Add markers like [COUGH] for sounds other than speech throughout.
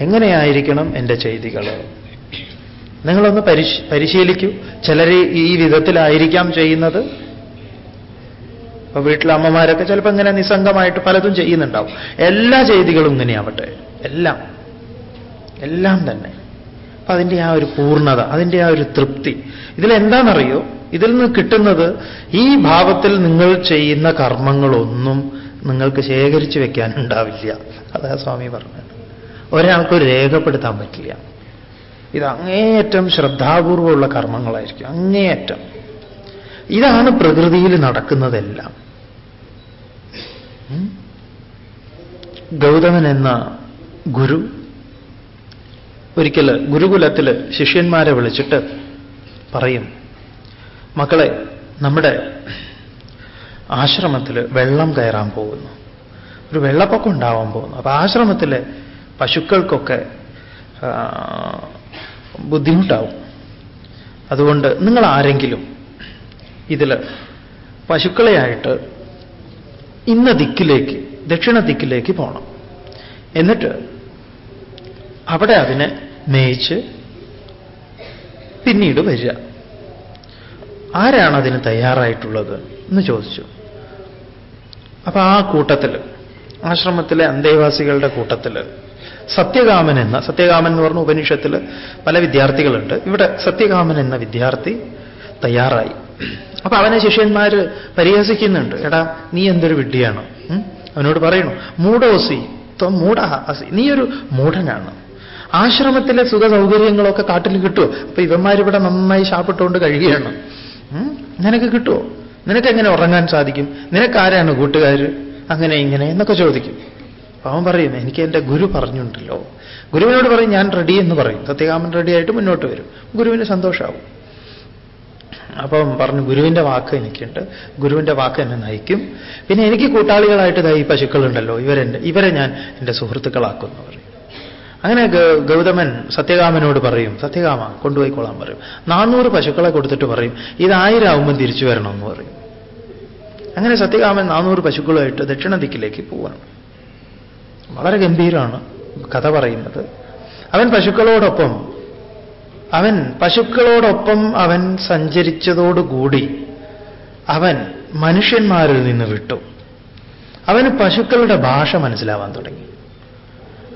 എങ്ങനെയായിരിക്കണം എന്റെ ചെയ്തികൾ? നിങ്ങളൊന്ന് പരിശ് പരിശീലിക്കൂ. ചിലർ ഈ വിധത്തിലായിരിക്കാം ചെയ്യുന്നത്. ഇപ്പൊ വീട്ടിലെ അമ്മമാരൊക്കെ ചിലപ്പോൾ ഇങ്ങനെ നിസ്സംഗമായിട്ട് പലതും ചെയ്യുന്നുണ്ടാവും. എല്ലാ ചെയ്തികളും ഇങ്ങനെയാവട്ടെ. എല്ലാം. എല്ലാം തന്നെ. അപ്പൊ അതിന്റെ ആ ഒരു പൂർണത അതിന്റെ ആ ഒരു തൃപ്തി. ഇതിലെന്താണെന്നറിയോ? ഇതിൽ നിന്ന് കിട്ടുന്നത് ഈ ഭാവത്തിൽ നിങ്ങൾ ചെയ്യുന്ന കർമ്മങ്ങളൊന്നും നിങ്ങൾക്ക് ശേഖരിച്ചു വെക്കാൻ ഉണ്ടാവില്ല. അതാ സ്വാമി പറഞ്ഞത്. ഒരാൾക്ക് രേഖപ്പെടുത്താൻ പറ്റില്ല. ഇത് അങ്ങേയറ്റം ശ്രദ്ധാപൂർവമുള്ള കർമ്മങ്ങളായിരിക്കും. അങ്ങേയറ്റം. ഇതാണ് പ്രകൃതിയിൽ നടക്കുന്നതെല്ലാം. ഗൗതമൻ എന്ന ഗുരു ഒരിക്കൽ ഗുരുകുലത്തിൽ ശിഷ്യന്മാരെ വിളിച്ചിട്ട് പറയും മക്കളെ നമ്മുടെ ആശ്രമത്തിൽ വെള്ളം കയറാൻ പോകുന്നു. ഒരു വെള്ളപ്പൊക്കം ഉണ്ടാവാൻ പോകുന്നു. അപ്പൊ ആശ്രമത്തിലെ പശുക്കൾക്കൊക്കെ ബുദ്ധിമുട്ടാവും. അതുകൊണ്ട് നിങ്ങൾ ആരെങ്കിലും ഇതിൽ പശുക്കളെയായിട്ട് ഇന്ന ദിക്കിലേക്ക് ദക്ഷിണ ദിക്കിലേക്ക് പോകണം എന്നിട്ട് അവിടെ അതിനെ മേയിച്ച് പിന്നീട് വരിക. ആരാണ് അതിന് തയ്യാറായിട്ടുള്ളത് എന്ന് ചോദിച്ചു. അപ്പൊ ആ കൂട്ടത്തിൽ ആശ്രമത്തിലെ അന്തേവാസികളുടെ കൂട്ടത്തിൽ സത്യകാമൻ എന്ന സത്യകാമൻ എന്ന് പറഞ്ഞ ഉപനിഷത്തിൽ പല വിദ്യാർത്ഥികളുണ്ട്. ഇവിടെ സത്യകാമൻ എന്ന വിദ്യാർത്ഥി തയ്യാറായി. അപ്പൊ അവനെ ശിഷ്യന്മാർ പരിഹസിക്കുന്നുണ്ട്. എടാ നീ എന്തൊരു വിഡ്ഢിയാണ്? അവനോട് പറയണു ത്വം മൂഢ അസി. നീ ഒരു മൂഢനാണ്. ആശ്രമത്തിലെ സുഖ സൗകര്യങ്ങളൊക്കെ കാട്ടിൽ കിട്ടുമോ അപ്പൊ ഇവന്മാരിവിടെ നന്നായി ശാപ്പിട്ടുകൊണ്ട് കഴിയുകയാണ്. നിനക്ക് കിട്ടുമോ നിനക്ക് എങ്ങനെ ഉറങ്ങാൻ സാധിക്കും? നിനക്കാരാണ് കൂട്ടുകാർ അങ്ങനെ ഇങ്ങനെ എന്നൊക്കെ ചോദിക്കും. അവൻ പറയും എനിക്ക് എന്റെ ഗുരു പറഞ്ഞുണ്ടല്ലോ. ഗുരുവിനോട് പറയും ഞാൻ റെഡി എന്ന് പറയും. സത്യകാമൻ റെഡിയായിട്ട് മുന്നോട്ട് വരും. ഗുരുവിന് സന്തോഷമാവും അപ്പം പറഞ്ഞു ഗുരുവിന്റെ വാക്ക് എനിക്കുണ്ട്. ഗുരുവിന്റെ വാക്ക് എന്നെ നയിക്കും. പിന്നെ എനിക്ക് കൂട്ടാളികളായിട്ട് ഈ പശുക്കളുണ്ടല്ലോ. ഇവരെന്റെ ഇവരെ ഞാൻ എന്റെ സുഹൃത്തുക്കളാക്കുന്നു പറയും. അങ്ങനെ ഗൗതമൻ സത്യകാമനോട് പറയും സത്യകാമ കൊണ്ടുപോയിക്കൊള്ളാൻ പറയും. നാനൂറ് പശുക്കളെ കൊടുത്തിട്ട് പറയും ഇതായിരാവുമ്പം തിരിച്ചു വരണമെന്ന് പറയും. അങ്ങനെ സത്യകാമൻ നാനൂറ് പശുക്കളുമായിട്ട് ദക്ഷിണ ദിക്കിലേക്ക് പോവാണ്. വളരെ ഗംഭീരമാണ് കഥ പറയുന്നത്. അവൻ പശുക്കളോടൊപ്പം അവൻ പശുക്കളോടൊപ്പം അവൻ സഞ്ചരിച്ചതോടുകൂടി അവൻ മനുഷ്യന്മാരിൽ നിന്ന് വിട്ടു. അവന് പശുക്കളുടെ ഭാഷ മനസ്സിലാവാൻ തുടങ്ങി.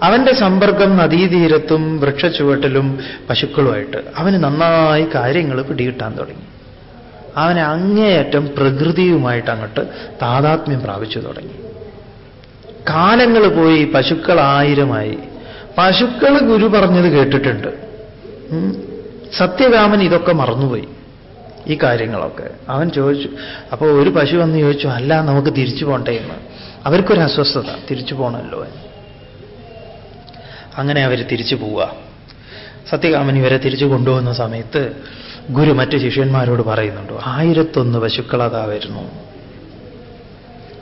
അവന്റെ സമ്പർക്കം നദീതീരത്തും വൃക്ഷച്ചുവട്ടിലും പശുക്കളുമായിട്ട് അവന് നന്നായി കാര്യങ്ങൾ പിടികിട്ടാൻ തുടങ്ങി. അവനെ അങ്ങേയറ്റം പ്രകൃതിയുമായിട്ട് അങ്ങോട്ട് താതാത്മ്യം പ്രാപിച്ചു തുടങ്ങി. കാലങ്ങൾ പോയി പശുക്കൾ ആയിരമായി. പശുക്കൾ ഗുരു പറഞ്ഞത് കേട്ടിട്ടുണ്ട്. സത്യകാമൻ ഇതൊക്കെ മറന്നുപോയി ഈ കാര്യങ്ങളൊക്കെ. അവൻ ചോദിച്ചു അപ്പോൾ ഒരു പശു വന്ന് ചോദിച്ചു അല്ല നമുക്ക് തിരിച്ചു പോണ്ടേ എന്ന്. അവർക്കൊരു അസ്വസ്ഥത തിരിച്ചു പോകണമല്ലോ അങ്ങനെ അവർ തിരിച്ചു പോവുക. സത്യകാമൻ ഇവരെ തിരിച്ചു കൊണ്ടുപോകുന്ന സമയത്ത് ഗുരു മറ്റ് ശിഷ്യന്മാരോട് പറയുന്നുണ്ടോ ആയിരത്തൊന്ന് പശുക്കൾ അതാ വരുന്നു.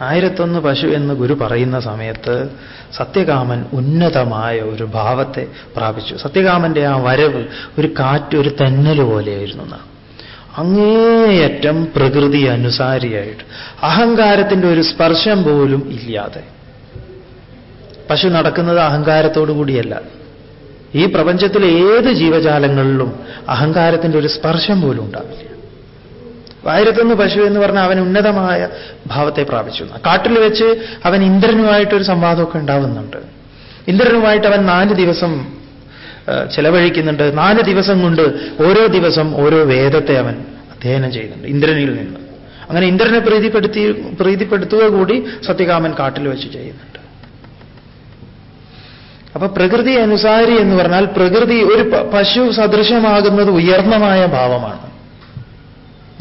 ആയിരത്തൊന്ന് പശു എന്ന് ഗുരു പറയുന്ന സമയത്ത് സത്യകാമൻ ഉന്നതമായ ഒരു ഭാവത്തെ പ്രാപിച്ചു. സത്യകാമന്റെ ആ വരവ് ഒരു കാറ്റ് ഒരു തെന്നൽ പോലെയായിരുന്നു അങ്ങേയറ്റം പ്രകൃതി അനുസാരിയായിട്ട്. അഹങ്കാരത്തിന്റെ ഒരു സ്പർശം പോലും ഇല്ലാതെ. പശു നടക്കുന്നത് അഹങ്കാരത്തോടു കൂടിയല്ല. ഈ പ്രപഞ്ചത്തിലെ ഏത് ജീവജാലങ്ങളിലും അഹങ്കാരത്തിന്റെ ഒരു സ്പർശം പോലും ഉണ്ടാവില്ല. ആയിരത്തൊന്ന് പശു എന്ന് പറഞ്ഞാൽ അവൻ ഉന്നതമായ ഭാവത്തെ പ്രാപിച്ചു കാട്ടിൽ വെച്ച് അവൻ ഇന്ദ്രനുമായിട്ടൊരു സംവാദമൊക്കെ ഉണ്ടാവുന്നുണ്ട്. ഇന്ദ്രനുമായിട്ട് അവൻ നാല് ദിവസം ചെലവഴിക്കുന്നുണ്ട്. നാല് ദിവസം കൊണ്ട് ഓരോ ദിവസം ഓരോ വേദത്തെ അവൻ അധ്യയനം ചെയ്യുന്നുണ്ട് ഇന്ദ്രനിൽ നിന്ന്. അങ്ങനെ ഇന്ദ്രനെ പ്രീതിപ്പെടുത്തി പ്രീതിപ്പെടുത്തുക കൂടി സത്യകാമൻ കാട്ടിൽ വെച്ച് ചെയ്യുന്നുണ്ട്. അപ്പൊ പ്രകൃതി അനുസാരി എന്ന് പറഞ്ഞാൽ പ്രകൃതി ഒരു പശു സദൃശമാകുന്നത് ഉയർന്നമായ ഭാവമാണ്.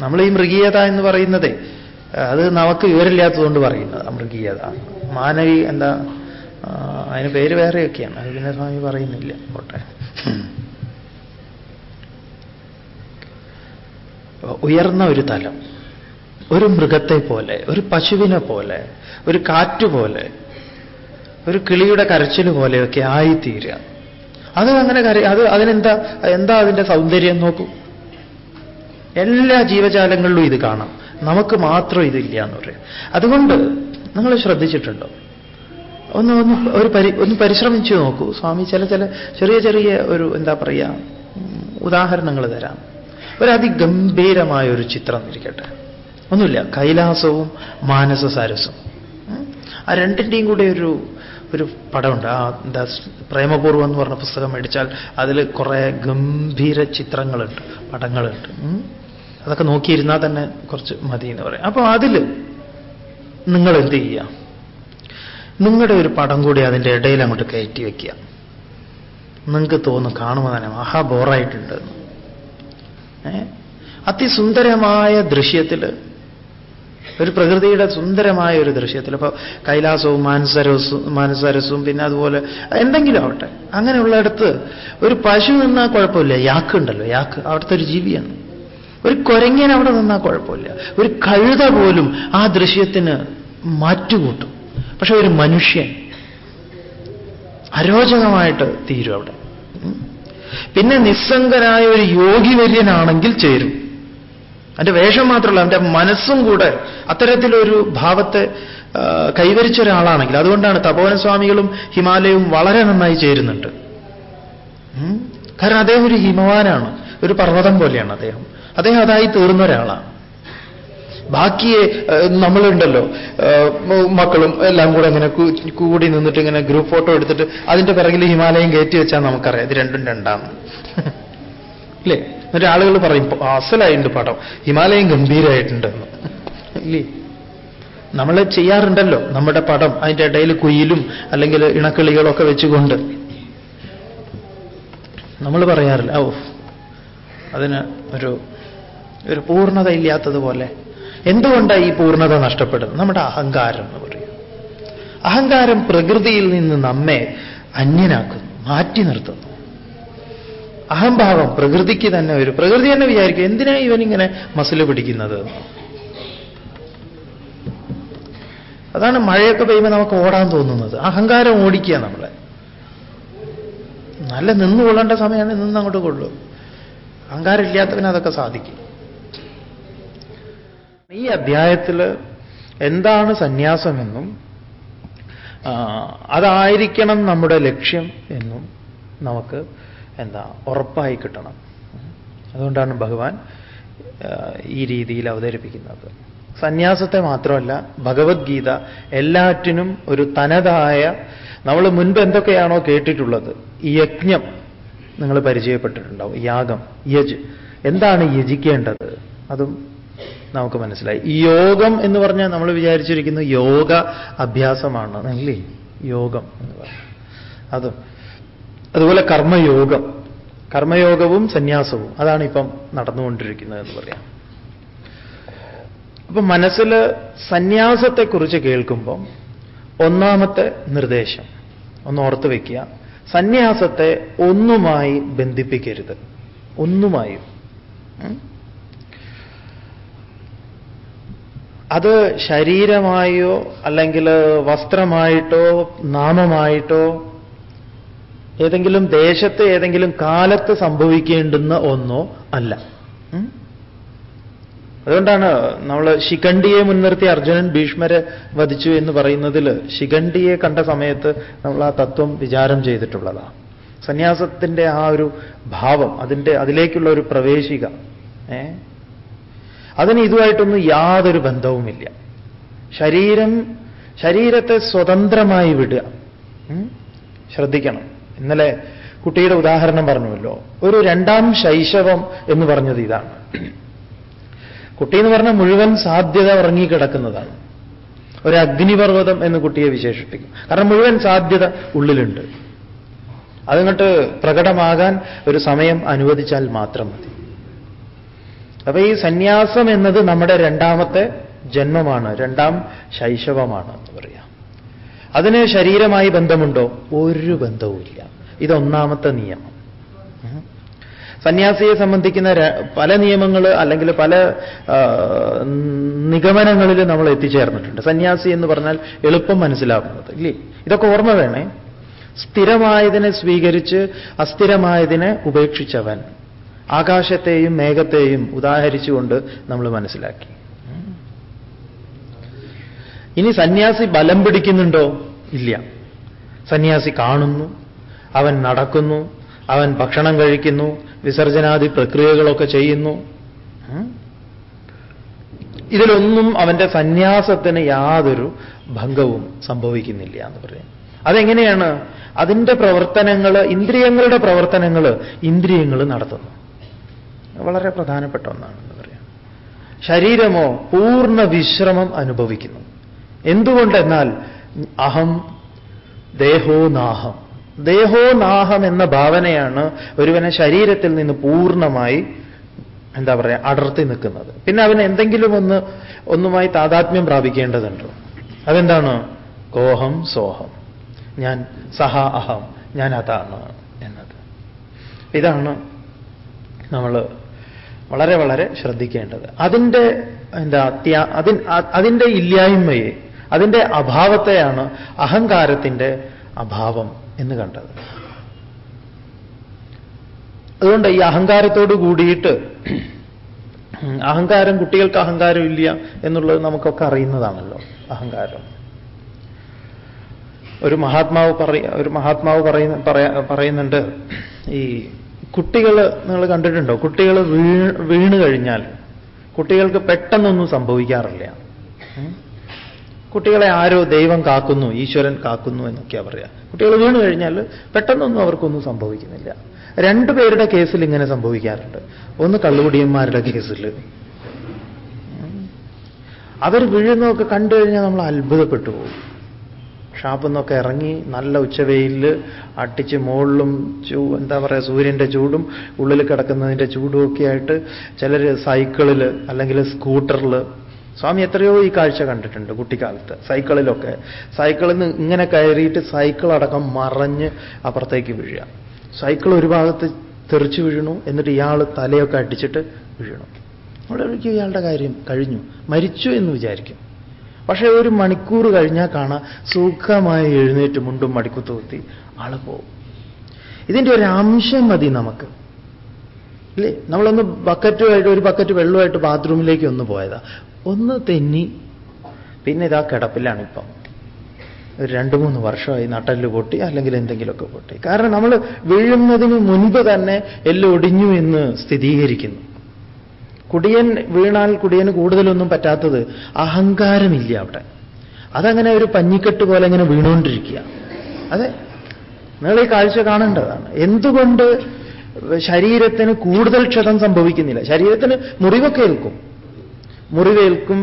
നമ്മൾ ഈ മൃഗീയത എന്ന് പറയുന്നത് അത് നമുക്ക് വിവരമില്ലാത്തതുകൊണ്ട് പറയുന്നത് മൃഗീയത. മാനവി എന്താ അതിന് പേര് വേറെയൊക്കെയാണ്. അത് പിന്നെ സ്വാമി പറയുന്നില്ല. കോട്ടെ ഉയർന്ന ഒരു തലം ഒരു മൃഗത്തെ പോലെ ഒരു പശുവിനെ പോലെ ഒരു കാറ്റ് പോലെ ഒരു കിളിയുടെ കരച്ചിൽ പോലെയൊക്കെ ആയിത്തീരുക. അത് അങ്ങനെ കര അത് അതിനെന്താ എന്താ അതിന്റെ സൗന്ദര്യം? നോക്കൂ. എല്ലാ ജീവജാലങ്ങളിലും ഇത് കാണാം. നമുക്ക് മാത്രം ഇതില്ല എന്ന് പറയും. അതുകൊണ്ട് നിങ്ങൾ ശ്രദ്ധിച്ചിട്ടുണ്ടോ? ഒന്ന് ഒന്ന് ഒരു പരി ഒന്ന് പരിശ്രമിച്ചു നോക്കൂ. സ്വാമി ചില ചില ചെറിയ ചെറിയ ഒരു എന്താ പറയുക ഉദാഹരണങ്ങൾ തരാം. ഒരു ഒരു ചിത്രം ഇരിക്കട്ടെ. ഒന്നുമില്ല കൈലാസവും മാനസ സരസും ആ രണ്ടിന്റെയും കൂടെ ഒരു ഒരു പടമുണ്ട്. ആ എന്താ പ്രേമപൂർവം എന്ന് പറഞ്ഞ പുസ്തകം മേടിച്ചാൽ അതിൽ കുറേ ഗംഭീര ചിത്രങ്ങളുണ്ട് പടങ്ങളുണ്ട്. അതൊക്കെ നോക്കിയിരുന്നാൽ തന്നെ കുറച്ച് മതി എന്ന് പറയാം. അപ്പോൾ അതിൽ നിങ്ങൾ എന്ത് ചെയ്യുക നിങ്ങളുടെ ഒരു പടം കൂടി അതിന്റെ ഇടയിൽ അങ്ങോട്ട് കയറ്റി വയ്ക്കുക നിങ്ങൾക്ക് തോന്നും കാണുമ്പോൾ തന്നെ മഹാ ബോറായിട്ടുണ്ട്. ഏ? അതിസുന്ദരമായ ദൃശ്യത്തിൽ ഒരു പ്രകൃതിയുടെ സുന്ദരമായ ഒരു ദൃശ്യത്തിൽ അപ്പോൾ കൈലാസവും മാനസരസും മാനസരസും പിന്നെ അതുപോലെ എന്തെങ്കിലും ആവട്ടെ. അങ്ങനെയുള്ളിടത്ത് ഒരു പശു നിന്നാൽ കുഴപ്പമില്ല. യാക്ക് ഉണ്ടല്ലോ യാക്ക്. അവിടുത്തെ ഒരു ജീവിയാണ്. ഒരു കുരങ്ങൻ അവിടെ നിന്നാൽ കുഴപ്പമില്ല. ഒരു കഴുത പോലും ആ ദൃശ്യത്തിന് മാറ്റുകൂട്ടും. പക്ഷെ ഒരു മനുഷ്യൻ അരോചകമായിട്ട് തീരും അവിടെ. പിന്നെ നിസ്സംഗനായ ഒരു യോഗിവര്യനാണെങ്കിൽ ചേരും. അതിന്റെ വേഷം മാത്രമല്ല അവന്റെ മനസ്സും കൂടെ അത്തരത്തിലൊരു ഭാവത്തെ കൈവരിച്ച ഒരാളാണെങ്കിൽ അതുകൊണ്ടാണ് തപോവന സ്വാമികളും ഹിമാലയവും വളരെ നന്നായി ചേരുന്നുണ്ട്. കാരണം അദ്ദേഹം ഒരു ഹിമവാനാണ് ഒരു പർവതം പോലെയാണ് അദ്ദേഹം. അദ്ദേഹം അതായി തീർന്ന ഒരാളാണ്. ബാക്കിയെ നമ്മളുണ്ടല്ലോ. മക്കളും എല്ലാം കൂടെ ഇങ്ങനെ കൂടി നിന്നിട്ട് ഇങ്ങനെ ഗ്രൂപ്പ് ഫോട്ടോ എടുത്തിട്ട് അതിന്റെ പിറകിൽ ഹിമാലയം കയറ്റി വെച്ചാൽ നമുക്കറിയാം. ഇത് രണ്ടും രണ്ടാണ്. ഇല്ലേ? എന്നിട്ട് ആളുകൾ പറയും അസലായിട്ടുണ്ട് പടം. ഹിമാലയം ഗംഭീരമായിട്ടുണ്ടെന്ന് ഇല്ലേ? നമ്മൾ ചെയ്യാറുണ്ടല്ലോ. നമ്മുടെ പടം അതിന്റെ ഇടയിൽ കുയിലും അല്ലെങ്കിൽ ഇണക്കിളികളൊക്കെ വെച്ചുകൊണ്ട്. നമ്മൾ പറയാറില്ല. ഓ അതിന് ഒരു ഒരു പൂർണത ഇല്ലാത്തതുപോലെ എന്തുകൊണ്ടാണ് ഈ പൂർണത നഷ്ടപ്പെടുന്നത്? നമ്മുടെ അഹങ്കാരം എന്ന് പറയും. അഹങ്കാരം പ്രകൃതിയിൽ നിന്ന് നമ്മെ അന്യനാക്കുന്നു മാറ്റി നിർത്തുന്നു. അഹംഭാവം പ്രകൃതിക്ക് തന്നെ ഒരു പ്രകൃതി തന്നെ വിചാരിക്കും എന്തിനാ ഇവനിങ്ങനെ മസിൽ പിടിക്കുന്നത്? അതാണ് മഴയൊക്കെ പെയ്യുമ്പോൾ നമുക്ക് ഓടാൻ തോന്നുന്നത്. അഹങ്കാരം ഓടിക്കുക നമ്മളെ. നല്ല നിന്ന് കൊള്ളേണ്ട സമയമാണ് നിന്ന് അങ്ങോട്ട് കൊള്ളൂ അഹങ്കാരം ഇല്ലാത്തവന് അതൊക്കെ സാധിക്കും ഈ അധ്യായത്തിൽ എന്താണ് സന്യാസമെന്നും അതായിരിക്കണം നമ്മുടെ ലക്ഷ്യം എന്നും നമുക്ക് എന്താ ഉറപ്പായി കിട്ടണം. അതുകൊണ്ടാണ് ഭഗവാൻ ഈ രീതിയിൽ അവതരിപ്പിക്കുന്നത്. സന്യാസത്തെ മാത്രമല്ല ഭഗവത്ഗീത എല്ലാറ്റിനും ഒരു തനതായ നമ്മൾ മുൻപ് എന്തൊക്കെയാണോ കേട്ടിട്ടുള്ളത് യജ്ഞം നിങ്ങൾ പരിചയപ്പെട്ടിട്ടുണ്ടാവും യാഗം യജ്. എന്താണ് യജിക്കേണ്ടത്? അതും നമുക്ക് മനസ്സിലായി. യോഗം എന്ന് പറഞ്ഞാൽ നമ്മൾ വിചാരിച്ചിരിക്കുന്നു യോഗ അഭ്യാസമാണ് അല്ലേ? യോഗം എന്ന് പറഞ്ഞു അതും. അതുപോലെ കർമ്മയോഗം. കർമ്മയോഗവും സന്യാസവും. അതാണ് ഇപ്പം നടന്നുകൊണ്ടിരിക്കുന്നത് എന്ന് പറയാം. അപ്പൊ മനസ്സിൽ സന്യാസത്തെക്കുറിച്ച് കേൾക്കുമ്പം ഒന്നാമത്തെ നിർദ്ദേശം. ഒന്ന് ഓർത്ത് വയ്ക്കുക സന്യാസത്തെ ഒന്നുമായി ബന്ധിപ്പിക്കരുത്. ഒന്നുമായും. അത് ശരീരമായോ അല്ലെങ്കിൽ വസ്ത്രമായിട്ടോ നാമമായിട്ടോ ഏതെങ്കിലും ദേശത്ത് ഏതെങ്കിലും കാലത്ത് സംഭവിക്കേണ്ടുന്ന ഒന്നോ അല്ല. അതുകൊണ്ടാണ് നമ്മൾ ശിഖണ്ഡിയെ മുൻനിർത്തി അർജുനൻ ഭീഷ്മരെ വധിച്ചു എന്ന് പറയുന്നതിൽ ശിഖണ്ഡിയെ കണ്ട സമയത്ത് നമ്മൾ ആ തത്വം വിചാരം ചെയ്തിട്ടുള്ളതാണ് സന്യാസത്തിന്റെ ആ ഒരു ഭാവം അതിന്റെ അതിലേക്കുള്ള ഒരു പ്രവേശിക ഏ? അതിന് ഇതുമായിട്ടൊന്നും യാതൊരു ബന്ധവുമില്ല. ശരീരം ശരീരത്തെ സ്വതന്ത്രമായി വിടുക. ശ്രദ്ധിക്കണം. ഇന്നലെ കുട്ടിയുടെ ഉദാഹരണം പറഞ്ഞുവല്ലോ. ഒരു രണ്ടാം ശൈശവം എന്ന് പറഞ്ഞത് ഇതാണ്. കുട്ടി എന്ന് പറഞ്ഞാൽ മുഴുവൻ സാധ്യത ഉറങ്ങിക്കിടക്കുന്നതാണ്. ഒരു അഗ്നിപർവതം എന്ന് കുട്ടിയെ വിശേഷിപ്പിക്കും. കാരണം മുഴുവൻ സാധ്യത ഉള്ളിലുണ്ട്. അതങ്ങോട്ട് പ്രകടമാകാൻ ഒരു സമയം അനുവദിച്ചാൽ മാത്രം മതി. അപ്പൊ ഈ സന്യാസം എന്നത് നമ്മുടെ രണ്ടാമത്തെ ജന്മമാണ് രണ്ടാം ശൈശവമാണ് എന്ന് പറയാം. അതിന് ശരീരമായി ബന്ധമുണ്ടോ? ഒരു ബന്ധവുമില്ല. ഇതൊന്നാമത്തെ നിയമം. സന്യാസിയെ സംബന്ധിക്കുന്ന പല നിയമങ്ങൾ അല്ലെങ്കിൽ പല നിഗമനങ്ങളിൽ നമ്മൾ എത്തിച്ചേർന്നിട്ടുണ്ട്. സന്യാസി എന്ന് പറഞ്ഞാൽ എളുപ്പം മനസ്സിലാക്കുന്നത് ഇല്ലേ? ഇതൊക്കെ ഓർമ്മ വേണേ. സ്ഥിരമായതിനെ സ്വീകരിച്ച് അസ്ഥിരമായതിനെ ഉപേക്ഷിച്ചവൻ ആകാശത്തെയും മേഘത്തെയും ഉദാഹരിച്ചുകൊണ്ട് നമ്മൾ മനസ്സിലാക്കി. ഇനി സന്യാസി ബലം പിടിക്കുന്നുണ്ടോ? ഇല്ല. സന്യാസി കാണുന്നു അവൻ നടക്കുന്നു അവൻ ഭക്ഷണം കഴിക്കുന്നു വിസർജനാദി പ്രക്രിയകളൊക്കെ ചെയ്യുന്നു. ഇതിലൊന്നും അവന്റെ സന്യാസത്തിന് യാതൊരു ഭംഗവും സംഭവിക്കുന്നില്ല എന്ന് പറയും. അതെങ്ങനെയാണ്? അതിന്റെ പ്രവർത്തനങ്ങൾ ഇന്ദ്രിയങ്ങളുടെ പ്രവർത്തനങ്ങൾ ഇന്ദ്രിയങ്ങൾ നടത്തുന്നു. വളരെ പ്രധാനപ്പെട്ട ഒന്നാണെന്ന് പറയാം. ശരീരമോ പൂർണ വിശ്രമം അനുഭവിക്കുന്നു. എന്തുകൊണ്ടെന്നാൽ അഹം ദേഹോ നാഹം. ദേഹോ നാഹം എന്ന ഭാവനയാണ് ഒരുവനെ ശരീരത്തിൽ നിന്ന് പൂർണമായി എന്താ പറയുക അടർത്തി നിൽക്കുന്നത്. പിന്നെ അവന് എന്തെങ്കിലും ഒന്ന് ഒന്നുമായി താതാത്മ്യം പ്രാപിക്കേണ്ടതുണ്ടോ? അതെന്താണ്? കോഹം സോഹം. ഞാൻ സഹ അഹം ഞാൻ അതാണ് എന്നത്. ഇതാണ് നമ്മൾ വളരെ വളരെ ശ്രദ്ധിക്കേണ്ടത്. അതിന്റെ എന്താ അതിൻ അതിന്റെ ഇല്ലായ്മയെ അതിന്റെ അഭാവത്തെയാണ് അഹങ്കാരത്തിന്റെ അഭാവം എന്ന് കണ്ടത്. അതുകൊണ്ട് ഈ അഹങ്കാരത്തോട് കൂടിയിട്ട് അഹങ്കാരം കുട്ടികൾക്ക് അഹങ്കാരം ഇല്ല എന്നുള്ളത് നമുക്കൊക്കെ അറിയുന്നതാണല്ലോ അഹങ്കാരം. ഒരു മഹാത്മാവ് പറയ ഒരു മഹാത്മാവ് പറയുന്ന പറയുന്നുണ്ട് ഈ കുട്ടികൾ നിങ്ങൾ കണ്ടിട്ടുണ്ടോ? കുട്ടികൾ വീണ് കഴിഞ്ഞാൽ കുട്ടികൾക്ക് പെട്ടെന്നൊന്നും സംഭവിക്കാറില്ല. കുട്ടികളെ ആരോ ദൈവം കാക്കുന്നു ഈശ്വരൻ കാക്കുന്നു എന്നൊക്കെയാ പറയുക കുട്ടികൾ വീണ് കഴിഞ്ഞാൽ പെട്ടെന്നൊന്നും അവർക്കൊന്നും സംഭവിക്കുന്നില്ല. രണ്ടുപേരുടെ കേസിൽ ഇങ്ങനെ സംഭവിക്കാറുണ്ട്. ഒന്ന് കള്ളുകുടിയന്മാരുടെ കേസിൽ അവർ വീഴുന്നതൊക്കെ കണ്ടു കഴിഞ്ഞാൽ നമ്മൾ അത്ഭുതപ്പെട്ടു പോകും. ഷാപ്പിൽ നിന്നൊക്കെ ഇറങ്ങി നല്ല ഉച്ചവെയിലിൽ അട്ടിച്ച് മുകളിലും ചൂ എന്താ പറയുക സൂര്യന്റെ ചൂടും ഉള്ളിൽ കിടക്കുന്നതിന്റെ ചൂടും ഒക്കെ ആയിട്ട് ചിലർ സൈക്കിളിൽ അല്ലെങ്കിൽ സ്കൂട്ടറിൽ സ്വാമി എത്രയോ ഈ കാഴ്ച കണ്ടിട്ടുണ്ട് കുട്ടിക്കാലത്ത് സൈക്കിളിലൊക്കെ. സൈക്കിളിൽ നിന്ന് ഇങ്ങനെ കയറിയിട്ട് സൈക്കിൾ അടക്കം മറഞ്ഞ് അപ്പുറത്തേക്ക് വീഴുക. സൈക്കിൾ ഒരു ഭാഗത്ത് തെറിച്ചു വീഴണു എന്നിട്ട് ഇയാൾ തലയൊക്കെ അടിച്ചിട്ട് വീഴണം അവിടെ ഇയാളുടെ കാര്യം കഴിഞ്ഞു. മരിച്ചു എന്ന് വിചാരിക്കും. പക്ഷേ ഒരു മണിക്കൂർ കഴിഞ്ഞാൽ കാണാം സുഖമായി എഴുന്നേറ്റ് മുണ്ടും മടിക്കുത്തു കുത്തി ആൾ പോവും. ഇതിന്റെ ഒരു അംശം മതി നമുക്ക്. അല്ലേ നമ്മളൊന്ന് ബക്കറ്റുമായിട്ട് ഒരു ബക്കറ്റ് വെള്ളമായിട്ട് ബാത്റൂമിലേക്ക് ഒന്ന് പോയതാ. ഒന്ന് തെന്നി. പിന്നെ ഇതാ കിടപ്പിലാണ് ഇപ്പം. ഒരു രണ്ട് മൂന്ന് വർഷമായി നട്ടൽ പൊട്ടി അല്ലെങ്കിൽ എന്തെങ്കിലുമൊക്കെ പൊട്ടി. കാരണം നമ്മൾ വീഴുന്നതിന് മുൻപ് തന്നെ എല്ലാം ഒടിഞ്ഞു എന്ന് സ്ഥിരീകരിക്കുന്നു. കുടിയൻ വീണാൽ കുടിയന് കൂടുതലൊന്നും പറ്റാത്തത് അഹങ്കാരമില്ല അവിടെ. അതങ്ങനെ ഒരു പഞ്ഞിക്കെട്ട് പോലെ ഇങ്ങനെ വീണുകൊണ്ടിരിക്കുക അതെ? നിങ്ങൾ ഈ കാഴ്ച കാണേണ്ടതാണ്. എന്തുകൊണ്ട് ശരീരത്തിന് കൂടുതൽ ക്ഷതം സംഭവിക്കുന്നില്ല? ശരീരത്തിന് മുറിവൊക്കെ ഏൽക്കും. മുറിവേൽക്കും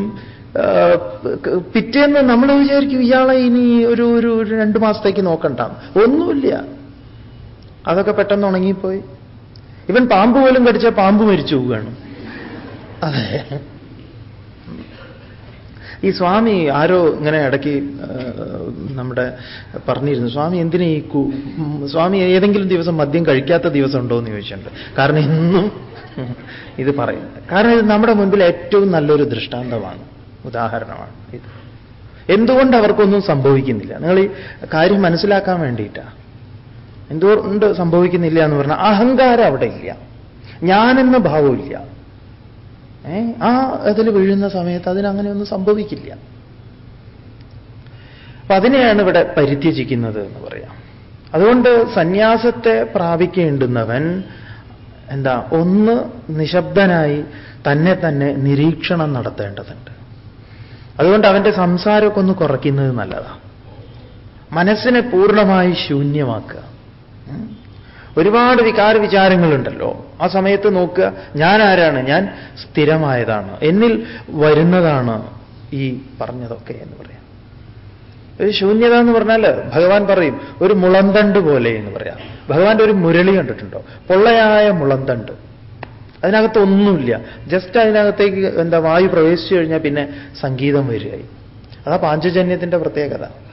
പിറ്റേന്ന് നമ്മൾ വിചാരിക്കും ഇയാളെ ഇനി ഒരു ഒരു രണ്ട് മാസത്തേക്ക് നോക്കണ്ട ഒന്നുമില്ല. അതൊക്കെ പെട്ടെന്ന് ഉണങ്ങിപ്പോയി. ഇവൻ പാമ്പ് പോലും കടിച്ച പാമ്പ് മരിച്ചു പോവുകയാണ്. അതെ. ഈ സ്വാമി ആരോ ഇങ്ങനെ ഇടയ്ക്ക് നമ്മുടെ പറഞ്ഞിരുന്നു സ്വാമി എന്തിനാ ഈ സ്വാമി ഏതെങ്കിലും ദിവസം മദ്യം കഴിക്കാത്ത ദിവസം ഉണ്ടോ എന്ന് ചോദിച്ചിട്ടുണ്ട്. കാരണം ഇന്നും ഇത് പറയും. കാരണം ഇത് നമ്മുടെ മുൻപിൽ ഏറ്റവും നല്ലൊരു ദൃഷ്ടാന്തമാണ് ഉദാഹരണമാണ് ഇത്. എന്തുകൊണ്ട് അവർക്കൊന്നും സംഭവിക്കുന്നില്ല? നിങ്ങൾ ഈ കാര്യം മനസ്സിലാക്കാൻ വേണ്ടിയിട്ടാണ് എന്തുകൊണ്ട് സംഭവിക്കുന്നില്ല എന്ന് പറഞ്ഞാൽ അഹങ്കാരം അവിടെ ഇല്ല. ഞാനെന്ന ഭാവമില്ല ആ അതിൽ വീഴുന്ന സമയത്ത് അതിനങ്ങനെയൊന്നും സംഭവിക്കില്ല. അപ്പൊ അതിനെയാണ് ഇവിടെ പരിത്യജിക്കുന്നത് എന്ന് പറയാം. അതുകൊണ്ട് സന്യാസത്തെ പ്രാപിക്കേണ്ടുന്നവൻ എന്താ? ഒന്ന് നിശബ്ദനായി തന്നെ തന്നെ നിരീക്ഷണം നടത്തേണ്ടതുണ്ട്. അതുകൊണ്ട് അവന്റെ സംസാരമൊക്കെ ഒന്ന് കുറയ്ക്കുന്നത് നല്ലതാണ് മനസ്സിനെ പൂർണമായി ശൂന്യമാക്കുക. ഒരുപാട് വികാര വിചാരങ്ങളുണ്ടല്ലോ. ആ സമയത്ത് നോക്കുക ഞാൻ ആരാണ്? ഞാൻ സ്ഥിരമായതാണ്. എന്നിൽ വരുന്നതാണ് ഈ പറഞ്ഞതൊക്കെ എന്ന് പറയാം. ഒരു ശൂന്യത എന്ന് പറഞ്ഞാൽ ഭഗവാൻ പറയും ഒരു മുളന്തണ്ട് പോലെ എന്ന് പറയാം. ഭഗവാന്റെ ഒരു മുരളി കണ്ടിട്ടുണ്ടോ? പൊള്ളയായ മുളന്തണ്ട്. അതിനകത്ത് ഒന്നുമില്ല. ജസ്റ്റ് അതിനകത്തേക്ക് എന്താ വായു പ്രവേശിച്ചു കഴിഞ്ഞാൽ പിന്നെ സംഗീതം വരികയായി. അതാ പാഞ്ചജന്യത്തിന്റെ പ്രത്യേകത.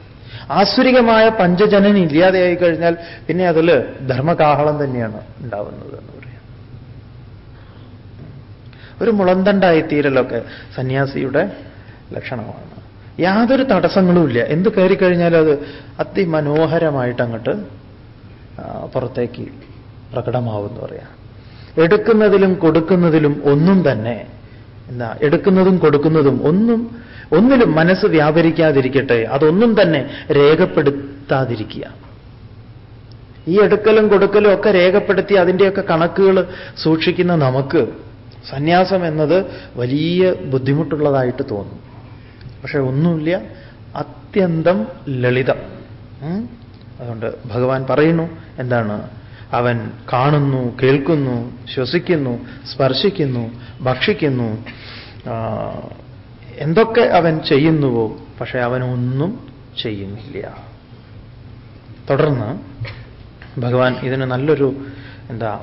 ആസുരികമായ പഞ്ചജനൻ ഇല്ലാതെയായി കഴിഞ്ഞാൽ പിന്നെ അതിൽ ധർമ്മകാഹളം തന്നെയാണ് ഉണ്ടാവുന്നത് എന്ന് പറയാം. ഒരു മുളന്തണ്ടായിത്തീരലൊക്കെ സന്യാസിയുടെ ലക്ഷണമാണ്. യാതൊരു തടസ്സങ്ങളുമില്ല എന്ത് കയറിക്കഴിഞ്ഞാലും അത് അതിമനോഹരമായിട്ട് അങ്ങോട്ട് പുറത്തേക്ക് പ്രകടമാവുമെന്ന് പറയാം. എടുക്കുന്നതിലും കൊടുക്കുന്നതിലും ഒന്നും തന്നെ എന്താ എടുക്കുന്നതും കൊടുക്കുന്നതും ഒന്നും ഒന്നിലും മനസ്സ് വ്യാപരിക്കാതിരിക്കട്ടെ അതൊന്നും തന്നെ രേഖപ്പെടുത്താതിരിക്കുക. ഈ എടുക്കലും കൊടുക്കലും ഒക്കെ രേഖപ്പെടുത്തി അതിന്റെയൊക്കെ കണക്കുകൾ സൂക്ഷിക്കുന്ന നമുക്ക് സന്യാസം എന്നത് വലിയ ബുദ്ധിമുട്ടുള്ളതായിട്ട് തോന്നും. പക്ഷേ ഒന്നുമില്ല അത്യന്തം ലളിതം. അതുകൊണ്ട് ഭഗവാൻ പറയുന്നു എന്താണ്? അവൻ കാണുന്നു കേൾക്കുന്നു ശ്വസിക്കുന്നു സ്പർശിക്കുന്നു ഭക്ഷിക്കുന്നു എന്തൊക്കെ അവൻ ചെയ്യുന്നുവോ പക്ഷെ അവനൊന്നും ചെയ്യുന്നില്ല. തുടർന്ന് ഭഗവാൻ ഇതിന് നല്ലൊരു എന്താ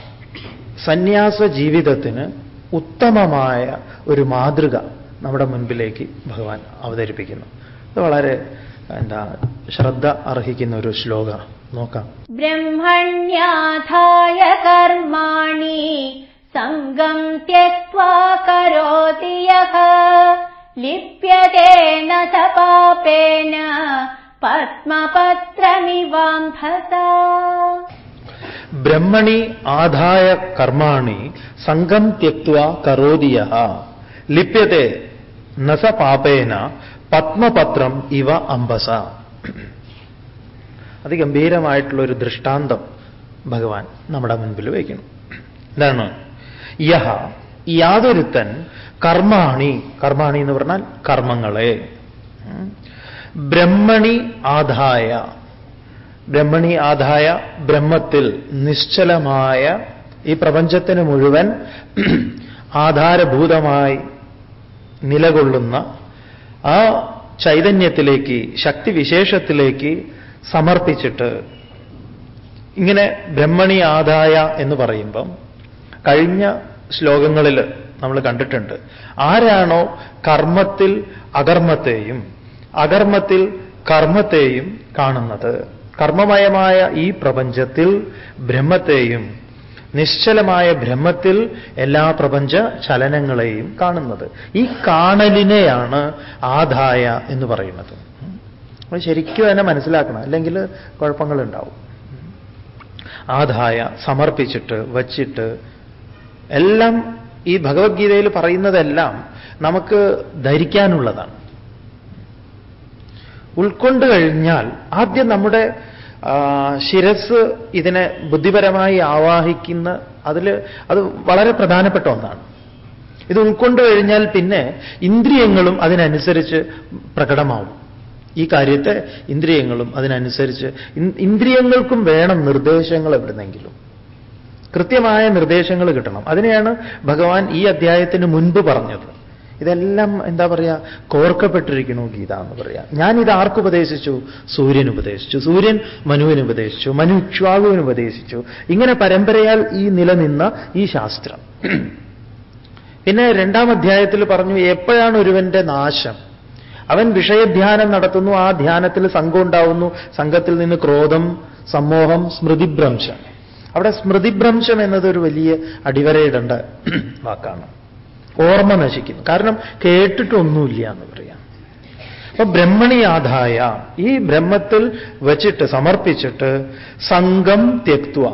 സന്യാസ ജീവിതത്തിന് ഉത്തമമായ ഒരു മാതൃക നമ്മുടെ മുൻപിലേക്ക് ഭഗവാൻ അവതരിപ്പിക്കുന്നു. ഇത് വളരെ എന്താ ശ്രദ്ധ അർഹിക്കുന്ന ഒരു ശ്ലോക നോക്കാം. ബ്രഹ്മണ്യാധായ കർമാണി സംഗം ത്യക്വാ കരോതി ലിപ്യതേന സ പാപേന പത്മപത്രമിവാംഭസ ബ്രഹ്മണി ആദായ കർമാണി സംഘം തെക്വ കരോതിയ ലിപ്യത്തെ നസ പാപേന പത്മപത്രം ഇവ അംബസ ഒരു ദൃഷ്ടാന്തം ഭഗവാൻ നമ്മുടെ മുൻപിൽ വയ്ക്കണം എന്താണ് യഹ യാതൊരുത്തൻ കർമാണി. കർമാണി എന്ന് പറഞ്ഞാൽ കർമ്മങ്ങളെ. ബ്രഹ്മണി ആധായ. ബ്രഹ്മണി ആധായ ബ്രഹ്മത്തിൽ നിശ്ചലമായ ഈ പ്രപഞ്ചത്തിന് മുഴുവൻ ആധാരഭൂതമായി നിലകൊള്ളുന്ന ആ ചൈതന്യത്തിലേക്ക് ശക്തിവിശേഷത്തിലേക്ക് സമർപ്പിച്ചിട്ട് ഇങ്ങനെ ബ്രഹ്മണി ആദായ എന്ന് പറയുമ്പം കഴിഞ്ഞ ശ്ലോകങ്ങളിൽ നമ്മൾ കണ്ടിട്ടുണ്ട്. ആരാണോ കർമ്മത്തിൽ അകർമ്മത്തെയും അകർമ്മത്തിൽ കർമ്മത്തെയും കാണുന്നത്. കർമ്മമയമായ ഈ പ്രപഞ്ചത്തിൽ ബ്രഹ്മത്തെയും നിശ്ചലമായ ബ്രഹ്മത്തിൽ എല്ലാ പ്രപഞ്ച ചലനങ്ങളെയും കാണുന്നത്. ഈ കാണലിനെയാണ് ആദായ എന്ന് പറയുന്നത്. ശരിക്കും തന്നെ മനസ്സിലാക്കണം. അല്ലെങ്കിൽ കുഴപ്പങ്ങളുണ്ടാവും. ആദായ സമർപ്പിച്ചിട്ട് വച്ചിട്ട് എല്ലാം ഈ ഭഗവത്ഗീതയിൽ പറയുന്നതെല്ലാം നമുക്ക് ധരിക്കാനുള്ളതാണ്. ഉൾക്കൊണ്ടു കഴിഞ്ഞാൽ ആദ്യം നമ്മുടെ ശിരസ് ഇതിനെ ബുദ്ധിപരമായി ആവാഹിക്കുന്ന അതിൽ അത് വളരെ പ്രധാനപ്പെട്ട ഒന്നാണ്. ഇത് ഉൾക്കൊണ്ടു കഴിഞ്ഞാൽ പിന്നെ ഇന്ദ്രിയങ്ങളും അതിനനുസരിച്ച് പ്രകടമാവും. ഈ കാര്യത്തെ ഇന്ദ്രിയങ്ങളും അതിനനുസരിച്ച് ഇന്ദ്രിയങ്ങൾക്കും വേണം നിർദ്ദേശങ്ങൾ എവിടുന്നെങ്കിലും. കൃത്യമായ നിർദ്ദേശങ്ങൾ കിട്ടണം. അതിനെയാണ് ഭഗവാൻ ഈ അധ്യായത്തിന് മുൻപ് പറഞ്ഞത്. ഇതെല്ലാം എന്താ പറയുക കോർക്കപ്പെട്ടിരിക്കണു ഗീത എന്ന് പറയാം. ഞാൻ ഇത് ആർക്ക് ഉപദേശിച്ചു? സൂര്യൻ ഉപദേശിച്ചു. സൂര്യൻ മനുവിന് ഉപദേശിച്ചു. മനു ഇക്ഷ്വാകുവിന് ഉപദേശിച്ചു. ഇങ്ങനെ പരമ്പരയാൽ ഈ നിലനിന്ന ഈ ശാസ്ത്രം. പിന്നെ രണ്ടാം അധ്യായത്തിൽ പറഞ്ഞു എപ്പോഴാണ് ഒരുവന്റെ നാശം? അവൻ വിഷയധ്യാനം നടത്തുന്നു. ആ ധ്യാനത്തിൽ സംഘം ഉണ്ടാവുന്നു. സംഘത്തിൽ നിന്ന് ക്രോധം സമ്മോഹം സ്മൃതിഭ്രംശം. അവിടെ സ്മൃതിഭ്രംശം എന്നതൊരു വലിയ അടിവരയിടേണ്ട വാക്കാണ്. ഓർമ്മ നശിക്കുന്നു. കാരണം കേട്ടിട്ടൊന്നുമില്ല എന്ന് പറയാം. അപ്പൊ ബ്രഹ്മണിയാധായ ഈ ബ്രഹ്മത്തിൽ വച്ചിട്ട് സമർപ്പിച്ചിട്ട് സംഘം തെക്തുവ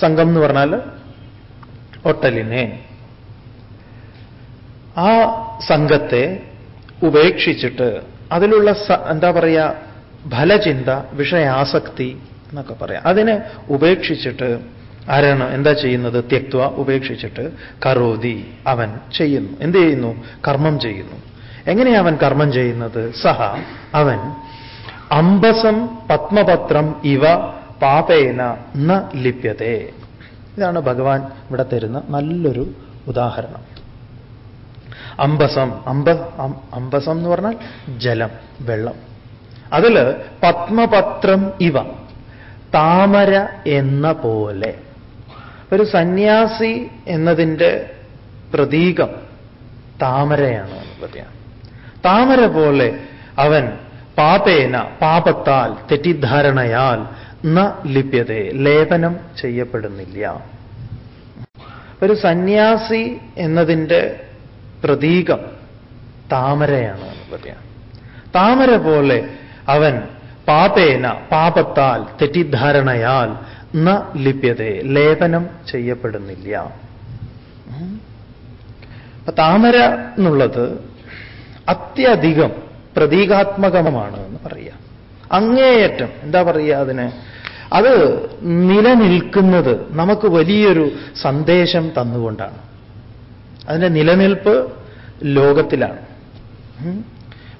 സംഘം എന്ന് പറഞ്ഞാൽ ഒട്ടലിനെ. ആ സംഘത്തെ ഉപേക്ഷിച്ചിട്ട് അതിലുള്ള എന്താ പറയുക ഫലചിന്ത വിഷയാസക്തി എന്നൊക്കെ പറയാം. അതിനെ ഉപേക്ഷിച്ചിട്ട് ആരാണ്? എന്താ ചെയ്യുന്നത്? തെക്വ ഉപേക്ഷിച്ചിട്ട് കറോതി അവൻ ചെയ്യുന്നു. എന്ത് ചെയ്യുന്നു? കർമ്മം ചെയ്യുന്നു. എങ്ങനെയാ അവൻ കർമ്മം ചെയ്യുന്നത്? സഹ അവൻ അമ്പസം പത്മപത്രം ഇവ പാപേന ന ലിപ്യതേ ഇതാണ് ഭഗവാൻ ഇവിടെ തരുന്ന നല്ലൊരു ഉദാഹരണം. അമ്പസം അമ്പ അമ്പസം എന്ന് പറഞ്ഞാൽ ജലം വെള്ളം. അതിൽ പത്മപത്രം ഇവ. താമര എന്ന പോലെ. ഒരു സന്യാസി എന്നതിന്റെ പ്രതീകം താമരയാണ് എന്ന് പറയാം. താമര പോലെ അവൻ പാപേന പാപത്താൽ തെറ്റിദ്ധാരണയാൽ ന ലിപ്യതേ ലേപനം ചെയ്യപ്പെടുന്നില്ല. ഒരു സന്യാസി എന്നതിന്റെ പ്രതീകം താമരയാണ് എന്ന് പറയാം. താമര പോലെ അവൻ പാപേന പാപത്താൽ തെറ്റിദ്ധാരണയാൽ ന ലിപ്യത ലേപനം ചെയ്യപ്പെടുന്നില്ല. അപ്പൊ താമര എന്നുള്ളത് അത്യധികം പ്രതീകാത്മകമാണ് എന്ന് പറയാം. അങ്ങേയറ്റം എന്താ പറയുക അതിന്? അത് നിലനിൽക്കുന്നത് നമുക്ക് വലിയൊരു സന്ദേശം തന്നുകൊണ്ടാണ്. അതിന്റെ നിലനിൽപ്പ് ലോകത്തിലാണ്.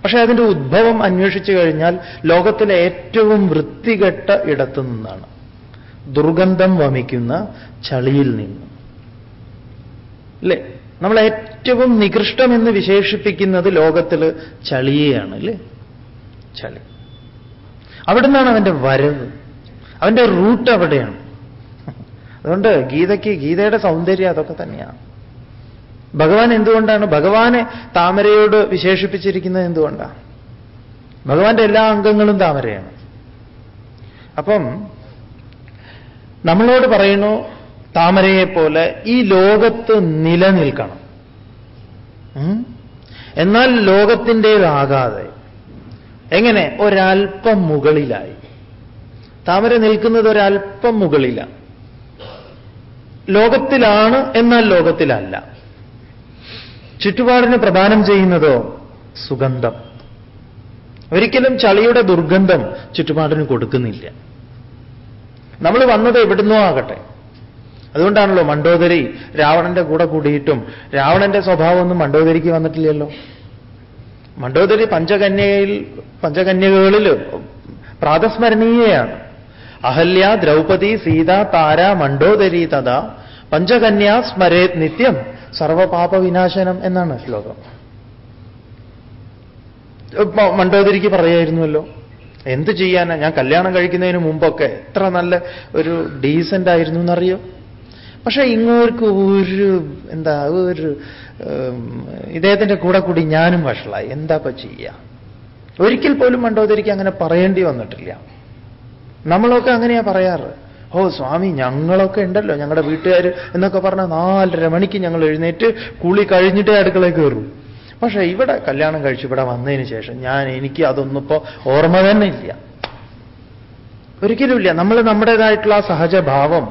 പക്ഷെ അതിന്റെ ഉദ്ഭവം അന്വേഷിച്ചു കഴിഞ്ഞാൽ ലോകത്തിലെ ഏറ്റവും വൃത്തികെട്ട ഇടത്തു നിന്നാണ്. ദുർഗന്ധം വമിക്കുന്ന ചളിയിൽ നിന്ന്. അല്ലേ നമ്മൾ ഏറ്റവും നികൃഷ്ടമെന്ന് വിശേഷിപ്പിക്കുന്നത് ലോകത്തിൽ ചളിയെയാണ് അല്ലേ ചളി. അവിടെ നിന്നാണ് അവന്റെ വരവ്. അവന്റെ റൂട്ട് അവിടെയാണ്. അതുകൊണ്ട് ഗീതയ്ക്ക് ഗീതയുടെ സൗന്ദര്യം അതൊക്കെ തന്നെയാണ്. ഭഗവാൻ എന്തുകൊണ്ടാണ്? ഭഗവാനെ താമരയോട് വിശേഷിപ്പിച്ചിരിക്കുന്നത് എന്തുകൊണ്ടാണ്? ഭഗവാന്റെ എല്ലാ അംഗങ്ങളും താമരയാണ്. അപ്പം നമ്മളോട് പറയുന്നു താമരയെ പോലെ ഈ ലോകത്ത് നിലനിൽക്കണം? എന്നാൽ ലോകത്തിന്റെതാകാതെ എങ്ങനെ? ഒരൽപ്പം മുകളിലായി. താമര നിൽക്കുന്നത് ഒരൽപ്പം മുകളിലാണ്. ലോകത്തിലാണ് എന്നാൽ ലോകത്തിലല്ല. ചുറ്റുപാടിന് പ്രദാനം ചെയ്യുന്നതോ? സുഗന്ധം. ഒരിക്കലും ചളിയുടെ ദുർഗന്ധം ചുറ്റുപാടിന് കൊടുക്കുന്നില്ല. നമ്മൾ വന്നത് എവിടുന്നോ ആകട്ടെ. അതുകൊണ്ടാണല്ലോ മണ്ടോദരി രാവണന്റെ കൂടെ കൂടിയിട്ടും രാവണന്റെ സ്വഭാവമൊന്നും മണ്ടോദരിക്ക് വന്നിട്ടില്ലല്ലോ. മണ്ടോദരി പഞ്ചകന്യയിൽ പഞ്ചകന്യകളിൽ പ്രാതസ്മരണീയയാണ്. അഹല്യ ദ്രൗപദി സീത താര മണ്ടോദരി തഥാ പഞ്ചകന്യാ സ്മരേത് നിത്യം സർവപാപ വിനാശനം എന്നാണ് ശ്ലോകം. മണ്ടോദരിക്ക് പറയായിരുന്നുവല്ലോ. എന്ത് ചെയ്യാനാ? ഞാൻ കല്യാണം കഴിക്കുന്നതിന് മുമ്പൊക്കെ എത്ര നല്ല ഒരു ഡീസന്റ് ആയിരുന്നു എന്നറിയോ? പക്ഷേ ഇങ്ങോർക്ക് ഒരു എന്താ ഒരു ഇദ്ദേഹത്തിന്റെ കൂടെ കൂടി ഞാനും വഷളായി. എന്താപ്പൊ ചെയ്യാ? ഒരിക്കൽ പോലും മണ്ടോദരിക്ക് അങ്ങനെ പറയേണ്ടി വന്നിട്ടില്ല. നമ്മളൊക്കെ അങ്ങനെയാ പറയാറ്. ഓ സ്വാമി ഞങ്ങളൊക്കെ ഉണ്ടല്ലോ. ഞങ്ങളുടെ വീട്ടുകാർ എന്നൊക്കെ പറഞ്ഞാൽ നാലര മണിക്ക് ഞങ്ങൾ എഴുന്നേറ്റ് കുളി കഴിഞ്ഞിട്ടേ അടുക്കളയിൽ കയറൂ പക്ഷേ ഇവിടെ കല്യാണം കഴിച്ച് ഇവിടെ വന്നതിന് ശേഷം ഞാൻ എനിക്ക് അതൊന്നിപ്പോ ഓർമ്മ തന്നെ ഇല്ല. ഒരിക്കലുമില്ല നമ്മൾ നമ്മുടേതായിട്ടുള്ള ആ സഹജഭാവം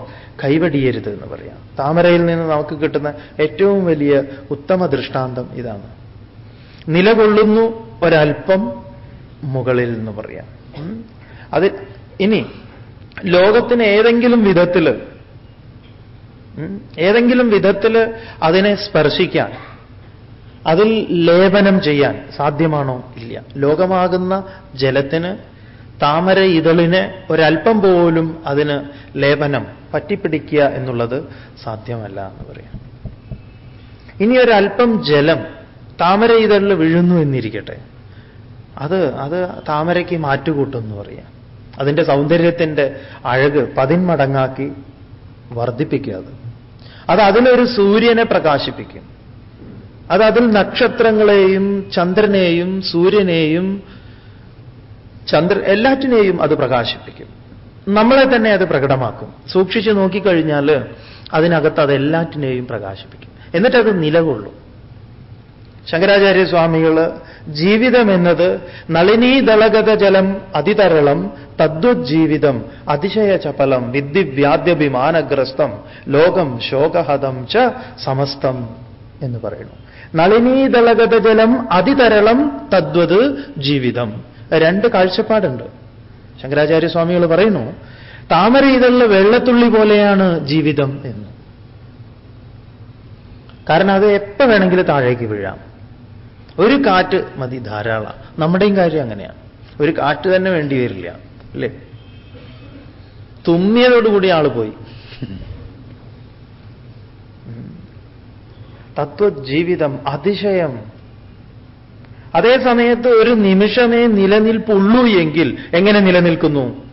കൈവടിയരുത് എന്ന് പറയാം. താമരയിൽ നിന്ന് നമുക്ക് കിട്ടുന്ന ഏറ്റവും വലിയ ഉത്തമ ദൃഷ്ടാന്തം ഇതാണ്. നിലകൊള്ളുന്നു ഒരൽപ്പം മുകളിൽ എന്ന് പറയാം. അത് ഇനി ലോകത്തിന് ഏതെങ്കിലും വിധത്തിൽ ഉം, ഏതെങ്കിലും വിധത്തിൽ അതിനെ സ്പർശിക്കാൻ അതിൽ ലേപനം ചെയ്യാൻ സാധ്യമാണോ ഇല്ല. ലോകമാകുന്ന ജലത്തിന് താമര ഇതളിന് ഒരല്പം പോലും അതിന് ലേപനം പറ്റിപ്പിടിക്കുക എന്നുള്ളത് സാധ്യമല്ല എന്ന് പറയാം. ഇനി ഒരല്പം ജലം താമര ഇതളിൽ വീഴുന്നു എന്നിരിക്കട്ടെ. അത് അത് താമരയ്ക്ക് മാറ്റുകൂട്ടുമെന്ന് പറയാം. അതിന്റെ സൗന്ദര്യത്തിന്റെ അഴക് പതിന്മടങ്ങാക്കി വർദ്ധിപ്പിക്കുക അത്. അത് അതിലൊരു സൂര്യനെ പ്രകാശിപ്പിക്കും. അത് അതിൽ നക്ഷത്രങ്ങളെയും ചന്ദ്രനെയും സൂര്യനെയും ചന്ദ്ര എല്ലാറ്റിനെയും അത് പ്രകാശിപ്പിക്കും. നമ്മളെ തന്നെ അത് പ്രകടമാക്കും. സൂക്ഷിച്ചു നോക്കിക്കഴിഞ്ഞാൽ അതിനകത്ത് അത് എല്ലാറ്റിനെയും പ്രകാശിപ്പിക്കും. എന്നിട്ടത് നിലകൊള്ളും. ശങ്കരാചാര്യ സ്വാമികൾ ജീവിതം എന്നത് നളിനീദളഗത ജലം അതിതരളം തദ്വജ്ജീവിതം അതിശയ ചപലം വിദ്യവ്യാദ്യഭിമാനഗ്രസ്തം ലോകം ശോകഹതം ച സമസ്തം എന്ന് പറയുന്നു. നളിനീദളഗത ജലം അതിതരളം തദ്വത് ജീവിതം. രണ്ട് കാഴ്ചപ്പാടുണ്ട്. ശങ്കരാചാര്യ സ്വാമികൾ പറയുന്നു താമര ഇതളിലെ വെള്ളത്തുള്ളി പോലെയാണ് ജീവിതം എന്ന്. കാരണം അത് എപ്പോ വേണമെങ്കിലും താഴേക്ക് വീഴാം. ഒരു കാറ്റ് മതി ധാരാളം. നമ്മുടെയും കാര്യം അങ്ങനെയാണ് ഒരു കാറ്റ് തന്നെ വേണ്ടി വരില്ല അല്ലേ? തുമ്മിയതോടുകൂടി ആൾ പോയി. തത്വജീവിതം അതിശയം. അതേ സമയത്ത് ഒരു നിമിഷമേ നിലനിൽപ്പുള്ളൂ എങ്കിൽ എങ്ങനെ നിലനിൽക്കുന്നു?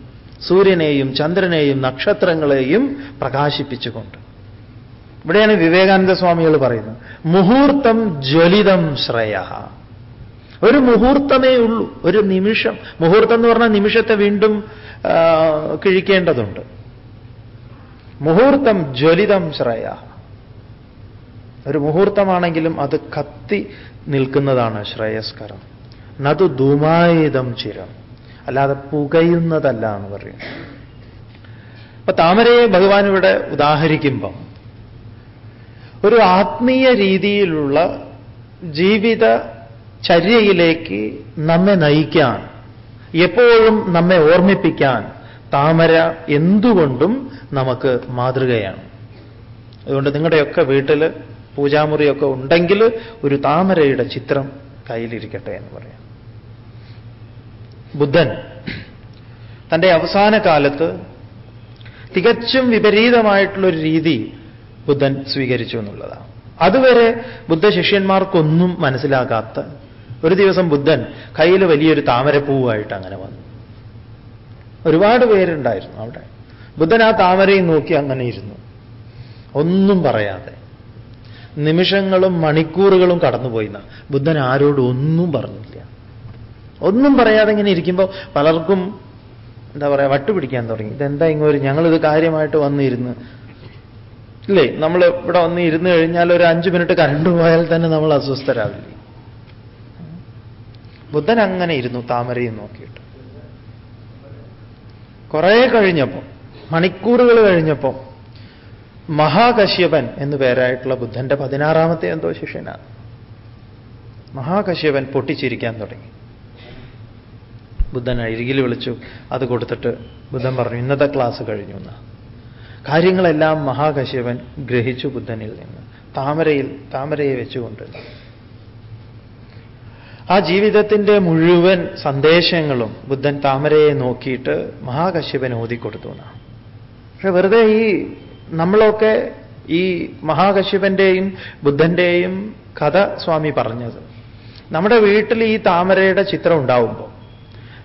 സൂര്യനെയും ചന്ദ്രനെയും നക്ഷത്രങ്ങളെയും പ്രകാശിപ്പിച്ചുകൊണ്ട്. ഇവിടെയാണ് വിവേകാനന്ദ സ്വാമികൾ പറയുന്നത്. മുഹൂർത്തം ജ്വലിതം ശ്രേയ. ഒരു മുഹൂർത്തമേ ഉള്ളൂ. ഒരു നിമിഷം. മുഹൂർത്തം എന്ന് പറഞ്ഞാൽ നിമിഷത്തെ വീണ്ടും കിഴിക്കേണ്ടതുണ്ട്. മുഹൂർത്തം ജ്വലിതം ശ്രേയ. ഒരു മുഹൂർത്തമാണെങ്കിലും അത് കത്തി നിൽക്കുന്നതാണ് ശ്രേയസ്കരം. നതു ധൂമായുധം ചിരം. അല്ലാതെ പുകയുന്നതല്ല എന്ന് പറയും അപ്പൊ താമരയെ ഭഗവാൻ ഇവിടെ ഉദാഹരിക്കുമ്പം ഒരു ആത്മീയ രീതിയിലുള്ള ജീവിത ചര്യയിലേക്ക് നമ്മെ നയിക്കാൻ എപ്പോഴും നമ്മെ ഓർമ്മിപ്പിക്കാൻ താമര എന്തുകൊണ്ടും നമുക്ക് മാതൃകയാണ്. അതുകൊണ്ട് നിങ്ങളുടെയൊക്കെ വീട്ടിൽ പൂജാമുറിയൊക്കെ ഉണ്ടെങ്കിൽ ഒരു താമരയുടെ ചിത്രം കയ്യിലിരിക്കട്ടെ എന്ന് പറയാം. ബുദ്ധൻ തന്റെ അവസാന കാലത്ത് തികച്ചും വിപരീതമായിട്ടുള്ളൊരു രീതി ബുദ്ധൻ സ്വീകരിച്ചു എന്നുള്ളതാണ്. അതുവരെ ബുദ്ധ ശിഷ്യന്മാർക്കൊന്നും മനസ്സിലാകാത്ത ഒരു ദിവസം ബുദ്ധൻ കയ്യിൽ വലിയൊരു താമരപ്പൂവായിട്ട് അങ്ങനെ വന്നു. ഒരുപാട് പേരുണ്ടായിരുന്നു അവിടെ. ബുദ്ധൻ ആ താമരയും നോക്കി അങ്ങനെ ഇരുന്നു. ഒന്നും പറയാതെ. നിമിഷങ്ങളും മണിക്കൂറുകളും കടന്നുപോയി ബുദ്ധൻ ആരോടും ഒന്നും പറഞ്ഞില്ല. ഒന്നും പറയാതെ ഇങ്ങനെ ഇരിക്കുമ്പോൾ പലർക്കും എന്താ പറയുക വട്ടുപിടിക്കാൻ തുടങ്ങി. ഇതെന്താ ഇങ്ങോട്ട് ഞങ്ങളിത് കാര്യമായിട്ട് വന്നിരുന്ന്? ഇല്ലേ നമ്മൾ ഇവിടെ വന്ന് ഇരുന്ന് കഴിഞ്ഞാൽ ഒരു അഞ്ച് മിനിറ്റ് കരണ്ട് പോയാൽ തന്നെ നമ്മൾ അസ്വസ്ഥരാവില്ലേ? ബുദ്ധൻ അങ്ങനെ ഇരുന്നു താമരയും നോക്കിയിട്ട്. കുറേ കഴിഞ്ഞപ്പോൾ മണിക്കൂറുകൾ കഴിഞ്ഞപ്പോൾ മഹാകശ്യപൻ എന്ന് പേരായിട്ടുള്ള ബുദ്ധന്റെ പതിനാറാമത്തെ എന്തോ ശിഷ്യനാണ്. മഹാകശ്യപൻ പൊട്ടിച്ചിരിക്കാൻ തുടങ്ങി. ബുദ്ധൻ അരികിൽ വിളിച്ചു അത് കൊടുത്തിട്ട് ബുദ്ധൻ പറഞ്ഞു ഇന്നത്തെ ക്ലാസ് കഴിഞ്ഞു എന്ന്. കാര്യങ്ങളെല്ലാം മഹാകശ്യപൻ ഗ്രഹിച്ചു ബുദ്ധനിൽ നിന്ന്. താമരയിൽ താമരയെ വെച്ചുകൊണ്ട്. ആ ജീവിതത്തിന്റെ മുഴുവൻ സന്ദേശങ്ങളും ബുദ്ധൻ താമരയെ നോക്കിയിട്ട് മഹാകശ്യപൻ ഓതിക്കൊടുത്തു എന്നാണ്. പക്ഷെ വെറുതെ ഈ നമ്മളൊക്കെ ഈ മഹാകശ്യപന്റെയും ബുദ്ധന്റെയും കഥ സ്വാമി പറഞ്ഞത്. നമ്മുടെ വീട്ടിൽ ഈ താമരയുടെ ചിത്രം ഉണ്ടാവുമ്പോൾ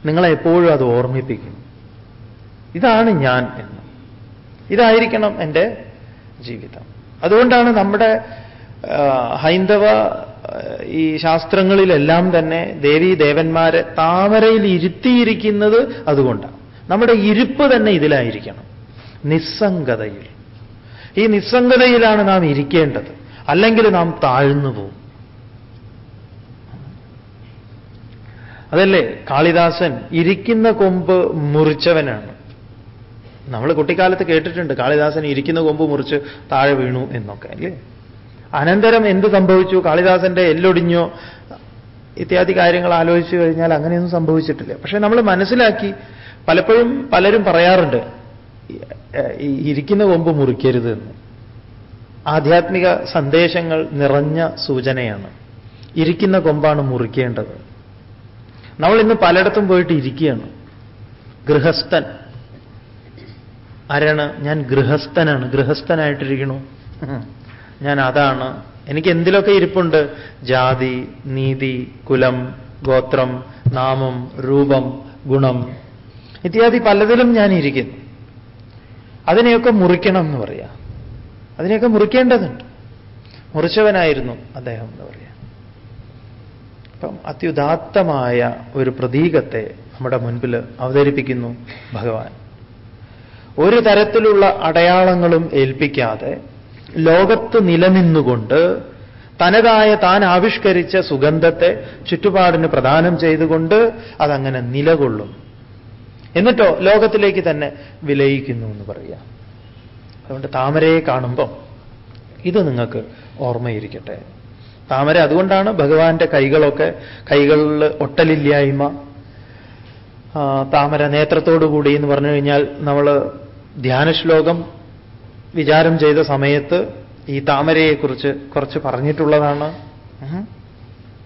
നിങ്ങളെപ്പോഴും അത് ഓർമ്മിപ്പിക്കും. ഇതാണ് ഞാൻ എന്ന്. ഇതായിരിക്കണം എന്റെ ജീവിതം. അതുകൊണ്ടാണ് നമ്മുടെ ഹൈന്ദവ ഈ ശാസ്ത്രങ്ങളിലെല്ലാം തന്നെ ദേവീ ദേവന്മാരെ താമരയിൽ ഇരുത്തിയിരിക്കുന്നത് അതുകൊണ്ടാണ്. നമ്മുടെ ഇരുപ്പ് തന്നെ ഇതിലായിരിക്കണം. നിസ്സംഗതയിൽ. ഈ നിസ്സംഗതയിലാണ് നാം ഇരിക്കേണ്ടത്. അല്ലെങ്കിൽ നാം താഴ്ന്നു പോകും. അതല്ലേ? കാളിദാസൻ ഇരിക്കുന്ന കൊമ്പ് മുറിച്ചവനാണ്. നമ്മൾ കുട്ടിക്കാലത്ത് കേട്ടിട്ടുണ്ട് കാളിദാസൻ ഇരിക്കുന്ന കൊമ്പ് മുറിച്ച് താഴെ വീണു എന്നൊക്കെ അല്ലേ? അനന്തരം എന്ത് സംഭവിച്ചു? കാളിദാസന്റെ എല്ലൊടിഞ്ഞോ? ഇത്യാദി കാര്യങ്ങൾ ആലോചിച്ചു കഴിഞ്ഞാൽ അങ്ങനെയൊന്നും സംഭവിച്ചിട്ടില്ല. പക്ഷേ നമ്മൾ മനസ്സിലാക്കി പലപ്പോഴും പലരും പറയാറുണ്ട് ഇരിക്കുന്ന കൊമ്പ് മുറിക്കരുത് എന്ന്. ആധ്യാത്മിക സന്ദേശങ്ങൾ നിറഞ്ഞ സൂചനയാണ്. ഇരിക്കുന്ന കൊമ്പാണ് മുറിക്കേണ്ടത്. നമ്മൾ ഇന്ന് പലയിടത്തും പോയിട്ട് ഇരിക്കുകയാണ്. ഗൃഹസ്ഥൻ ആരാണ് ഞാൻ ഗൃഹസ്ഥനാണ്. ഗൃഹസ്ഥനായിട്ടിരിക്കണു. ഞാൻ അതാണ്. എനിക്ക് എന്തിലൊക്കെ ഇരിപ്പുണ്ട്? ജാതി നീതി കുലം ഗോത്രം നാമം രൂപം ഗുണം ഇത്യാദി പലതിലും ഞാൻ ഇരിക്കുന്നു അതിനെയൊക്കെ മുറിക്കണം എന്ന് പറയാ. അതിനെയൊക്കെ മുറിക്കേണ്ടതുണ്ട്. മുറിച്ചവനായിരുന്നു അദ്ദേഹം എന്ന് പറയാം. അപ്പം അത്യുദാത്തമായ ഒരു പ്രതീകത്തെ നമ്മുടെ മുൻപിൽ അവതരിപ്പിക്കുന്നു ഭഗവാൻ. ഒരു തരത്തിലുള്ള അടയാളങ്ങളും ഏൽപ്പിക്കാതെ ലോകത്ത് നിലനിന്നുകൊണ്ട് തനതായ താൻ ആവിഷ്കരിച്ച സുഗന്ധത്തെ ചുറ്റുപാടിന് പ്രദാനം ചെയ്തുകൊണ്ട് അതങ്ങനെ നിലകൊള്ളും. എന്നിട്ടോ ലോകത്തിലേക്ക് തന്നെ വിലയിക്കുന്നു എന്ന് പറയാം അതുകൊണ്ട് താമരയെ കാണുമ്പം ഇത് നിങ്ങൾക്ക് ഓർമ്മയിരിക്കട്ടെ. താമര അതുകൊണ്ടാണ് ഭഗവാന്റെ കൈകളൊക്കെ കൈകളിൽ ഒട്ടലില്ലായ്മ താമര നേത്രത്തോടുകൂടി എന്ന് പറഞ്ഞു കഴിഞ്ഞാൽ നമ്മൾ ധ്യാനശ്ലോകം വിചാരം ചെയ്ത സമയത്ത് ഈ താമരയെക്കുറിച്ച് കുറച്ച് പറഞ്ഞിട്ടുള്ളതാണ്.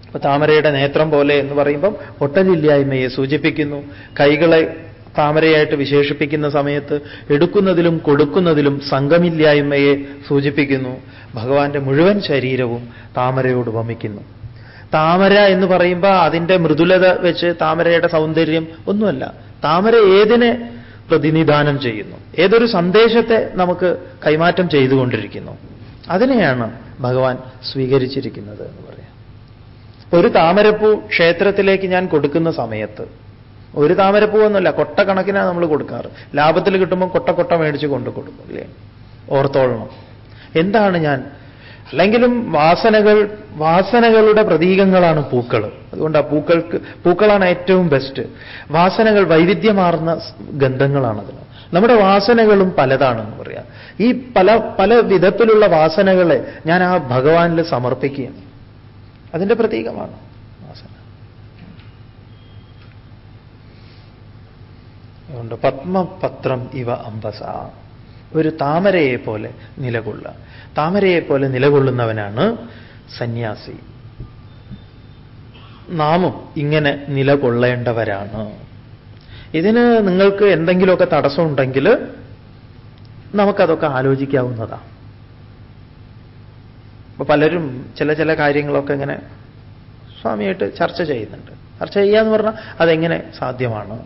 അപ്പൊ താമരയുടെ നേത്രം പോലെ എന്ന് പറയുമ്പം ഒട്ടലില്ലായ്മയെ സൂചിപ്പിക്കുന്നു. കൈകളെ താമരയായിട്ട് വിശേഷിപ്പിക്കുന്ന സമയത്ത് എടുക്കുന്നതിലും കൊടുക്കുന്നതിലും സംഘമില്ലായ്മയെ സൂചിപ്പിക്കുന്നു. ഭഗവാന്റെ മുഴുവൻ ശരീരവും താമരയോട് വമിക്കുന്നു. താമര എന്ന് പറയുമ്പോൾ അതിന്റെ മൃദുലത വെച്ച് താമരയുടെ സൗന്ദര്യം ഒന്നുമല്ല. താമര ഏതിനെ പ്രതിനിധാനം ചെയ്യുന്നു. ഏതൊരു സന്ദേശത്തെ നമുക്ക് കൈമാറ്റം ചെയ്തുകൊണ്ടിരിക്കുന്നു. അതിനെയാണ് ഭഗവാൻ സ്വീകരിച്ചിരിക്കുന്നത് എന്ന് പറയാം. ഒരു താമരപ്പൂ ക്ഷേത്രത്തിലേക്ക് ഞാൻ കൊടുക്കുന്ന സമയത്ത് ഒരു താമരപ്പൂ ഒന്നുമല്ല കൊട്ട കണക്കിനാണ് നമ്മൾ കൊടുക്കാറ്. ലാഭത്തിൽ കിട്ടുമ്പോൾ കൊട്ട കൊട്ട മേടിച്ച് കൊണ്ടു കൊടുക്കും അല്ലേ ഓർത്തോളണം. എന്താണ് ഞാൻ അല്ലെങ്കിലും വാസനകൾ വാസനകളുടെ പ്രതീകങ്ങളാണ് പൂക്കൾ. അതുകൊണ്ട് ആ പൂക്കൾക്ക് പൂക്കളാണ് ഏറ്റവും ബെസ്റ്റ് വാസനകൾ വൈവിധ്യമാർന്ന ഗന്ധങ്ങളാണതിന് നമ്മുടെ വാസനകളും പലതാണെന്ന് പറയാം. ഈ പല പല വിധത്തിലുള്ള വാസനകളെ ഞാൻ ആ ഭഗവാനിൽ സമർപ്പിക്കുകയാണ്. അതിന്റെ പ്രതീകമാണ് വാസന. അതുകൊണ്ട് പത്മപത്രം ഇവ അംബസ ഒരു താമരയെ പോലെ നിലകൊള്ളുക. താമരയെ പോലെ നിലകൊള്ളുന്നവനാണ് സന്യാസി. നാമും ഇങ്ങനെ നിലകൊള്ളേണ്ടവരാണ്. ഇതിന് നിങ്ങൾക്ക് എന്തെങ്കിലുമൊക്കെ തടസ്സമുണ്ടെങ്കിൽ നമുക്കതൊക്കെ ആലോചിക്കാവുന്നതാണ് അപ്പൊ പലരും ചില ചില കാര്യങ്ങളൊക്കെ ഇങ്ങനെ സ്വാമിയായിട്ട് ചർച്ച ചെയ്യുന്നുണ്ട്. ചർച്ച ചെയ്യാന്ന് പറഞ്ഞാൽ അതെങ്ങനെ സാധ്യമാണ്?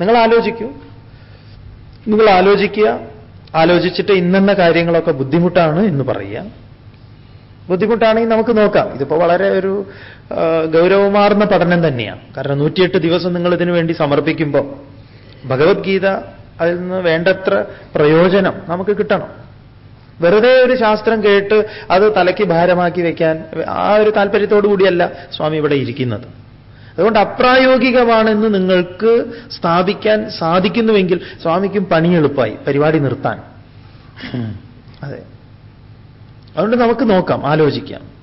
നിങ്ങൾ ആലോചിക്കൂ. നിങ്ങൾ ആലോചിക്കുക. ആലോചിച്ചിട്ട് ഇന്നെന്ന കാര്യങ്ങളൊക്കെ ബുദ്ധിമുട്ടാണ് എന്ന് പറയുക. ബുദ്ധിമുട്ടാണെങ്കിൽ നമുക്ക് നോക്കാം. ഇതിപ്പോ വളരെ ഒരു ഗൗരവമാർന്ന പഠനം തന്നെയാണ്. കാരണം നൂറ്റിയെട്ട് ദിവസം നിങ്ങൾ ഇതിനു വേണ്ടി സമർപ്പിക്കുമ്പോൾ ഭഗവത്ഗീത അതിൽ നിന്ന് വേണ്ടത്ര പ്രയോജനം നമുക്ക് കിട്ടണം. വെറുതെ ഒരു ശാസ്ത്രം കേട്ട് അത് തലയ്ക്ക് ഭാരമാക്കി വെക്കാൻ ആ ഒരു താല്പര്യത്തോടു കൂടിയല്ല സ്വാമി ഇവിടെ ഇരിക്കുന്നത്. അതുകൊണ്ട് അപ്രായോഗികമാണെന്ന് നിങ്ങൾക്ക് സ്ഥാപിക്കാൻ സാധിക്കുന്നുവെങ്കിൽ സ്വാമിക്കും പണി എളുപ്പമായി പരിപാടി നിർത്താൻ. അതെ. അതുകൊണ്ട് നമുക്ക് നോക്കാം ആലോചിക്കാം.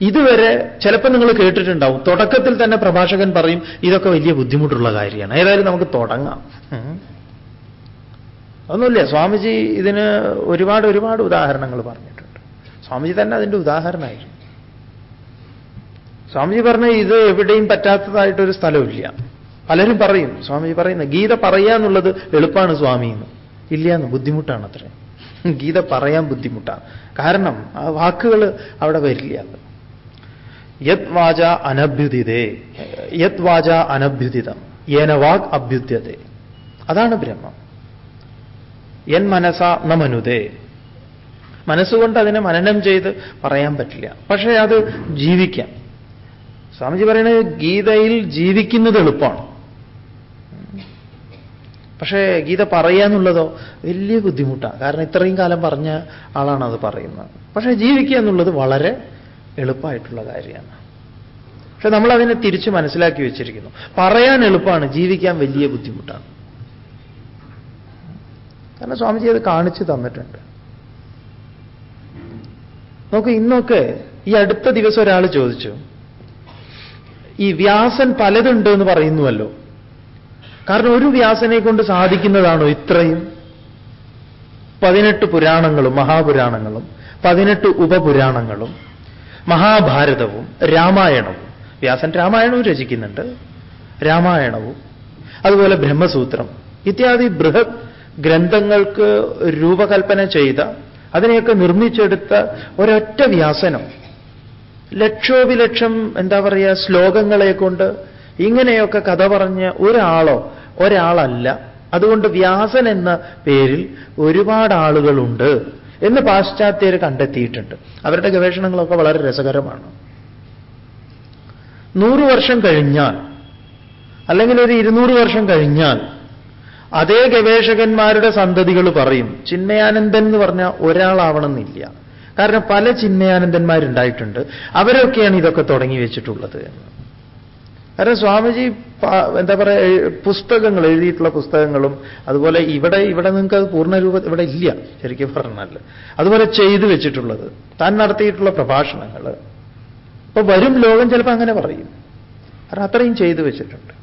ഇതുവരെ ചിലപ്പോൾ നിങ്ങൾ കേട്ടിട്ടുണ്ടാവും തുടക്കത്തിൽ തന്നെ പ്രഭാഷകൻ പറയും ഇതൊക്കെ വലിയ ബുദ്ധിമുട്ടുള്ള കാര്യമാണ്. ഏതായാലും നമുക്ക് തുടങ്ങാം. ഒന്നുമില്ല സ്വാമിജി ഇതിന് ഒരുപാട് ഒരുപാട് ഉദാഹരണങ്ങൾ പറഞ്ഞിട്ടുണ്ട്. സ്വാമിജി തന്നെ അതിന്റെ ഉദാഹരണമായിരുന്നു. സ്വാമിജി പറഞ്ഞ ഇത് എവിടെയും പറ്റാത്തതായിട്ടൊരു സ്ഥലമില്ല പലരും പറയും സ്വാമിജി പറയുന്ന ഗീത പറയുക എന്നുള്ളത് എളുപ്പമാണ് സ്വാമി എന്ന്. ഇല്ല എന്ന് ബുദ്ധിമുട്ടാണ് അത്ര. ഗീത പറയാൻ ബുദ്ധിമുട്ടാണ്. കാരണം ആ വാക്കുകൾ അവിടെ വരില്ല. യത് വാച അനഭ്യുതിതേ യത് വാച അനഭ്യുതിതം ഏന വാക് അഭ്യുദ്ധ്യതേ. അതാണ് ബ്രഹ്മം. എൻ മനസ ന മനുതേ. മനസ്സുകൊണ്ട് അതിനെ മനനം ചെയ്ത് പറയാൻ പറ്റില്ല. പക്ഷേ അത് ജീവിക്കാം. സ്വാമിജി പറയുന്നത് ഗീതയിൽ ജീവിക്കുന്നത് എളുപ്പമാണ്. പക്ഷേ ഗീത പറയാന്നുള്ളതോ വലിയ ബുദ്ധിമുട്ടാണ്. കാരണം ഇത്രയും കാലം പറഞ്ഞ ആളാണ് അത് പറയുന്നത്. പക്ഷേ ജീവിക്കുക എന്നുള്ളത് വളരെ എളുപ്പമായിട്ടുള്ള കാര്യമാണ്. പക്ഷെ നമ്മൾ അതിനെ തിരിച്ച് മനസ്സിലാക്കി വെച്ചിരിക്കുന്നു. പറയാൻ എളുപ്പമാണ് ജീവിക്കാൻ വലിയ ബുദ്ധിമുട്ടാണ്. കാരണം സ്വാമിജി അത് കാണിച്ചു തന്നിട്ടുണ്ട്. നോക്ക് ഇന്നൊക്കെ ഈ അടുത്ത ദിവസം ഒരാൾ ചോദിച്ചു ഈ വ്യാസൻ പലതുണ്ട് എന്ന് പറയുന്നുവല്ലോ. കാരണം ഒരു വ്യാസനെ കൊണ്ട് സാധിക്കുന്നതാണോ ഇത്രയും? പതിനെട്ട് പുരാണങ്ങളും മഹാപുരാണങ്ങളും പതിനെട്ട് ഉപപുരാണങ്ങളും മഹാഭാരതവും രാമായണവും. വ്യാസൻ രാമായണവും രചിക്കുന്നുണ്ട്. രാമായണവും അതുപോലെ ബ്രഹ്മസൂത്രം ഇത്യാദി ബൃഹത് ഗ്രന്ഥങ്ങൾക്ക് രൂപകൽപ്പന ചെയ്ത അതിനെയൊക്കെ നിർമ്മിച്ചെടുത്ത ഒരൊറ്റ വ്യാസനം ലക്ഷോപിലക്ഷം എന്താ പറയുക ശ്ലോകങ്ങളെ കൊണ്ട് ഇങ്ങനെയൊക്കെ കഥ പറഞ്ഞ ഒരാളോ ഒരാളല്ല. അതുകൊണ്ട് വ്യാസൻ എന്ന പേരിൽ ഒരുപാട് ആളുകളുണ്ട് എന്ന് പാശ്ചാത്യർ കണ്ടെത്തിയിട്ടുണ്ട്. അവരുടെ ഗവേഷണങ്ങളൊക്കെ വളരെ രസകരമാണ്. നൂറു വർഷം കഴിഞ്ഞാൽ അല്ലെങ്കിൽ ഒരു ഇരുന്നൂറ് വർഷം കഴിഞ്ഞാൽ അതേ ഗവേഷകന്മാരുടെ സന്തതികൾ പറയും ചിന്മയാനന്ദൻ എന്ന് പറഞ്ഞാൽ ഒരാളാവണമെന്നില്ല. കാരണം പല ചിന്മയാനന്ദന്മാരുണ്ടായിട്ടുണ്ട്. അവരൊക്കെയാണ് ഇതൊക്കെ തുടങ്ങി വെച്ചിട്ടുള്ളത് കാരണം സ്വാമിജി എന്താ പറയുക പുസ്തകങ്ങൾ എഴുതിയിട്ടുള്ള പുസ്തകങ്ങളും അതുപോലെ ഇവിടെ ഇവിടെ നിങ്ങൾക്ക് അത് പൂർണരൂപ ഇവിടെ ഇല്ല ശരിക്കും പറഞ്ഞാൽ അതുപോലെ ചെയ്തു വെച്ചിട്ടുള്ളത്. താൻ നടത്തിയിട്ടുള്ള പ്രഭാഷണങ്ങൾ. ഇപ്പൊ വരും ലോകം ചിലപ്പോൾ അങ്ങനെ പറയും. കാരണം അത്രയും ചെയ്തു വെച്ചിട്ടുണ്ട്.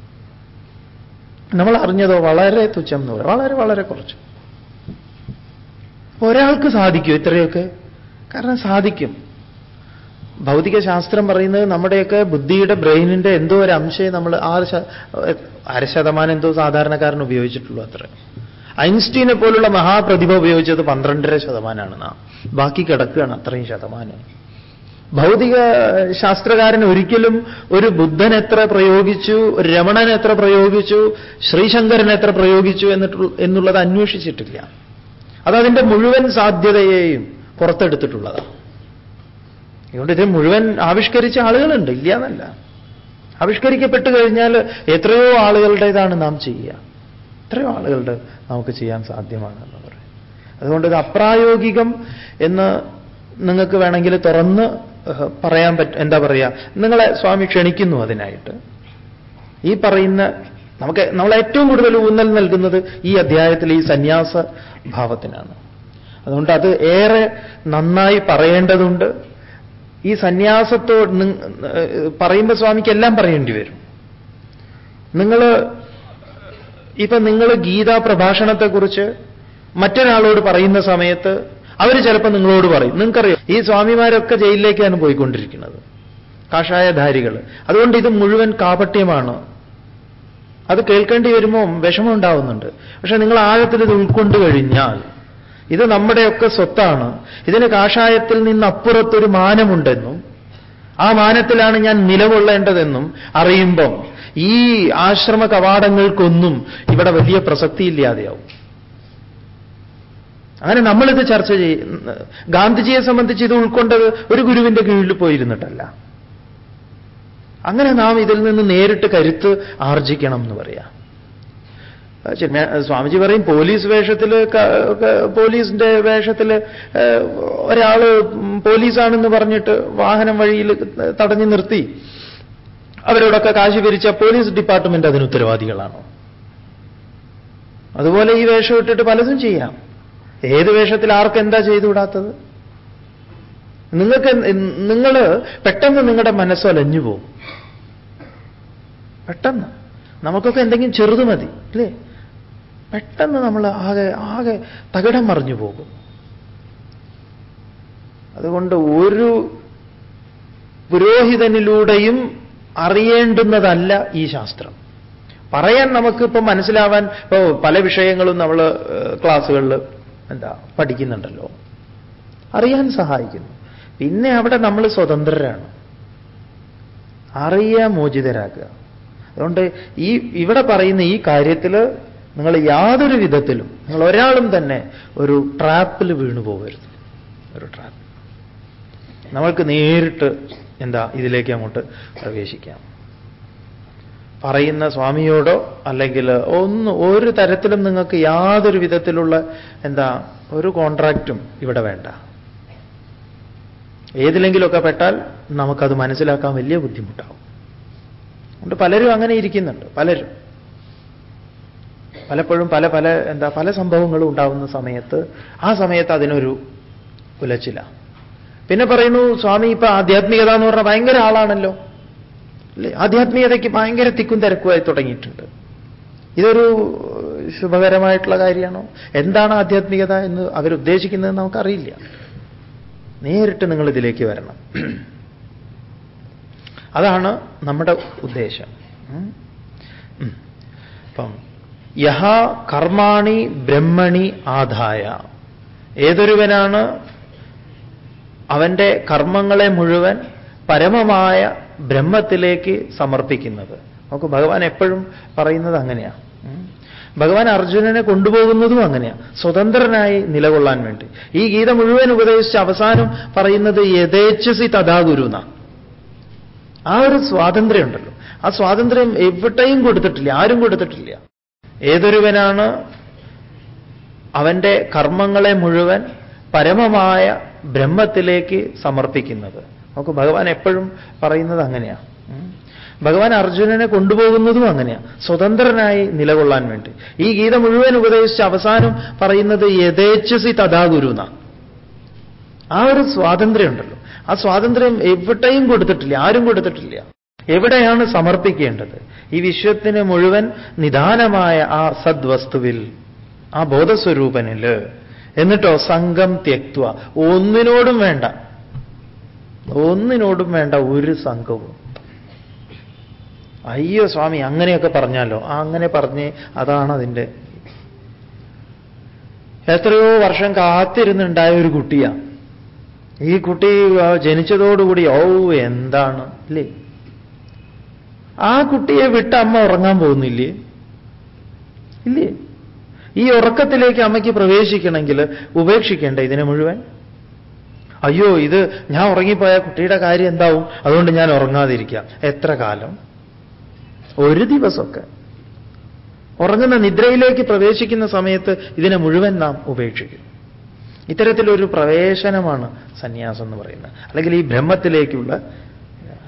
നമ്മൾ അറിഞ്ഞതോ വളരെ തുച്ഛം എന്ന് പറയും. വളരെ വളരെ കുറച്ച്. ഒരാൾക്ക് സാധിക്കും ഇത്രയൊക്കെ? കാരണം സാധിക്കും. ഭൗതിക ശാസ്ത്രം പറയുന്നത് നമ്മുടെയൊക്കെ ബുദ്ധിയുടെ ബ്രെയിനിന്റെ എന്തോ ഒരു അംശം നമ്മൾ ആറ് അര ശതമാനം എന്തോ സാധാരണക്കാരൻ ഉപയോഗിച്ചിട്ടുള്ളൂ അത്ര. ഐൻസ്റ്റീനെ പോലുള്ള മഹാപ്രതിഭ ഉപയോഗിച്ചത് പന്ത്രണ്ടര ശതമാനമാണ് നാം. ബാക്കി കിടക്കുകയാണ് അത്രയും ശതമാനം. ഭൗതിക ശാസ്ത്രകാരൻ ഒരിക്കലും ഒരു ബുദ്ധൻ എത്ര പ്രയോഗിച്ചു രമണൻ എത്ര പ്രയോഗിച്ചു ശ്രീശങ്കരൻ എത്ര പ്രയോഗിച്ചു എന്നിട്ടുള്ള എന്നുള്ളത് അന്വേഷിച്ചിട്ടില്ല. അതതിന്റെ മുഴുവൻ സാധ്യതയെയും പുറത്തെടുത്തിട്ടുള്ളതാണ് അതുകൊണ്ട് ഇത് മുഴുവൻ ആവിഷ്കരിച്ച ആളുകളുണ്ട് ഇല്ല എന്നല്ല ആവിഷ്കരിക്കപ്പെട്ട് കഴിഞ്ഞാൽ എത്രയോ ആളുകളുടേതാണ് നാം ചെയ്യുക. എത്രയോ ആളുകളുടെ നമുക്ക് ചെയ്യാൻ സാധ്യമാണ് എന്ന് പറയും. അതുകൊണ്ട് ഇത് അപ്രായോഗികം എന്ന് നിങ്ങൾക്ക് വേണമെങ്കിൽ തുറന്ന് പറയാൻ പറ്റും എന്താ പറയുക നിങ്ങളെ സ്വാമി ക്ഷണിക്കുന്നു അതിനായിട്ട്. ഈ പറയുന്ന നമുക്ക് നമ്മൾ ഏറ്റവും കൂടുതൽ ഊന്നൽ നൽകുന്നത് ഈ അധ്യായത്തിൽ ഈ സന്യാസ ഭാവത്തിനാണ്. അതുകൊണ്ട് അത് ഏറെ നന്നായി പറയേണ്ടതുണ്ട്. ഈ സന്യാസത്തോട് പറയുമ്പോൾ സ്വാമിക്ക് എല്ലാം പറയേണ്ടി വരും. നിങ്ങൾ ഇപ്പൊ നിങ്ങൾ ഗീതാ പ്രഭാഷണത്തെക്കുറിച്ച് മറ്റൊരാളോട് പറയുന്ന സമയത്ത് അവർ ചിലപ്പോൾ നിങ്ങളോട് പറയും. നിങ്ങൾക്കറിയാം ഈ സ്വാമിമാരൊക്കെ ജയിലിലേക്കാണ് പോയിക്കൊണ്ടിരിക്കുന്നത്. കാഷായധാരികൾ അതുകൊണ്ട് ഇത് മുഴുവൻ കാപട്യമാണ്. അത് കേൾക്കേണ്ടി വരുമ്പോൾ വിഷമം ഉണ്ടാവുന്നുണ്ട്. പക്ഷെ നിങ്ങൾ ആഴത്തിൽ ഇത് ഉൾക്കൊണ്ടു കഴിഞ്ഞാൽ ഇത് നമ്മുടെയൊക്കെ സ്വത്താണ്. ഇതിന് കാഷായത്തിൽ നിന്ന് അപ്പുറത്തൊരു മാനമുണ്ടെന്നും ആ മാനത്തിലാണ് ഞാൻ നിലകൊള്ളേണ്ടതെന്നും അറിയുമ്പം ഈ ആശ്രമ കവാടങ്ങൾക്കൊന്നും ഇവിടെ വലിയ പ്രസക്തി പ്രസക്തിയില്ലാതെയാവും. അങ്ങനെ നമ്മളിത് ചർച്ച ചെയ്യ ഗാന്ധിജിയെ സംബന്ധിച്ച് ഇത് ഉൾക്കൊണ്ടത് ഒരു ഗുരുവിന്റെ കീഴിൽ പോയിരുന്നിട്ടല്ല. അങ്ങനെ നാം ഇതിൽ നിന്ന് നേരിട്ട് കരുത്ത് ആർജിക്കണം എന്ന് പറയാം. സ്വാമിജി പറയും പോലീസ് വേഷത്തിൽ പോലീസിന്റെ വേഷത്തിൽ ഒരാൾ പോലീസാണെന്ന് പറഞ്ഞിട്ട് വാഹനം വഴിയിൽ തടഞ്ഞു നിർത്തി. അവരോടൊക്കെ കാശ് പിരിച്ച പോലീസ് ഡിപ്പാർട്ട്മെന്റ് അതിന് ഉത്തരവാദികളാണോ? അതുപോലെ ഈ വേഷം ഇട്ടിട്ട് പലതും ചെയ്യാം. ഏത് വേഷത്തിൽ ആർക്ക് എന്താ ചെയ്തുകൂടാത്തത്? നിങ്ങൾക്ക് നിങ്ങൾ പെട്ടെന്ന് നിങ്ങളുടെ മനസ്സൊലഞ്ഞു പോകും പെട്ടെന്ന്. നമുക്കൊക്കെ എന്തെങ്കിലും ചെറുത് മതി അല്ലേ? പെട്ടെന്ന് നമ്മൾ ആകെ ആകെ തകിടം മറിഞ്ഞു പോകും. അതുകൊണ്ട് ഒരു പുരോഹിതനിലൂടെയും അറിയേണ്ടുന്നതല്ല ഈ ശാസ്ത്രം. പറയാൻ നമുക്ക് ഇപ്പം മനസ്സിലാവാൻ ഇപ്പോൾ പല വിഷയങ്ങളും നമ്മൾ ക്ലാസ്സുകളിൽ എന്താ പഠിക്കുന്നുണ്ടല്ലോ. അറിയാൻ സഹായിക്കുന്നു. പിന്നെ അവിടെ നമ്മൾ സ്വതന്ത്രരാണ്. അറിയാ മോചിതരാക്കുക അതുകൊണ്ട് ഈ ഇവിടെ പറയുന്ന ഈ കാര്യത്തിൽ നിങ്ങൾ യാതൊരു വിധത്തിലും നിങ്ങൾ ഒരാളും തന്നെ ഒരു ട്രാപ്പിൽ വീണു പോകരുത്. ഒരു ട്രാപ്പ് നമ്മൾക്ക് നേരിട്ട് എന്താ ഇതിലേക്ക് അങ്ങോട്ട് പ്രവേശിക്കാം. പറയുന്ന സ്വാമിയോടോ അല്ലെങ്കിൽ ഒന്ന് ഒരു തരത്തിലും നിങ്ങൾക്ക് യാതൊരു വിധത്തിലുള്ള എന്താ ഒരു കോൺട്രാക്റ്റും ഇവിടെ വേണ്ട. ഏതിലെങ്കിലുമൊക്കെ പെട്ടാൽ നമുക്കത് മനസ്സിലാക്കാൻ വലിയ ബുദ്ധിമുട്ടാവും. അതുകൊണ്ട് പലരും അങ്ങനെ ഇരിക്കുന്നുണ്ട് പലരും. പലപ്പോഴും പല പല എന്താ പല സംഭവങ്ങളും ഉണ്ടാവുന്ന സമയത്ത് ആ സമയത്ത് അതിനൊരു ഉലച്ചില്ല പിന്നെ പറയുന്നു സ്വാമി ഇപ്പൊ ആധ്യാത്മികത എന്ന് പറഞ്ഞാൽ ഭയങ്കര ആളാണല്ലോ. അല്ലേ? ആധ്യാത്മികതയ്ക്ക് ഭയങ്കര തിക്കും തിരക്കുമായി തുടങ്ങിയിട്ടുണ്ട്. ഇതൊരു ശുഭകരമായിട്ടുള്ള കാര്യമാണോ? എന്താണ് ആധ്യാത്മികത എന്ന് അവരുദ്ദേശിക്കുന്നത് നമുക്കറിയില്ല. നേരിട്ട് നിങ്ങൾ ഇതിലേക്ക് വരണം. അതാണ് നമ്മുടെ ഉദ്ദേശം. അപ്പം യഹ കർമാണി ബ്രഹ്മണി ആധായ. ഏതൊരുവനാണ്? അവന്റെ കർമ്മങ്ങളെ മുഴുവൻ പരമമായ ബ്രഹ്മത്തിലേക്ക് സമർപ്പിക്കുന്നത്. നമുക്ക് ഭഗവാൻ എപ്പോഴും പറയുന്നത് അങ്ങനെയാണ് ഭഗവാൻ അർജുനനെ കൊണ്ടുപോകുന്നതും അങ്ങനെയാണ് സ്വതന്ത്രനായി നിലകൊള്ളാൻ വേണ്ടി. ഈ ഗീത മുഴുവൻ ഉപദേശിച്ച് അവസാനം പറയുന്നത് യഥേച്ഛസി തഥാ ഗുരുന. ആ ഒരു സ്വാതന്ത്ര്യം ഉണ്ടല്ലോ ആ സ്വാതന്ത്ര്യം എവിടെയും കൊടുത്തിട്ടില്ല ആരും കൊടുത്തിട്ടില്ല. ഏതൊരുവനാണ്? അവന്റെ കർമ്മങ്ങളെ മുഴുവൻ പരമമായ ബ്രഹ്മത്തിലേക്ക് സമർപ്പിക്കുന്നത്. നമുക്ക് ഭഗവാൻ എപ്പോഴും പറയുന്നത് അങ്ങനെയാണ് ഭഗവാൻ അർജുനനെ കൊണ്ടുപോകുന്നതും അങ്ങനെയാണ് സ്വതന്ത്രനായി നിലകൊള്ളാൻ വേണ്ടി. ഈ ഗീത മുഴുവൻ ഉപദേശിച്ച് അവസാനം പറയുന്നത് യഥേച്ഛസി തഥാ ആ ഒരു സ്വാതന്ത്ര്യം ഉണ്ടല്ലോ ആ സ്വാതന്ത്ര്യം എവിടെയും കൊടുത്തിട്ടില്ല ആരും കൊടുത്തിട്ടില്ല. എവിടെയാണ് സമർപ്പിക്കേണ്ടത്? ഈ വിശ്വത്തിന് മുഴുവൻ നിദാനമായ ആ സദ്വസ്തുവിൽ ആ ബോധസ്വരൂപനിൽ എന്നിട്ടോ സംഘം തെക്വ ഒന്നിനോടും വേണ്ട. ഒന്നിനോടും വേണ്ട ഒരു സംഘവും. അയ്യോ സ്വാമി അങ്ങനെയൊക്കെ പറഞ്ഞാലോ? അങ്ങനെ പറഞ്ഞ് അതാണ് അതിന്റെ. എത്രയോ വർഷം കാത്തിരുന്നുണ്ടായ ഒരു കുട്ടിയാണ് ഈ കുട്ടി ജനിച്ചതോടുകൂടി ഓ എന്താണ്? അല്ലേ ആ കുട്ടിയെ വിട്ട് അമ്മ ഉറങ്ങാൻ പോകുന്നില്ലേ? ഇല്ലേ? ഈ ഉറക്കത്തിലേക്ക് അമ്മയ്ക്ക് പ്രവേശിക്കണമെങ്കിൽ ഉപേക്ഷിക്കേണ്ട ഇതിനെ മുഴുവൻ? അയ്യോ ഇത് ഞാൻ ഉറങ്ങിപ്പോയ കുട്ടിയുടെ കാര്യം എന്താവും? അതുകൊണ്ട് ഞാൻ ഉറങ്ങാതിരിക്കാം. എത്ര കാലം? ഒരു ദിവസമൊക്കെ. ഉറങ്ങുന്ന നിദ്രയിലേക്ക് പ്രവേശിക്കുന്ന സമയത്ത് ഇതിനെ മുഴുവൻ നാം ഉപേക്ഷിക്കും. ഇത്തരത്തിലൊരു പ്രവേശനമാണ് സന്യാസം എന്ന് പറയുന്നത്. അല്ലെങ്കിൽ ഈ ബ്രഹ്മത്തിലേക്കുള്ള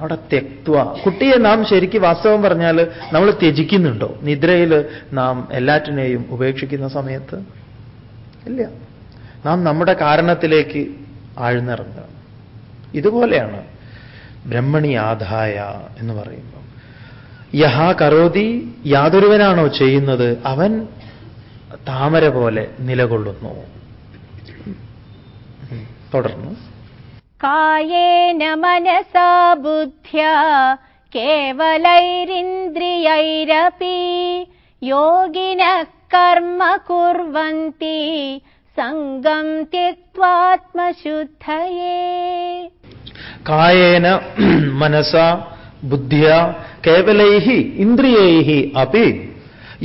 അവിടെ തെക്വ. കുട്ടിയെ നാം ശരിക്ക് വാസ്തവം പറഞ്ഞാൽ നമ്മൾ ത്യജിക്കുന്നുണ്ടോ? നിദ്രയിൽ നാം എല്ലാറ്റിനെയും ഉപേക്ഷിക്കുന്ന സമയത്ത്? ഇല്ല. നാം നമ്മുടെ കാരണത്തിലേക്ക് ആഴ്ന്നിറങ്ങുകയാണ് ഇതുപോലെയാണ് ബ്രഹ്മണി ആധായ എന്ന് പറയുമ്പം. യഹ കരോതി യാതൊരുവനാണോ ചെയ്യുന്നത്? അവൻ താമര പോലെ നിലകൊള്ളുന്നു. തുടർന്നു കായേന മനസാ ബുദ്ധ്യ കേവലൈരിന്ദ്രിയൈരപി യോഗിന കർമ്മ കുർവന്തി സംഗം ത്യക്വാത്മശുദ്ധയേ കായേന മനസാ ബുദ്ധ്യ കേവലൈ ഇന്ദ്രിയൈ അപ്പി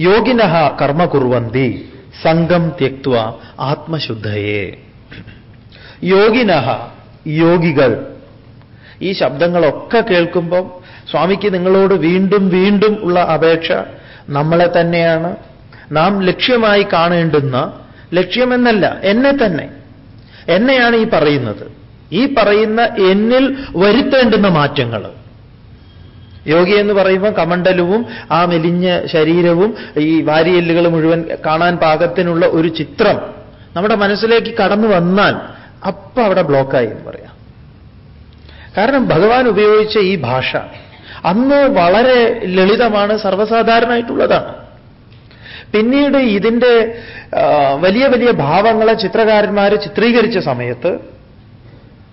യോഗിന കർമ്മ കുർവന്തി സംഗം ത്യക്വ ആത്മശുദ്ധയേ. യോഗിന യോഗികൾ. ഈ ശബ്ദങ്ങളൊക്കെ കേൾക്കുമ്പം സ്വാമിക്ക് നിങ്ങളോട് വീണ്ടും വീണ്ടും ഉള്ള അപേക്ഷ നമ്മളെ തന്നെയാണ്. നാം ലക്ഷ്യമായി കാണേണ്ടുന്ന ലക്ഷ്യമെന്നല്ല എന്നെ തന്നെ. എന്നെയാണ് ഈ പറയുന്നത്. ഈ പറയുന്ന എന്നിൽ വരുത്തേണ്ടുന്ന മാറ്റങ്ങൾ. യോഗി എന്ന് പറയുമ്പോൾ കമണ്ഡലവും ആ മെലിഞ്ഞ ശരീരവും ഈ വാരിയെല്ലുകൾ മുഴുവൻ കാണാൻ പാകത്തിനുള്ള ഒരു ചിത്രം നമ്മുടെ മനസ്സിലേക്ക് കടന്നു വന്നാൽ അപ്പൊ അവിടെ ബ്ലോക്കായി എന്ന് പറയാം. കാരണം ഭഗവാൻ ഉപയോഗിച്ച ഈ ഭാഷ അന്ന് വളരെ ലളിതമാണ് സർവസാധാരണമായിട്ടുള്ളതാണ്. പിന്നീട് ഇതിന്റെ വലിയ വലിയ ഭാവങ്ങളെ ചിത്രകാരന്മാർ ചിത്രീകരിച്ച സമയത്ത്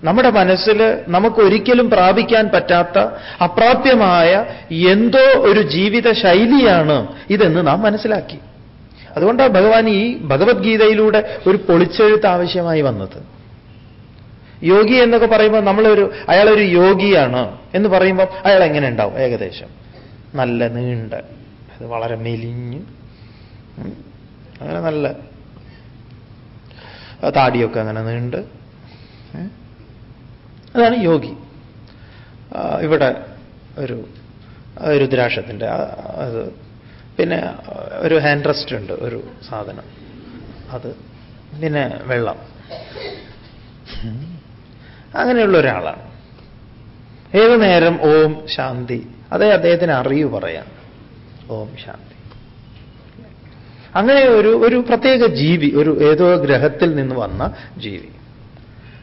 നമ്മുടെ മനസ്സിൽ നമുക്ക് ഒരിക്കലും പ്രാപിക്കാൻ പറ്റാത്ത അപ്രാപ്യമായ എന്തോ ഒരു ജീവിത ശൈലിയാണ് ഇതെന്ന് നാം മനസ്സിലാക്കി. അതുകൊണ്ടാണ് ഭഗവാൻ ഈ ഭഗവത്ഗീതയിലൂടെ ഒരു പൊളിച്ചെഴുത്ത് ആവശ്യമായി വന്നത്. യോഗി എന്നൊക്കെ പറയുമ്പോൾ നമ്മളൊരു അയാളൊരു യോഗിയാണ് എന്ന് പറയുമ്പോൾ അയാൾ എങ്ങനെ ഉണ്ടാവും ഏകദേശം നല്ല നീണ്ട അത് വളരെ മെലിഞ്ഞ്. അങ്ങനെ നല്ല താടിയൊക്കെ അങ്ങനെ നീണ്ട്. അതാണ് യോഗി. ഇവിടെ ഒരു രുദ്രാക്ഷത്തിന്റെ അത് പിന്നെ ഒരു ഹാൻഡ് റെസ്റ്റ് ഉണ്ട് ഒരു സാധനം. അത് പിന്നെ വെള്ളം. അങ്ങനെയുള്ള ഒരാളാണ്. ഏതു നേരം ഓം ശാന്തി? അതേ അദ്ദേഹത്തിന് അറിയൂ പറയാം. ഓം ശാന്തി. അങ്ങനെ ഒരു ഒരു പ്രത്യേക ജീവി ഒരു ഏതോ ഗ്രഹത്തിൽ നിന്ന് വന്ന ജീവി.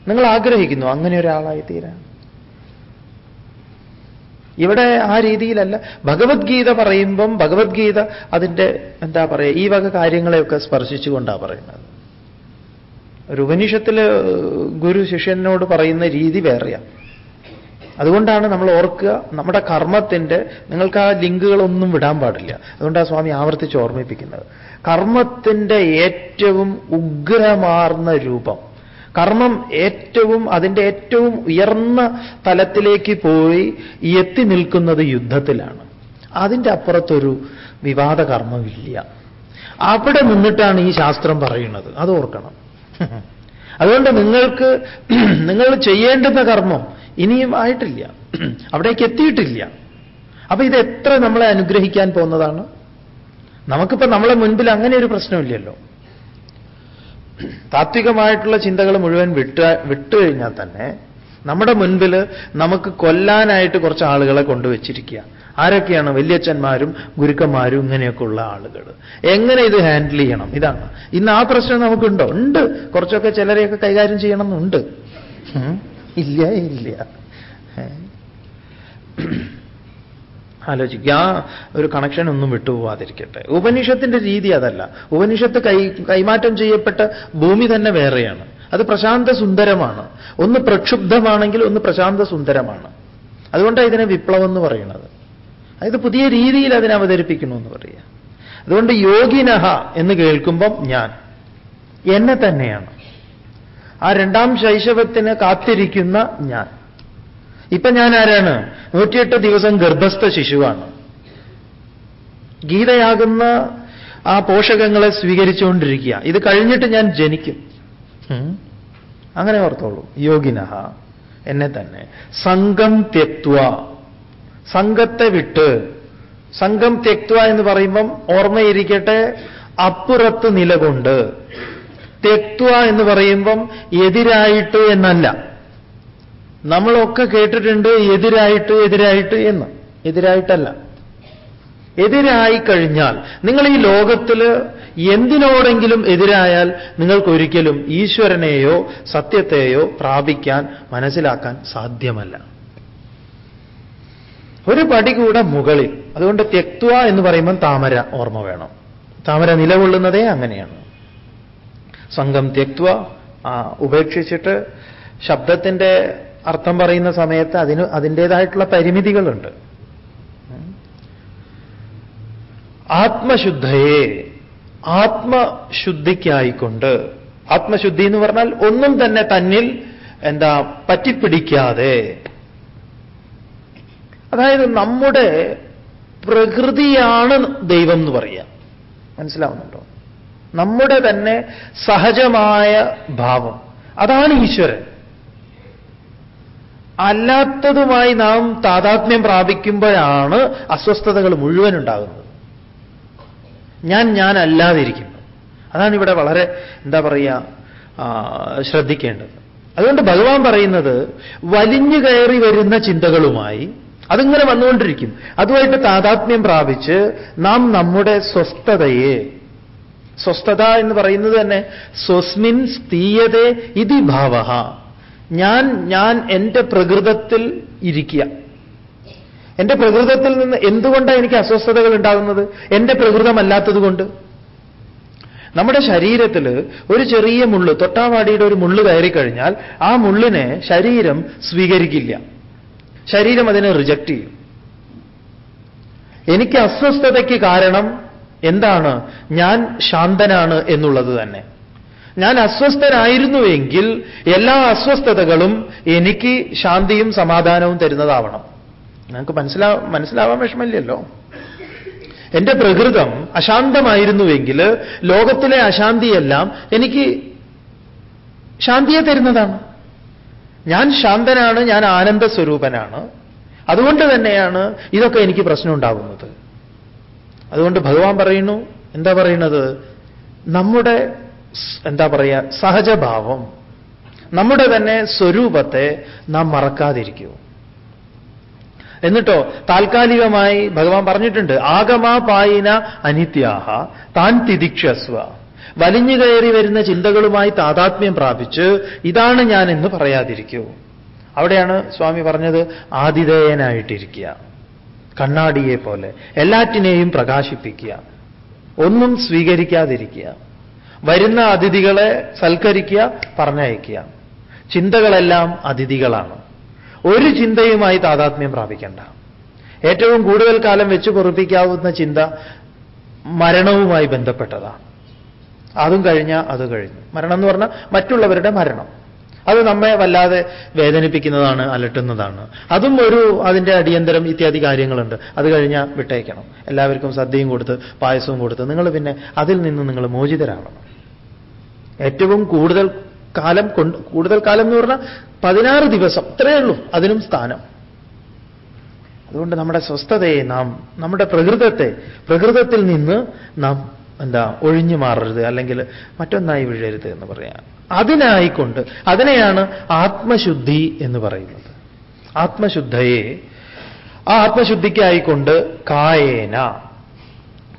നിങ്ങൾ ആഗ്രഹിക്കുന്നു അങ്ങനെ ഒരാളായി തീരാൻ. ഇവിടെ ആ രീതിയിലല്ല. ഭഗവത്ഗീത പറയുമ്പം ഭഗവത്ഗീത അതിന്റെ എന്താ പറയുക ഈ വക കാര്യങ്ങളെയൊക്കെ സ്പർശിച്ചുകൊണ്ടാണ് പറയുന്നത്. ഒരു ഉപനിഷത്തിൽ ഗുരു ശിഷ്യനോട് പറയുന്ന രീതി വേറെയാണ് അതുകൊണ്ടാണ് നമ്മൾ ഓർക്കുക നമ്മുടെ കർമ്മത്തിന്റെ നിങ്ങൾക്ക് ആ ലിങ്കുകളൊന്നും വിടാൻ പാടില്ല. അതുകൊണ്ടാണ് സ്വാമി ആവർത്തിച്ച് ഓർമ്മിപ്പിക്കുന്നത്. കർമ്മത്തിന്റെ ഏറ്റവും ഉഗ്രമാർന്ന രൂപം. കർമ്മം ഏറ്റവും അതിന്റെ ഏറ്റവും ഉയർന്ന തലത്തിലേക്ക് പോയി എത്തി നിൽക്കുന്നത് യുദ്ധത്തിലാണ്. അതിന്റെ അപ്പുറത്തൊരു വിവാദ കർമ്മമില്ല അവിടെ നിന്നിട്ടാണ് ഈ ശാസ്ത്രം പറയുന്നത്. അത് ഓർക്കണം. അതുകൊണ്ട് നിങ്ങൾക്ക് നിങ്ങൾ ചെയ്യേണ്ടുന്ന കർമ്മം ഇനിയും ആയിട്ടില്ല. അവിടേക്ക് എത്തിയിട്ടില്ല. അപ്പൊ ഇത് എത്ര നമ്മളെ അനുഗ്രഹിക്കാൻ പോകുന്നതാണ്? നമുക്കിപ്പോ നമ്മളെ മുൻപിൽ അങ്ങനെ ഒരു പ്രശ്നമില്ലല്ലോ. താത്വികമായിട്ടുള്ള ചിന്തകൾ മുഴുവൻ വിട്ട വിട്ടുകഴിഞ്ഞാൽ തന്നെ നമ്മുടെ മുൻപിൽ നമുക്ക് കൊല്ലാനായിട്ട് കുറച്ച് ആളുകളെ കൊണ്ടുവച്ചിരിക്കുക. ആരൊക്കെയാണ് വല്യച്ഛന്മാരും ഗുരുക്കന്മാരും ഇങ്ങനെയൊക്കെ ഉള്ള ആളുകൾ? എങ്ങനെ ഇത് ഹാൻഡിൽ ചെയ്യണം? ഇതാണ്. ഇന്ന് ആ പ്രശ്നം നമുക്കുണ്ടോ? ഉണ്ട്. കുറച്ചൊക്കെ ചിലരെയൊക്കെ കൈകാര്യം ചെയ്യണം എന്നുണ്ട് ഇല്ല ഇല്ല. ആലോചിക്കുക ആ ഒരു കണക്ഷൻ ഒന്നും വിട്ടുപോവാതിരിക്കട്ടെ. ഉപനിഷത്തിന്റെ രീതി അതല്ല. ഉപനിഷത്ത് കൈ കൈമാറ്റം ചെയ്യപ്പെട്ട ഭൂമി തന്നെ വേറെയാണ്. അത് പ്രശാന്ത സുന്ദരമാണ്. ഒന്ന് പ്രക്ഷുബ്ധമാണെങ്കിൽ ഒന്ന് പ്രശാന്ത സുന്ദരമാണ്. അതുകൊണ്ടാണ് ഇതിനെ വിപ്ലവം എന്ന് പറയുന്നത്. അതായത് പുതിയ രീതിയിൽ അതിനെ അവതരിപ്പിക്കുന്നു എന്ന് പറയുക. അതുകൊണ്ട് യോഗിനഹ എന്ന് കേൾക്കുമ്പം ഞാൻ. എന്നെ തന്നെയാണ്. ആ രണ്ടാം ശൈശവത്തിന് കാത്തിരിക്കുന്ന ഞാൻ. ഇപ്പൊ ഞാൻ ആരാണ്? നൂറ്റിയെട്ട് ദിവസം ഗർഭസ്ഥ ശിശുവാണ്. ഗീതയാകുന്ന ആ പോഷകങ്ങളെ സ്വീകരിച്ചുകൊണ്ടിരിക്കുക. ഇത് കഴിഞ്ഞിട്ട് ഞാൻ ജനിക്കും. അങ്ങനെ ഓർത്തോളൂ. യോഗിനഹ. എന്നെ തന്നെ. സംഘം തെക്വ സംഘത്തെ വിട്ട് സംഘം തെക്വ എന്ന് പറയുമ്പം ഓർമ്മയിരിക്കട്ടെ അപ്പുറത്ത് നിലകൊണ്ട്. തെക്വ എന്ന് പറയുമ്പം എതിരായിട്ട് എന്നല്ല. നമ്മളൊക്കെ കേട്ടിട്ടുണ്ട് എതിരായിട്ട് എതിരായിട്ട് എന്ന്. എതിരായിട്ടല്ല. എതിരായി കഴിഞ്ഞാൽ നിങ്ങൾ ഈ ലോകത്തിൽ എന്തിനോടെങ്കിലും എതിരായാൽ നിങ്ങൾക്കൊരിക്കലും ഈശ്വരനെയോ സത്യത്തെയോ പ്രാപിക്കാൻ മനസ്സിലാക്കാൻ സാധ്യമല്ല. ഒരു പടി കൂടെ മുകളിൽ. അതുകൊണ്ട് തെക്വ എന്ന് പറയുമ്പോൾ താമര ഓർമ്മ വേണം. താമര നിലകൊള്ളുന്നതേ അങ്ങനെയാണ്. സംഘം തെക്വ ഉപേക്ഷിച്ചിട്ട് ശബ്ദത്തിന്റെ അർത്ഥം പറയുന്ന സമയത്ത് അതിന് അതിന്റെതായിട്ടുള്ള പരിമിതികളുണ്ട്. ആത്മശുദ്ധയെ ആത്മശുദ്ധിക്കായിക്കൊണ്ട് ആത്മശുദ്ധി എന്ന് പറഞ്ഞാൽ ഒന്നും തന്നെ തന്നിൽ എന്താ പറ്റിപ്പിടിക്കാതെ അതായത് നമ്മുടെ പ്രകൃതിയാണ് ദൈവം എന്ന് പറയാം. മനസ്സിലാവുന്നുണ്ടോ? നമ്മുടെ തന്നെ സഹജമായ ഭാവം. അതാണ് ഈശ്വരൻ. അല്ലാത്തതുമായി നാം താതാത്മ്യം പ്രാപിക്കുമ്പോഴാണ് അസ്വസ്ഥതകൾ മുഴുവൻ ഉണ്ടാകുന്നത്. ഞാൻ ഞാൻ അല്ലാതിരിക്കുന്നു അതാണ് ഇവിടെ വളരെ എന്താ പറയുക ശ്രദ്ധിക്കേണ്ടത്. അതുകൊണ്ട് ഭഗവാൻ പറയുന്നത് വലിഞ്ഞു കയറി വരുന്ന ചിന്തകളുമായി അതിങ്ങനെ വന്നുകൊണ്ടിരിക്കും. അതുമായിട്ട് താതാത്മ്യം പ്രാപിച്ച് നാം നമ്മുടെ സ്വസ്ഥതയെ സ്വസ്ഥത എന്ന് പറയുന്നത് തന്നെ സ്വസ്മിൻ സ്ഥീയതേ ഇതി ഭാവ ഞാൻ ഞാൻ എന്റെ പ്രകൃതത്തിൽ ഇരിക്കുക. എന്റെ പ്രകൃതത്തിൽ നിന്ന് എന്തുകൊണ്ടാണ് എനിക്ക് അസ്വസ്ഥതകൾ ഉണ്ടാകുന്നത്? എന്റെ പ്രകൃതമല്ലാത്തത് കൊണ്ട്. നമ്മുടെ ശരീരത്തിൽ ഒരു ചെറിയ മുള്ള് തൊട്ടാവാടിയുടെ ഒരു മുള്ള് കയറിക്കഴിഞ്ഞാൽ ആ മുള്ളിനെ ശരീരം സ്വീകരിക്കില്ല. ശരീരം അതിനെ റിജക്റ്റ് ചെയ്യും. എനിക്ക് അസ്വസ്ഥതയ്ക്ക് കാരണം എന്താണ്? ഞാൻ ശാന്തനാണ് എന്നുള്ളത് തന്നെ. ഞാൻ അസ്വസ്ഥനായിരുന്നുവെങ്കിൽ എല്ലാ അസ്വസ്ഥതകളും എനിക്ക് ശാന്തിയും സമാധാനവും തരുന്നതാവണം. നിങ്ങൾക്ക് മനസ്സിലാ മനസ്സിലാവാൻ വിഷമമില്ലല്ലോ? എന്റെ പ്രകൃതം അശാന്തമായിരുന്നുവെങ്കിൽ ലോകത്തിലെ അശാന്തിയെല്ലാം എനിക്ക് ശാന്തിയെ തരുന്നതാണ്. ഞാൻ ശാന്തനാണ് ഞാൻ ആനന്ദ സ്വരൂപനാണ് അതുകൊണ്ട് തന്നെയാണ് ഇതൊക്കെ എനിക്ക് പ്രശ്നം ഉണ്ടാകുന്നത്. അതുകൊണ്ട് ഭഗവാൻ പറയുന്നു എന്താ പറയുന്നത്? നമ്മുടെ എന്താ പറയുക സഹജഭാവം നമ്മുടെ തന്നെ സ്വരൂപത്തെ നാം മറക്കാതിരിക്കൂ. എന്നിട്ടോ താൽക്കാലികമായി ഭഗവാൻ പറഞ്ഞിട്ടുണ്ട് ആഗമാ പായിന അനിത്യാഹ താൻ തിദിക്ഷസ്വ വലിഞ്ഞു കയറി വരുന്ന ചിന്തകളുമായി താതാത്മ്യം പ്രാപിച്ച് ഇതാണ് ഞാൻ എന്ന് പറയാതിരിക്കൂ. അവിടെയാണ് സ്വാമി പറഞ്ഞത് ആതിഥേയനായിട്ടിരിക്കുക. കണ്ണാടിയെ പോലെ എല്ലാറ്റിനെയും പ്രകാശിപ്പിക്കുക. ഒന്നും സ്വീകരിക്കാതിരിക്കുക. വരുന്ന അതിഥികളെ സൽക്കരിക്കുക പറഞ്ഞയക്കുക. ചിന്തകളെല്ലാം അതിഥികളാണ്. ഒരു ചിന്തയുമായി താതാത്മ്യം പ്രാപിക്കേണ്ട. ഏറ്റവും കൂടുതൽ കാലം വെച്ച് പൊറുപ്പിക്കാവുന്ന ചിന്ത മരണവുമായി ബന്ധപ്പെട്ടതാണ്. അതും കഴിഞ്ഞാൽ അത് കഴിഞ്ഞു. മരണം എന്ന് പറഞ്ഞാൽ മറ്റുള്ളവരുടെ മരണം. അത് നമ്മെ വല്ലാതെ വേദനിപ്പിക്കുന്നതാണ് അലട്ടുന്നതാണ്. അതും ഒരു അതിന്റെ അടിയന്തരം ഇത്യാദി കാര്യങ്ങളുണ്ട്. അത് കഴിഞ്ഞാൽ വിട്ടേക്കണം എല്ലാവർക്കും സദ്യയും കൊടുത്ത് പായസവും കൊടുത്ത് നിങ്ങൾ പിന്നെ അതിൽ നിന്ന് നിങ്ങൾ മോചിതരാകണം ഏറ്റവും കൂടുതൽ കാലം കൊണ്ട് കൂടുതൽ കാലം എന്ന് പറഞ്ഞാൽ പതിനാറ് ദിവസം. ഇത്രയേ ഉള്ളൂ. അതിനും സ്ഥാനം. അതുകൊണ്ട് നമ്മുടെ സ്വസ്ഥതയെ നാം നമ്മുടെ പ്രകൃതത്തെ പ്രകൃതത്തിൽ നിന്ന് നാം എന്താ ഒഴിഞ്ഞു മാറരുത് അല്ലെങ്കിൽ മറ്റൊന്നായി വീഴരുത് എന്ന് പറയാം. അതിനായിക്കൊണ്ട് അതിനെയാണ് ആത്മശുദ്ധി എന്ന് പറയുന്നത്. ആത്മശുദ്ധയെ ആ ആത്മശുദ്ധിക്കായിക്കൊണ്ട് കായേന.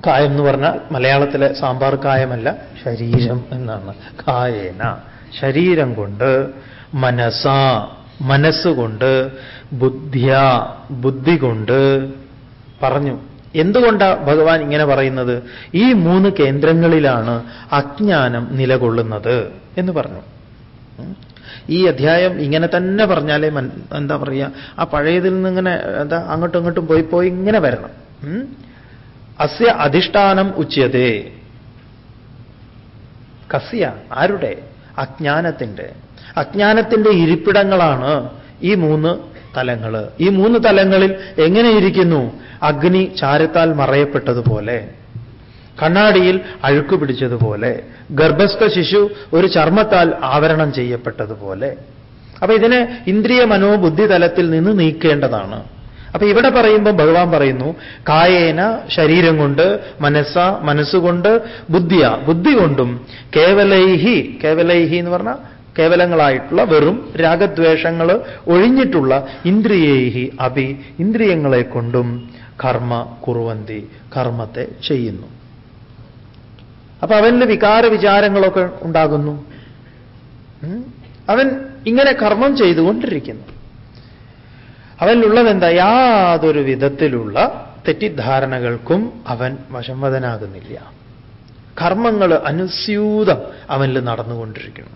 കായം എന്ന് പറഞ്ഞാൽ മലയാളത്തിലെ സാമ്പാർ കായമല്ല ശരീരം എന്നാണ്. കായേന. ശരീരം കൊണ്ട് മനസ മനസ്സുകൊണ്ട് ബുദ്ധിയ ബുദ്ധി കൊണ്ട് പറഞ്ഞു. എന്തുകൊണ്ടാ ഭഗവാൻ ഇങ്ങനെ പറയുന്നത്? ഈ മൂന്ന് കേന്ദ്രങ്ങളിലാണ് അജ്ഞാനം നിലകൊള്ളുന്നത് എന്ന് പറഞ്ഞു. ഈ അധ്യായം ഇങ്ങനെ തന്നെ പറഞ്ഞാലേ എന്താ പറയുക ആ പഴയതിൽ നിന്ന് ഇങ്ങനെ എന്താ അങ്ങോട്ടും ഇങ്ങോട്ടും പോയി പോയി ഇങ്ങനെ വരണം. അസ്യ അധിഷ്ഠാനം ഉച്ചതേ കസ്യ ആരുടെ? അജ്ഞാനത്തിന്റെ അജ്ഞാനത്തിന്റെ ഇരിപ്പിടങ്ങളാണ് ഈ മൂന്ന് തലങ്ങൾ ഈ മൂന്ന് തലങ്ങളിൽ എങ്ങനെയിരിക്കുന്നു? അഗ്നി ചാരത്താൽ മറയപ്പെട്ടതുപോലെ. കണ്ണാടിയിൽ അഴുക്കു പിടിച്ചതുപോലെ. ഗർഭസ്ഥ ശിശു ഒരു ചർമ്മത്താൽ ആവരണം ചെയ്യപ്പെട്ടതുപോലെ. അപ്പൊ ഇതിനെ ഇന്ദ്രിയ മനോബുദ്ധി തലത്തിൽ നിന്ന് നീക്കേണ്ടതാണ്. അപ്പൊ ഇവിടെ പറയുമ്പോൾ ഭഗവാൻ പറയുന്നു കായേന ശരീരം കൊണ്ട് മനസ്സ മനസ്സുകൊണ്ട് ബുദ്ധിയ ബുദ്ധി കൊണ്ടും കേവലൈഹി കേവലൈഹി എന്ന് പറഞ്ഞാൽ കേവലങ്ങളായിട്ടുള്ള വെറും രാഗദ്വേഷങ്ങൾ ഒഴിഞ്ഞിട്ടുള്ള ഇന്ദ്രിയേഹി അഭി ഇന്ദ്രിയങ്ങളെ കൊണ്ടും കർമ്മ കുറുവന്തി കർമ്മത്തെ ചെയ്യുന്നു. അപ്പൊ അവനിൽ വികാര വിചാരങ്ങളൊക്കെ ഉണ്ടാകുന്നു അവൻ ഇങ്ങനെ കർമ്മം ചെയ്തുകൊണ്ടിരിക്കുന്നു. അവനിലുള്ളത് എന്താ യാതൊരു വിധത്തിലുള്ള തെറ്റിദ്ധാരണകൾക്കും അവൻ വശംവദനാകുന്നില്ല കർമ്മങ്ങൾ അനുസ്യൂതം അവനിൽ നടന്നുകൊണ്ടിരിക്കുന്നു.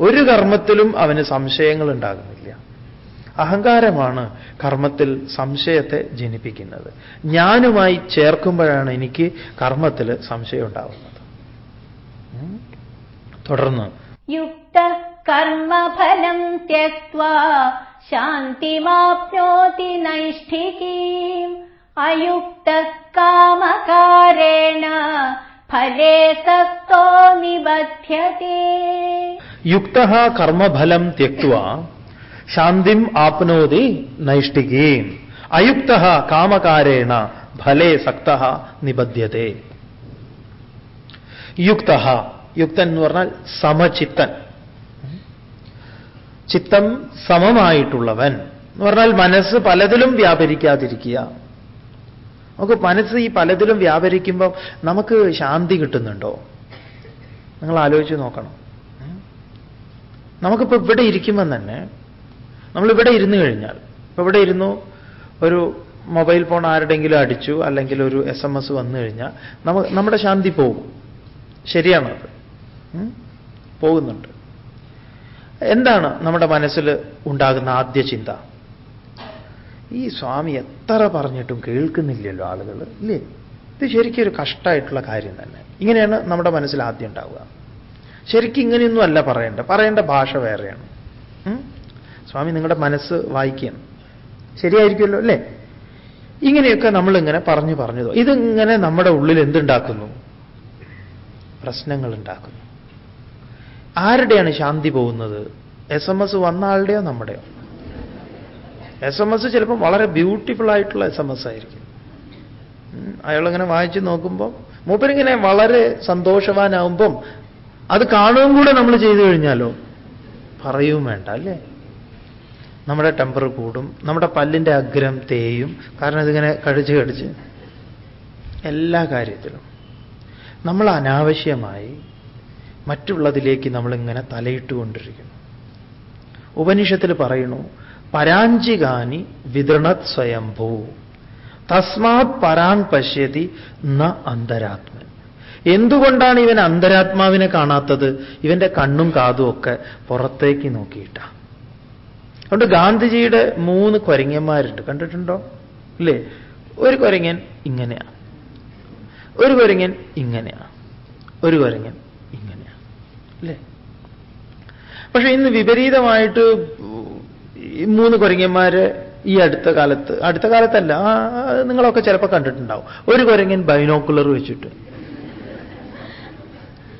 ഒരു കർമ്മത്തിലും അവന് സംശയങ്ങൾ ഉണ്ടാകുന്നില്ല അഹങ്കാരമാണ് കർമ്മത്തിൽ സംശയത്തെ ജനിപ്പിക്കുന്നത്. ഞാനുമായി ചേർക്കുമ്പോഴാണ് എനിക്ക് കർമ്മത്തിൽ സംശയം ഉണ്ടാവുന്നത് തുടർന്ന്. യുക്ത കർമ്മഫലം ശാന്തിമാപ്നോതി നൈഷ്ഠികീം. അയുക്ത കാമകാരേണ ഫലേ സക്തോ നിബധ്യത്തെ യുക്ത കർമ്മഫലം തെക്വ ശാന്തിം ആപ്നോതി നൈഷ്ഠികീം അയുക്ത കാമകാരേണ ഫലേ സക്ത നിബദ്ധ്യത്തെ യുക്ത യുക്തൻ എന്ന് പറഞ്ഞാൽ സമചിത്തൻ। ചിത്തം സമമായിട്ടുള്ളവൻ എന്ന് പറഞ്ഞാൽ മനസ്സ് പലതിലും വ്യാപരിക്കാതിരിക്കുക। നമുക്ക് മനസ്സ് ഈ പലതിലും വ്യാപരിക്കുമ്പോൾ നമുക്ക് ശാന്തി കിട്ടുന്നുണ്ടോ? നിങ്ങൾ ആലോചിച്ച് നോക്കണം? നമുക്കിപ്പോൾ ഇവിടെ ഇരിക്കുമ്പം തന്നെ നമ്മളിവിടെ ഇരുന്ന് കഴിഞ്ഞാൽ ഇപ്പൊ ഇവിടെ ഇരുന്നു ഒരു മൊബൈൽ ഫോൺ ആരുടെങ്കിലും അടിച്ചു അല്ലെങ്കിൽ ഒരു എസ് എം എസ് വന്നു കഴിഞ്ഞാൽ നമ്മ നമ്മുടെ ശാന്തി പോകും. ശരിയാണത്? പോകുന്നുണ്ട്. എന്താണ് നമ്മുടെ മനസ്സിൽ ഉണ്ടാകുന്ന ആദ്യ ചിന്ത? ഈ സ്വാമി എത്ര പറഞ്ഞിട്ടും കേൾക്കുന്നില്ലല്ലോ ആളുകൾ ഇല്ലേ? ഇത് ശരിക്കും ഒരു കഷ്ടമായിട്ടുള്ള കാര്യം തന്നെ. ഇങ്ങനെയാണ് നമ്മുടെ മനസ്സിൽ ആദ്യം ഉണ്ടാവുക. ശരിക്കും ഇങ്ങനെയൊന്നും അല്ല പറയേണ്ട പറയേണ്ട ഭാഷ വേറെയാണ്. സ്വാമി നിങ്ങളുടെ മനസ്സ് വായിക്കണം ശരിയായിരിക്കുമല്ലോ അല്ലേ? ഇങ്ങനെയൊക്കെ നമ്മളിങ്ങനെ പറഞ്ഞു പറഞ്ഞു ഇതിങ്ങനെ നമ്മുടെ ഉള്ളിൽ എന്തുണ്ടാക്കുന്നു? പ്രശ്നങ്ങൾ ഉണ്ടാക്കുന്നു. ആരുടെയാണ് ശാന്തി പോകുന്നത്? എസ് എം എസ് വന്ന ആളുടെയോ നമ്മുടെയോ? എസ് എം എസ് ചിലപ്പോൾ വളരെ ബ്യൂട്ടിഫുൾ ആയിട്ടുള്ള എസ് എം എസ് ആയിരിക്കും. അയാളിങ്ങനെ വായിച്ചു നോക്കുമ്പോൾ മൂപ്പരിങ്ങനെ വളരെ സന്തോഷവാനാവുമ്പം അത് കാണുകയും കൂടെ നമ്മൾ ചെയ്തു കഴിഞ്ഞാലോ? പറയുകയും വേണ്ട അല്ലേ? നമ്മുടെ ടെമ്പർ കൂടും നമ്മുടെ പല്ലിന്റെ അഗ്രം തേയും കാരണം ഇതിങ്ങനെ കടിച്ച് കടിച്ച് എല്ലാ കാര്യത്തിലും നമ്മൾ അനാവശ്യമായി മറ്റുള്ളതിലേക്ക് നമ്മളിങ്ങനെ തലയിട്ടുകൊണ്ടിരിക്കുന്നു. ഉപനിഷത്തിൽ പറയുന്നു പരാഞ്ചികാനി വിതൃണത് സ്വയംഭൂ. തസ്മാത് പരാൻ പശ്യതി ന അന്തരാത്മൻ. എന്തുകൊണ്ടാണ് ഇവൻ അന്തരാത്മാവിനെ കാണാത്തത്? ഇവന്റെ കണ്ണും കാതും ഒക്കെ പുറത്തേക്ക് നോക്കിയിട്ട. അതുകൊണ്ട് ഗാന്ധിജിയുടെ മൂന്ന് കൊരങ്ങന്മാരുണ്ട്. കണ്ടിട്ടുണ്ടോ? ഇല്ലേ? ഒരു കൊരങ്ങൻ ഇങ്ങനെയാ. ഒരു കൊരങ്ങൻ ഇങ്ങനെയാ. ഒരു കൊരങ്ങൻ ഇങ്ങനെയാ. അല്ലേ പക്ഷെ ഇന്ന് വിപരീതമായിട്ട് ഈ മൂന്ന് കുരങ്ങന്മാര് ഈ അടുത്ത കാലത്ത് അടുത്ത കാലത്തല്ല നിങ്ങളൊക്കെ ചിലപ്പോൾ കണ്ടിട്ടുണ്ടാവും. ഒരു കുരങ്ങൻ ബൈനോക്കുലർ വെച്ചിട്ട്.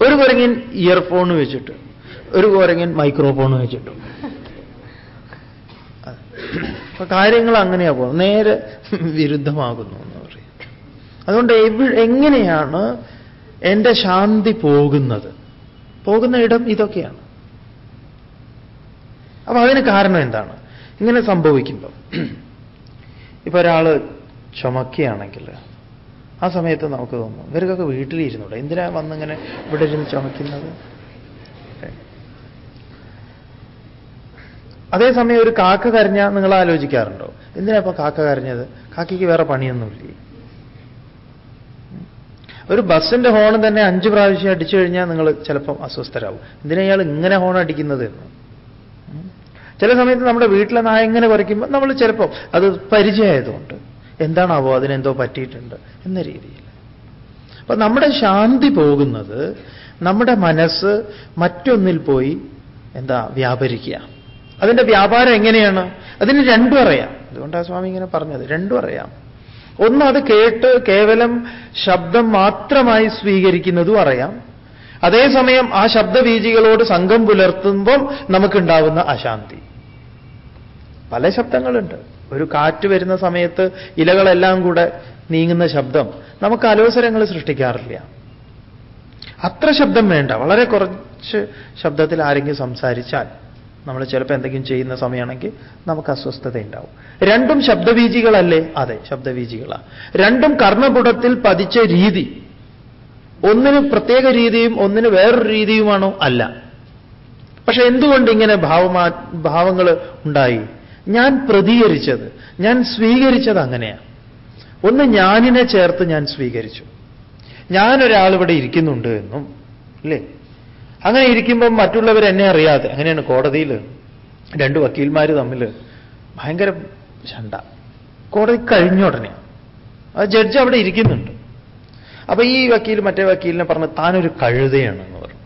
ഒരു കുരങ്ങൻ ഇയർഫോൺ വെച്ചിട്ട്. ഒരു കുരങ്ങൻ മൈക്രോഫോൺ വെച്ചിട്ടു. അപ്പൊ കാര്യങ്ങൾ അങ്ങനെയാ പോകും നേരെ വിരുദ്ധമാകുന്നു എന്ന് പറയും. അതുകൊണ്ട് എങ്ങനെയാണ് എന്റെ ശാന്തി പോകുന്നത്? പോകുന്ന ഇടം ഇതൊക്കെയാണ്. അപ്പൊ അതിന് കാരണം എന്താണ്? ഇങ്ങനെ സംഭവിക്കുമ്പോൾ ഇപ്പൊ ഒരാൾ ചുമക്കുകയാണെങ്കിൽ ആ സമയത്ത് നമുക്ക് തോന്നും ഇവർക്കൊക്കെ വീട്ടിലിരുന്നൂടെ? എന്തിനാ വന്നിങ്ങനെ ഇവിടെ ഇരുന്ന് ചുമക്കുന്നത്? അതേസമയം ഒരു കാക്ക കരഞ്ഞ നിങ്ങൾ ആലോചിക്കാറുണ്ടോ? എന്തിനാ ഇപ്പൊ കാക്ക കരഞ്ഞത്? കാക്കയ്ക്ക് വേറെ പണിയൊന്നുമില്ലേ? ഒരു ബസ്സിന്റെ ഹോൺ തന്നെ അഞ്ച് പ്രാവശ്യം അടിച്ചു കഴിഞ്ഞാൽ നിങ്ങൾ ചിലപ്പം അസ്വസ്ഥരാകും എന്തിനാ ഇയാൾ ഇങ്ങനെ ഹോൺ അടിക്കുന്നത് എന്ന്. ചില സമയത്ത് നമ്മുടെ വീട്ടിലെ നായ ഇങ്ങനെ കുറയ്ക്കുമ്പോൾ നമ്മൾ ചിലപ്പോൾ അത് പരിചയമായതുകൊണ്ട് എന്താണാവോ അതിനെന്തോ പറ്റിയിട്ടുണ്ട് എന്ന രീതിയിൽ. അപ്പൊ നമ്മുടെ ശാന്തി പോകുന്നത് നമ്മുടെ മനസ്സ് മറ്റൊന്നിൽ പോയി എന്താ വ്യാപരിക്കുക. അതിന്റെ വ്യാപാരം എങ്ങനെയാണ്? അതിന് രണ്ടും അറിയാം. അതുകൊണ്ടാണ് സ്വാമി ഇങ്ങനെ പറഞ്ഞത്. രണ്ടും അറിയാം. ഒന്ന് അത് കേട്ട് കേവലം ശബ്ദം മാത്രമായി സ്വീകരിക്കുന്നതും അറിയാം. അതേസമയം ആ ശബ്ദബീജികളോട് സംഘം പുലർത്തുമ്പം നമുക്കുണ്ടാവുന്ന അശാന്തി. പല ശബ്ദങ്ങളുണ്ട്. ഒരു കാറ്റ് വരുന്ന സമയത്ത് ഇലകളെല്ലാം കൂടെ നീങ്ങുന്ന ശബ്ദം നമുക്ക് അലോസരങ്ങൾ സൃഷ്ടിക്കാറില്ല. അത്ര ശബ്ദം വേണ്ട. വളരെ കുറച്ച് ശബ്ദത്തിൽ ആരെങ്കിലും സംസാരിച്ചാൽ നമ്മൾ ചിലപ്പോൾ എന്തെങ്കിലും ചെയ്യുന്ന സമയമാണെങ്കിൽ നമുക്ക് അസ്വസ്ഥത ഉണ്ടാവും രണ്ടും ശബ്ദബീജികളല്ലേ അതെ ശബ്ദവീജികളാണ് രണ്ടും കർമ്മപുടത്തിൽ പതിച്ച രീതി. ഒന്നിന് പ്രത്യേക രീതിയും ഒന്നിന് വേറൊരു രീതിയുമാണോ? അല്ല. പക്ഷെ എന്തുകൊണ്ട് ഇങ്ങനെ ഭാവമാ ഭാവങ്ങൾ ഉണ്ടായി? ഞാൻ പ്രതികരിച്ചത് ഞാൻ സ്വീകരിച്ചത് അങ്ങനെയാണ് ഒന്ന് ഞാനിനെ ചേർത്ത് ഞാൻ സ്വീകരിച്ചു. ഞാനൊരാൾ ഇവിടെ ഇരിക്കുന്നുണ്ട് എന്നും അല്ലേ? അങ്ങനെ ഇരിക്കുമ്പം മറ്റുള്ളവർ എന്നെ അറിയാതെ അങ്ങനെയാണ് കോടതിയിൽ രണ്ട് വക്കീൽമാർ തമ്മിൽ ഭയങ്കര ചണ്ട കോടതി കഴിഞ്ഞ ഉടനെ. ആ ജഡ്ജ് അവിടെ ഇരിക്കുന്നുണ്ട്. അപ്പൊ ഈ വക്കീൽ മറ്റേ വക്കീലിനെ പറഞ്ഞു താനൊരു കഴുതയാണ് എന്ന് പറഞ്ഞു.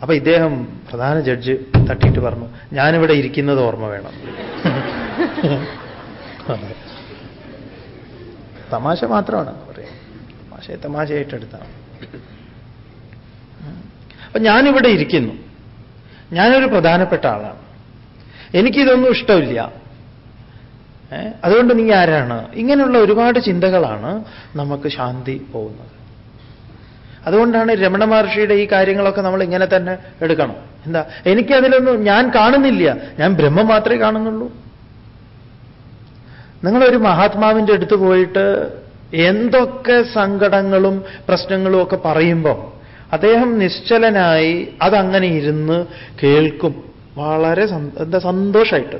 അപ്പൊ ഇദ്ദേഹം പ്രധാന ജഡ്ജ് തട്ടിയിട്ട് പറഞ്ഞു ഞാനിവിടെ ഇരിക്കുന്നത് ഓർമ്മ വേണം. [LAUGHS] തമാശ മാത്രമാണ്. പറയാം തമാശയെ തമാശയായിട്ടെടുത്താണ് അപ്പൊ ഞാനിവിടെ ഇരിക്കുന്നു. ഞാനൊരു പ്രധാനപ്പെട്ട ആളാണ്. എനിക്കിതൊന്നും ഇഷ്ടമില്ല. അതുകൊണ്ട് നീ ആരാണ്? ഇങ്ങനെയുള്ള ഒരുപാട് ചിന്തകളാണ് നമുക്ക് ശാന്തി പോകുന്നത്. അതുകൊണ്ടാണ് രമണ മഹർഷിയുടെ ഈ കാര്യങ്ങളൊക്കെ നമ്മൾ ഇങ്ങനെ തന്നെ എടുക്കണം. എന്താ? എനിക്കതിലൊന്നും ഞാൻ കാണുന്നില്ല. ഞാൻ ബ്രഹ്മം മാത്രമേ കാണുന്നുള്ളൂ. നിങ്ങളൊരു മഹാത്മാവിന്റെ അടുത്ത് പോയിട്ട് എന്തൊക്കെ സങ്കടങ്ങളും പ്രശ്നങ്ങളും ഒക്കെ പറയുമ്പോൾ അദ്ദേഹം നിശ്ചലനായി അതങ്ങനെ ഇരുന്ന് കേൾക്കും. വളരെ എന്താ സന്തോഷമായിട്ട്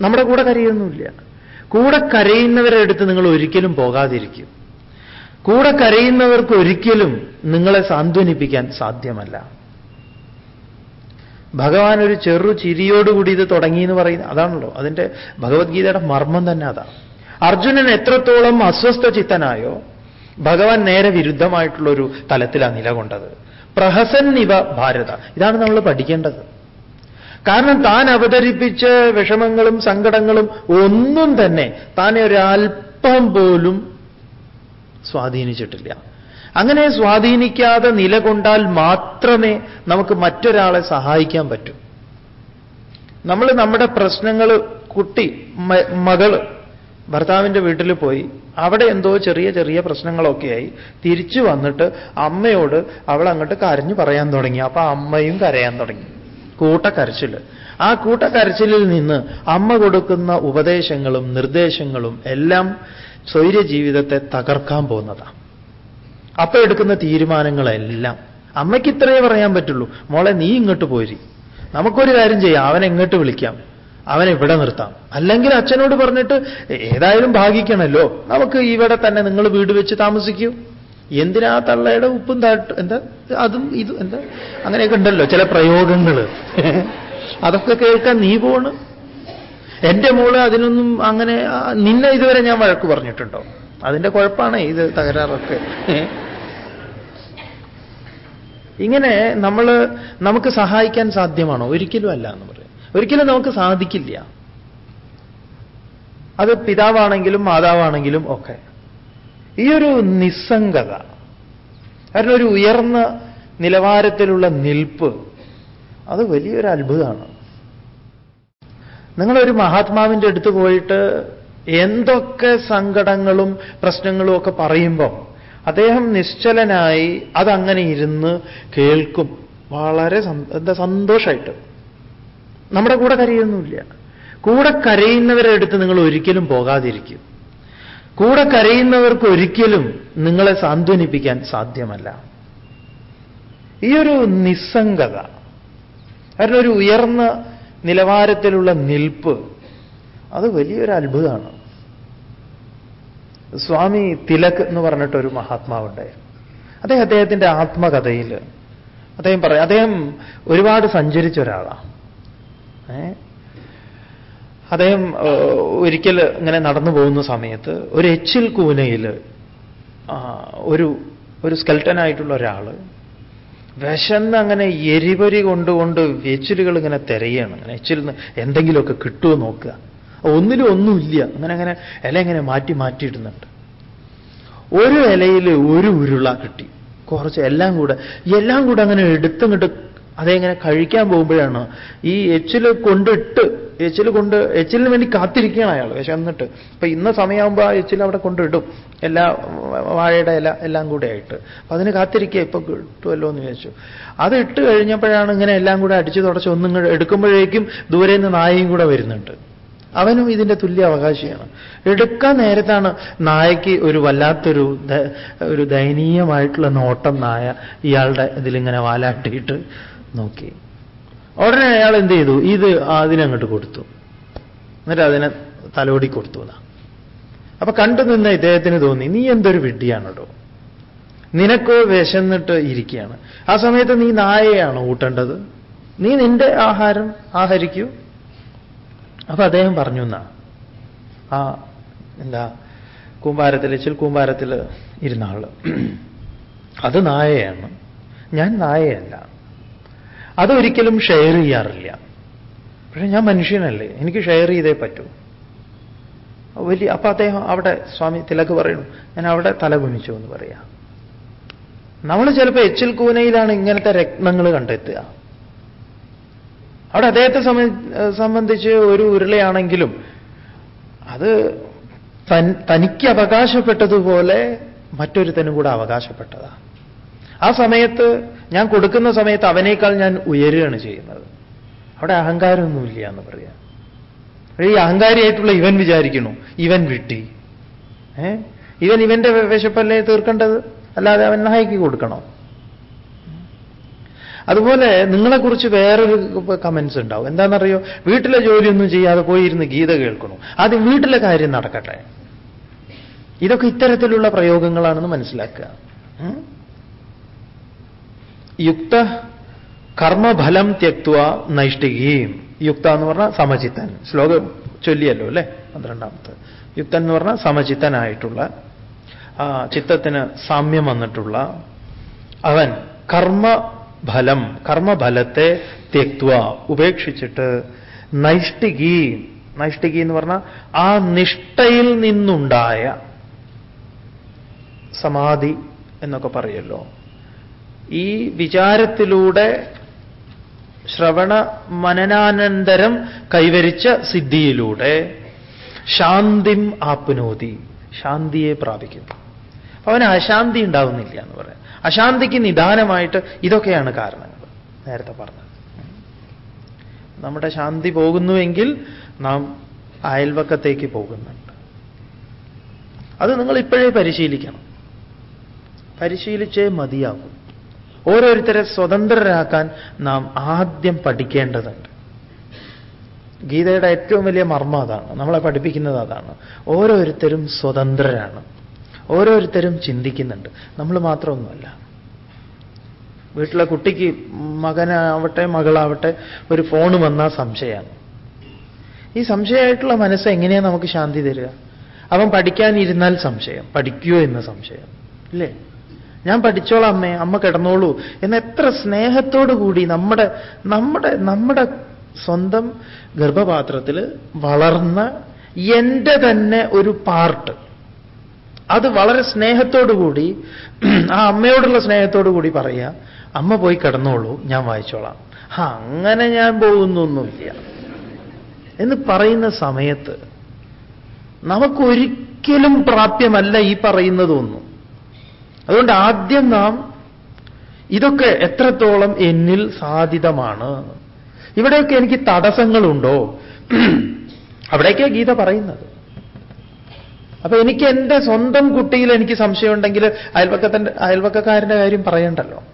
നമ്മുടെ കൂടെ കരയൊന്നുമില്ല. കൂടെ കരയുന്നവരെ അടുത്ത് നിങ്ങൾ ഒരിക്കലും പോകാതിരിക്കും. കൂടെ കരയുന്നവർക്ക് ഒരിക്കലും നിങ്ങളെ സാന്ത്വനിപ്പിക്കാൻ സാധ്യമല്ല. ഭഗവാൻ ഒരു ചെറു ചിരിയോടുകൂടി ഇത് തുടങ്ങി എന്ന് പറയുന്നത് അതാണല്ലോ അതിന്റെ ഭഗവത്ഗീതയുടെ മർമ്മം തന്നെ അതാണ് അർജുനൻ എത്രത്തോളം അസ്വസ്ഥ ചിത്തനായോ ഭഗവാൻ നേരെ വിരുദ്ധമായിട്ടുള്ള ഒരു തലത്തിലാണ് നിലകൊണ്ടത്. പ്രഹസൻ ഇവ ഭാരത. ഇതാണ് നമ്മൾ പഠിക്കേണ്ടത്. കാരണം താൻ അവതരിപ്പിച്ച വിഷമങ്ങളും സങ്കടങ്ങളും ഒന്നും തന്നെ താൻ ഒരല്പം പോലും സ്വാധീനിച്ചിട്ടില്ല. അങ്ങനെ സ്വാധീനിക്കാതെ നിലകൊണ്ടാൽ മാത്രമേ നമുക്ക് മറ്റൊരാളെ സഹായിക്കാൻ പറ്റൂ. നമ്മൾ നമ്മുടെ പ്രശ്നങ്ങൾ കുട്ടി മകൾ ഭർത്താവിന്റെ വീട്ടിൽ പോയി അവിടെ എന്തോ ചെറിയ ചെറിയ പ്രശ്നങ്ങളൊക്കെയായി തിരിച്ചു വന്നിട്ട് അമ്മയോട് അവൾ അങ്ങോട്ട് കരഞ്ഞു പറയാൻ തുടങ്ങി. അപ്പൊ അമ്മയും കരയാൻ തുടങ്ങി. കൂട്ടക്കരച്ചിൽ ആ കൂട്ടക്കരച്ചിലിൽ നിന്ന് അമ്മ കൊടുക്കുന്ന ഉപദേശങ്ങളും നിർദ്ദേശങ്ങളും എല്ലാം സ്വൈര്യ ജീവിതത്തെ തകർക്കാൻ പോകുന്നതാണ് അപ്പൊ എടുക്കുന്ന തീരുമാനങ്ങളെല്ലാം. അമ്മയ്ക്ക് ഇത്രയേ പറയാൻ പറ്റുള്ളൂ. മോളെ നീ ഇങ്ങോട്ട് പോരി. നമുക്കൊരു കാര്യം ചെയ്യാം. അവനെ ഇങ്ങോട്ട് വിളിക്കാം. അവനെ ഇവിടെ നിർത്താം. അല്ലെങ്കിൽ അച്ഛനോട് പറഞ്ഞിട്ട് ഏതായാലും ഭാഗിക്കണല്ലോ. നമുക്ക് ഇവിടെ തന്നെ നിങ്ങൾ വീട് വെച്ച് താമസിക്കൂ. എന്തിനാ തള്ളയുടെ ഉപ്പും താട്ട് എന്താ അതും ഇതും എന്താ അങ്ങനെയൊക്കെ ഉണ്ടല്ലോ. ചില പ്രയോഗങ്ങൾ അതൊക്കെ കേൾക്കാൻ നീ പോണ്. എന്റെ മോൾ അതിനൊന്നും അങ്ങനെ നിന്നെ ഇതുവരെ ഞാൻ വഴക്ക് പറഞ്ഞിട്ടുണ്ടോ? അതിന്റെ കുഴപ്പമാണ് ഇത് തകരാറൊക്കെ. ഇങ്ങനെ നമ്മൾ നമുക്ക് സഹായിക്കാൻ സാധ്യമാണോ? ഒരിക്കലും അല്ല എന്ന് പറയും. ഒരിക്കലും നമുക്ക് സാധിക്കില്ല. അത് പിതാവാണെങ്കിലും മാതാവാണെങ്കിലും ഒക്കെ. ഈ ഒരു നിസ്സംഗത കാരണം ഒരു ഉയർന്ന നിലവാരത്തിലുള്ള നിൽപ്പ് അത് വലിയൊരു അത്ഭുതമാണ്. നിങ്ങളൊരു മഹാത്മാവിന്റെ അടുത്ത് പോയിട്ട് എന്തൊക്കെ സങ്കടങ്ങളും പ്രശ്നങ്ങളും ഒക്കെ പറയുമ്പോൾ അദ്ദേഹം നിശ്ചലനായി അതങ്ങനെ ഇരുന്ന് കേൾക്കും. വളരെ എന്താ സന്തോഷമായിട്ട് നമ്മുടെ കൂടെ കരയൊന്നുമില്ല. കൂടെ കരയുന്നവരെ അടുത്ത് നിങ്ങൾ ഒരിക്കലും പോകാതിരിക്കും. കൂടെ കരയുന്നവർക്ക് ഒരിക്കലും നിങ്ങളെ സാന്ത്വനിപ്പിക്കാൻ സാധ്യമല്ല. ഈ ഒരു നിസ്സംഗത കാരണം ഒരു ഉയർന്ന നിലവാരത്തിലുള്ള നിൽപ്പ് അത് വലിയൊരു അത്ഭുതമാണ്. സ്വാമി തിലക് എന്ന് പറഞ്ഞിട്ടൊരു മഹാത്മാവുണ്ട്. അദ്ദേഹം അദ്ദേഹത്തിന്റെ ആത്മകഥയിൽ അദ്ദേഹം പറയും അദ്ദേഹം ഒരുപാട് സഞ്ചരിച്ച ഒരാളാണ് അദ്ദേഹം ഒരിക്കൽ ഇങ്ങനെ നടന്നു പോകുന്ന സമയത്ത് ഒരു എച്ചിൽ കൂനയിൽ ഒരു ഒരു സ്കെൽട്ടനായിട്ടുള്ള ഒരാൾ വിശന്ന് അങ്ങനെ എരിവരി കൊണ്ടുകൊണ്ട് എച്ചിലുകൾ ഇങ്ങനെ തിരയാണ്. അങ്ങനെ എച്ചിലിന്ന് എന്തെങ്കിലുമൊക്കെ കിട്ടുമോ നോക്കുക. ഒന്നിലും ഒന്നുമില്ല അങ്ങനെ അങ്ങനെ ഇല ഇങ്ങനെ മാറ്റി മാറ്റിയിടുന്നുണ്ട്. ഒരു ഇലയിൽ ഒരു ഉരുള കിട്ടി. കുറച്ച് എല്ലാം കൂടെ എല്ലാം കൂടെ അങ്ങനെ എടുത്തങ്ങോട്ട് അതെങ്ങനെ കഴിക്കാൻ പോകുമ്പോഴാണ് ഈ എച്ചിൽ കൊണ്ടിട്ട് എച്ചിൽ കൊണ്ട് എച്ചിലിന് വേണ്ടി കാത്തിരിക്കുകയാണ് അയാൾ. വിശന്നിട്ട് അപ്പൊ ഇന്ന സമയമാകുമ്പോൾ ആ എച്ചിൽ അവിടെ കൊണ്ടിടും എല്ലാ വാഴയുടെ ഇല എല്ലാം കൂടെ ആയിട്ട്. അപ്പൊ അതിന് കാത്തിരിക്കുക ഇപ്പൊ കിട്ടുമല്ലോ എന്ന് വിചാരിച്ചു. അത് ഇട്ട് കഴിഞ്ഞപ്പോഴാണ് ഇങ്ങനെ എല്ലാം കൂടെ അടിച്ചു തുടച്ച് ഒന്നും എടുക്കുമ്പോഴേക്കും ദൂരെ നിന്ന് നായയും കൂടെ വരുന്നുണ്ട്. അവനും ഇതിന്റെ തുല്യ അവകാശിയാണ്. എടുക്കാൻ നേരത്താണ് നായയ്ക്ക് ഒരു വല്ലാത്തൊരു ഒരു ദയനീയമായിട്ടുള്ള നോട്ടം നായ ഇയാളുടെ ഇതിലിങ്ങനെ വാലാട്ടിയിട്ട് നോക്കി. ഉടനെ അയാൾ എന്ത് ചെയ്തു? ഇത് അതിനങ്ങോട്ട് കൊടുത്തു. എന്നിട്ട് അതിനെ തലോടി കൊടുത്തു എന്നാ അപ്പൊ കണ്ടു നിന്ന് ഇദ്ദേഹത്തിന് തോന്നി നീ എന്തൊരു വിഡ്ഢിയാണോ നിനക്കോ വിശന്നിട്ട് ഇരിക്കുകയാണ് ആ സമയത്ത് നീ നായയാണോ ഊട്ടേണ്ടത്? നീ നിന്റെ ആഹാരം ആഹരിക്കൂ. അപ്പൊ അദ്ദേഹം പറഞ്ഞു എന്നാ ആ എന്താ കൂമ്പാരത്തിൽ ചിൽ കൂമ്പാരത്തിൽ ഇരുന്ന ആൾ. അത് നായയാണ്. ഞാൻ നായയല്ല. അതൊരിക്കലും ഷെയർ ചെയ്യാറില്ല. പക്ഷെ ഞാൻ മനുഷ്യനല്ലേ എനിക്ക് ഷെയർ ചെയ്തേ പറ്റൂ. വലിയ അപ്പൊ അദ്ദേഹം അവിടെ സ്വാമി തിലക്ക് പറയുന്നു ഞാൻ അവിടെ തല കുനിച്ചു എന്ന് പറയാം. നമ്മൾ ചിലപ്പോൾ എച്ചിൽ കൂനയിലാണ് ഇങ്ങനത്തെ രത്നങ്ങൾ കണ്ടെത്തുക. അവിടെ അദ്ദേഹത്തെ സംബന്ധിച്ച് ഒരു ഉരുളയാണെങ്കിലും അത് തനിക്ക് അവകാശപ്പെട്ടതുപോലെ മറ്റൊരുത്തനും കൂടെ അവകാശപ്പെട്ടതാ. ആ സമയത്ത് ഞാൻ കൊടുക്കുന്ന സമയത്ത് അവനേക്കാൾ ഞാൻ ഉയരുകയാണ് ചെയ്യുന്നത്. അവിടെ അഹങ്കാരമൊന്നുമില്ല എന്ന് പറയാം. ഈ അഹങ്കാരിയായിട്ടുള്ള ഇവൻ വിചാരിക്കണു ഇവൻ വിട്ടി ഏ? ഇവൻ ഇവന്റെ വിശപ്പല്ലേ തീർക്കേണ്ടത്? അല്ലാതെ അവൻ നായിക്ക് കൊടുക്കണോ? അതുപോലെ നിങ്ങളെക്കുറിച്ച് വേറൊരു കമൻസ് ഉണ്ടാവും. എന്താണെന്നറിയോ? വീട്ടിലെ ജോലിയൊന്നും ചെയ്യാതെ പോയിരുന്ന് ഗീത കേൾക്കണു ആദ്യം വീട്ടിലെ കാര്യം നടക്കട്ടെ. ഇതൊക്കെ ഇത്തരത്തിലുള്ള പ്രയോഗങ്ങളാണെന്ന് മനസ്സിലാക്കുക. യുക്ത കർമ്മഫലം തെക്വ നൈഷ്ഠികയും യുക്ത എന്ന് പറഞ്ഞാൽ സമചിത്തൻ. ശ്ലോകം ചൊല്ലിയല്ലോ അല്ലേ? പന്ത്രണ്ടാമത്തെ. യുക്തൻ എന്ന് പറഞ്ഞാൽ സമചിത്തനായിട്ടുള്ള ചിത്തത്തിന് സാമ്യം വന്നിട്ടുള്ള അവൻ കർമ്മഫലം കർമ്മഫലത്തെ തെക്വ ഉപേക്ഷിച്ചിട്ട് നൈഷ്ഠികി നൈഷ്ഠികി എന്ന് പറഞ്ഞാൽ ആ നിഷ്ഠയിൽ നിന്നുണ്ടായ സമാധി എന്നൊക്കെ പറയല്ലോ. ഈ വിചാരത്തിലൂടെ ശ്രവണ മനനാനന്തരം കൈവരിച്ച സിദ്ധിയിലൂടെ ശാന്തിം ആപ്നോതി ശാന്തിയെ പ്രാപിക്കുന്നു. അവന് അശാന്തി ഉണ്ടാവുന്നില്ല എന്ന് പറയാം. അശാന്തിക്ക് നിദാനമായിട്ട് ഇതൊക്കെയാണ് കാരണങ്ങൾ. നേരത്തെ പറഞ്ഞത്. നമ്മുടെ ശാന്തി പോകുന്നുവെങ്കിൽ നാം അയൽവക്കത്തേക്ക് പോകുന്നുണ്ട്. അത് നിങ്ങൾ ഇപ്പോഴേ പരിശീലിക്കണം. പരിശീലിച്ചേ മതിയാകും. ഓരോരുത്തരെ സ്വതന്ത്രരാക്കാൻ നാം ആദ്യം പഠിക്കേണ്ടതുണ്ട്. ഗീതയുടെ ഏറ്റവും വലിയ മർമ്മ അതാണ്. നമ്മളെ പഠിപ്പിക്കുന്നത് അതാണ്. ഓരോരുത്തരും സ്വതന്ത്രരാണ്. ഓരോരുത്തരും ചിന്തിക്കുന്നുണ്ട്. നമ്മൾ മാത്രമൊന്നുമല്ല. വീട്ടിലെ കുട്ടിക്ക് മകനാവട്ടെ മകളാവട്ടെ ഒരു ഫോൺ വന്നാൽ സംശയമാണ്. ഈ സംശയമായിട്ടുള്ള മനസ്സ് എങ്ങനെയാണ് നമുക്ക് ശാന്തി തരിക? അവൻ പഠിക്കാനിരുന്നാൽ സംശയം. പഠിക്കുമോ എന്ന സംശയം. ഇല്ലേ? ഞാൻ പഠിച്ചോളാം അമ്മേ അമ്മ കിടന്നോളൂ. എന്ന് എത്ര സ്നേഹത്തോടു കൂടി നമ്മുടെ നമ്മുടെ നമ്മുടെ സ്വന്തം ഗർഭപാത്രത്തിൽ വളർന്ന എന്റെ തന്നെ ഒരു പാർട്ട് അത് വളരെ സ്നേഹത്തോടു കൂടി ആ അമ്മയോടുള്ള സ്നേഹത്തോടു കൂടി പറയുക അമ്മ പോയി കിടന്നോളൂ ഞാൻ വായിച്ചോളാം. അങ്ങനെ ഞാൻ പോകുന്നൊന്നുമില്ല. എന്ന് പറയുന്ന സമയത്ത് നമുക്കൊരിക്കലും പ്രാപ്യമല്ല ഈ പറയുന്നതൊന്നും. അതുകൊണ്ട് ആദ്യം നാം ഇതൊക്കെ എത്രത്തോളം എന്നിൽ സാധിതമാണ്? ഇവിടെയൊക്കെ എനിക്ക് തടസ്സങ്ങളുണ്ടോ? അവിടേക്കാ ഗീത പറയുന്നത്. അപ്പൊ എനിക്ക് എന്റെ സ്വന്തം കുട്ടിയിൽ എനിക്ക് സംശയമുണ്ടെങ്കിൽ അയൽവക്കത്തിന്റെ അയൽവക്കക്കാരന്റെ കാര്യം പറയണ്ടല്ലോ.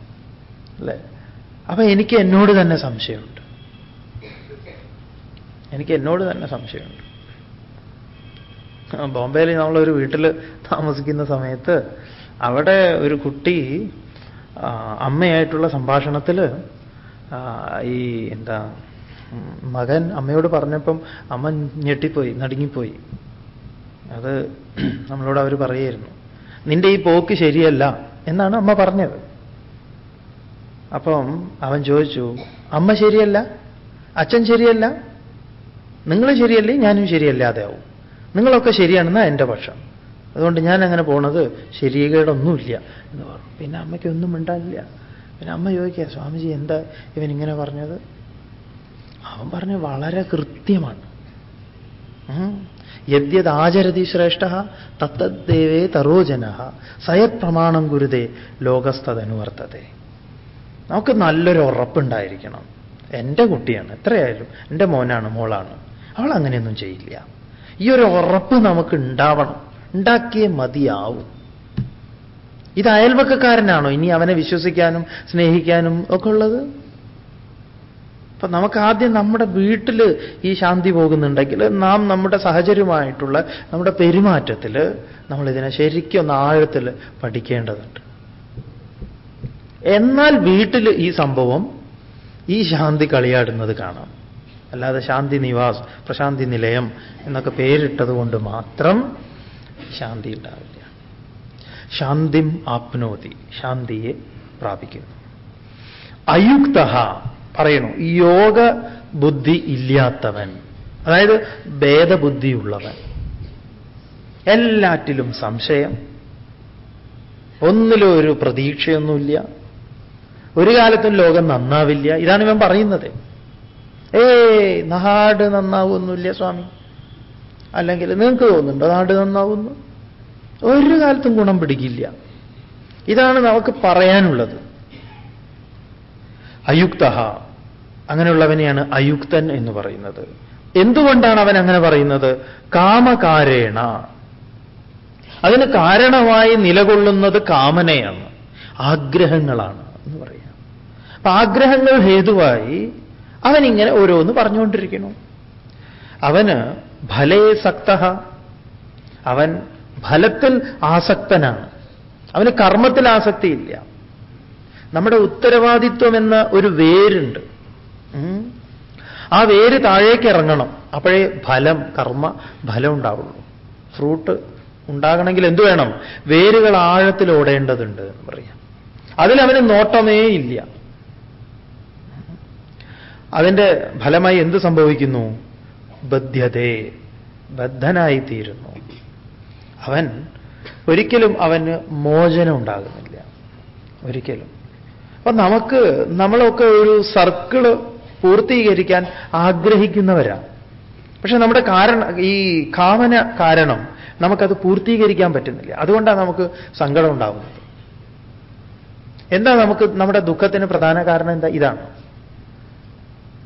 അല്ലേ? അപ്പൊ എനിക്ക് എന്നോട് തന്നെ സംശയമുണ്ട്. എനിക്ക് എന്നോട് തന്നെ സംശയമുണ്ട്. ബോംബെയിൽ നമ്മളൊരു വീട്ടിൽ താമസിക്കുന്ന സമയത്ത് അവിടെ ഒരു കുട്ടി അമ്മയായിട്ടുള്ള സംഭാഷണത്തിൽ ഈ എന്താ മകൻ അമ്മയോട് പറഞ്ഞപ്പം അമ്മ ഞെട്ടിപ്പോയി നടുങ്ങിപ്പോയി. അത് നമ്മളോട് അവർ പറയായിരുന്നു നിന്റെ ഈ പോക്ക് ശരിയല്ല എന്നാണ് അമ്മ പറഞ്ഞത്. അപ്പം അവൻ ചോദിച്ചു അമ്മ ശരിയല്ല? അച്ഛൻ ശരിയല്ല? നിങ്ങൾ ശരിയല്ലേ? ഞാനും ശരിയല്ലാതെ ആവും നിങ്ങളൊക്കെ ശരിയാണെന്നാ എന്റെ പക്ഷം. അതുകൊണ്ട് ഞാൻ അങ്ങനെ പോണത് ശരീരകേടൊന്നുമില്ല എന്ന് പറഞ്ഞു. പിന്നെ അമ്മയ്ക്ക് ഒന്നും മിണ്ടാനില്ല. പിന്നെ അമ്മ ചോദിക്കുക സ്വാമിജി എന്താ ഇവൻ ഇങ്ങനെ പറഞ്ഞത്? അവൻ പറഞ്ഞ വളരെ കൃത്യമാണ്. യദ്യത് ആചരതി ശ്രേഷ്ഠ തത്തദ്ദേവേ തരോജന സയപ്രമാണം ഗുരുതേ ലോകസ്ഥതനുവർത്തതേ. നമുക്ക് നല്ലൊരു ഉറപ്പുണ്ടായിരിക്കണം. എന്റെ കുട്ടിയാണ് എത്രയായാലും എന്റെ മോനാണ് മോളാണ്. അവൾ അങ്ങനെയൊന്നും ചെയ്യില്ല. ഈ ഒരു ഉറപ്പ് നമുക്ക് ഉണ്ടാവണം. ഉണ്ടാക്കിയേ മതിയാവും. ഇത് അയൽവക്കക്കാരനാണോ ഇനി അവനെ വിശ്വസിക്കാനും സ്നേഹിക്കാനും ഒക്കെ ഉള്ളത്? അപ്പൊ നമുക്ക് ആദ്യം നമ്മുടെ വീട്ടിൽ ഈ ശാന്തി പോകുന്നുണ്ടെങ്കിൽ നാം നമ്മുടെ സഹചര്യമായിട്ടുള്ള നമ്മുടെ പെരുമാറ്റത്തിൽ നമ്മൾ ഇതിനെ ശരിക്കും ആഴത്തിൽ പഠിക്കേണ്ടതുണ്ട്. എന്നാൽ വീട്ടിൽ ഈ സംഭവം ഈ ശാന്തി കളിയാടുന്നത് കാണാം. അല്ലാതെ ശാന്തി നിവാസ് പ്രശാന്തി നിലയം എന്നൊക്കെ പേരിട്ടത് കൊണ്ട് മാത്രം ശാന്തി ഉണ്ടാവില്ല ശാന്തിം ആപ്നോതി ശാന്തിയെ പ്രാപിക്കുന്നു. അയുക്ത പറയണു യോഗ ബുദ്ധി ഇല്ലാത്തവൻ അതായത് ഭേദബുദ്ധിയുള്ളവൻ. എല്ലാറ്റിലും സംശയം. ഒന്നിലും ഒരു പ്രതീക്ഷയൊന്നുമില്ല. ഒരു കാലത്തും ലോകം നന്നാവില്ല. ഇതാണ് ഇവൻ പറയുന്നത്. ഏ നാട് നന്നാവൊന്നുമില്ല സ്വാമി. അല്ലെങ്കിൽ നിങ്ങൾക്ക് തോന്നുന്നുണ്ടോ നാട് നന്നാവുന്നു. ഒരു കാലത്തും ഗുണം പിടിക്കില്ല. ഇതാണ് നമുക്ക് പറയാനുള്ളത്. അയുക്ത അങ്ങനെയുള്ളവനെയാണ് അയുക്തൻ എന്ന് പറയുന്നത്. എന്തുകൊണ്ടാണ് അവൻ അങ്ങനെ പറയുന്നത്? കാമകാരേണ. അതിന് കാരണമായി നിലകൊള്ളുന്നത് കാമനയാണ്. ആഗ്രഹങ്ങളാണ് എന്ന് പറയാം. അപ്പൊ ആഗ്രഹങ്ങൾ ഹേതുവായി അവനിങ്ങനെ ഓരോന്ന് പറഞ്ഞുകൊണ്ടിരിക്കണം അവന് ഫലേ സക്ത അവൻ ഫലത്തിൽ ആസക്തനാണ്. അവന് കർമ്മത്തിൽ ആസക്തിയില്ല. നമ്മുടെ ഉത്തരവാദിത്വം എന്ന ഒരു വേരുണ്ട്. ആ വേര് താഴേക്ക് ഇറങ്ങണം. അപ്പോഴേ ഫലം കർമ്മ ഫലം ഉണ്ടാവുള്ളൂ. ഫ്രൂട്ട് ഉണ്ടാകണമെങ്കിൽ എന്തു വേണം? വേരുകൾ ആഴത്തിൽ ഓടേണ്ടതുണ്ട് എന്ന് പറയാം. അതിലവന് നോട്ടമേ ഇല്ല. അതിന്റെ ഫലമായി എന്ത് സംഭവിക്കുന്നു? ബദ്ധ്യതേ ബദ്ധനായിത്തീരുന്നു. അവൻ ഒരിക്കലും അവന് മോചനം ഉണ്ടാകുന്നില്ല ഒരിക്കലും. അപ്പൊ നമുക്ക് നമ്മളൊക്കെ ഒരു സർക്കിൾ പൂർത്തീകരിക്കാൻ ആഗ്രഹിക്കുന്നവരാണ്. പക്ഷെ നമ്മുടെ കാരണം ഈ കാമന കാരണം നമുക്കത് പൂർത്തീകരിക്കാൻ പറ്റുന്നില്ല. അതുകൊണ്ടാണ് നമുക്ക് സങ്കടം ഉണ്ടാകുന്നത് എന്താ നമുക്ക് നമ്മുടെ ദുഃഖത്തിന് പ്രധാന കാരണം എന്താ? ഇതാണ്.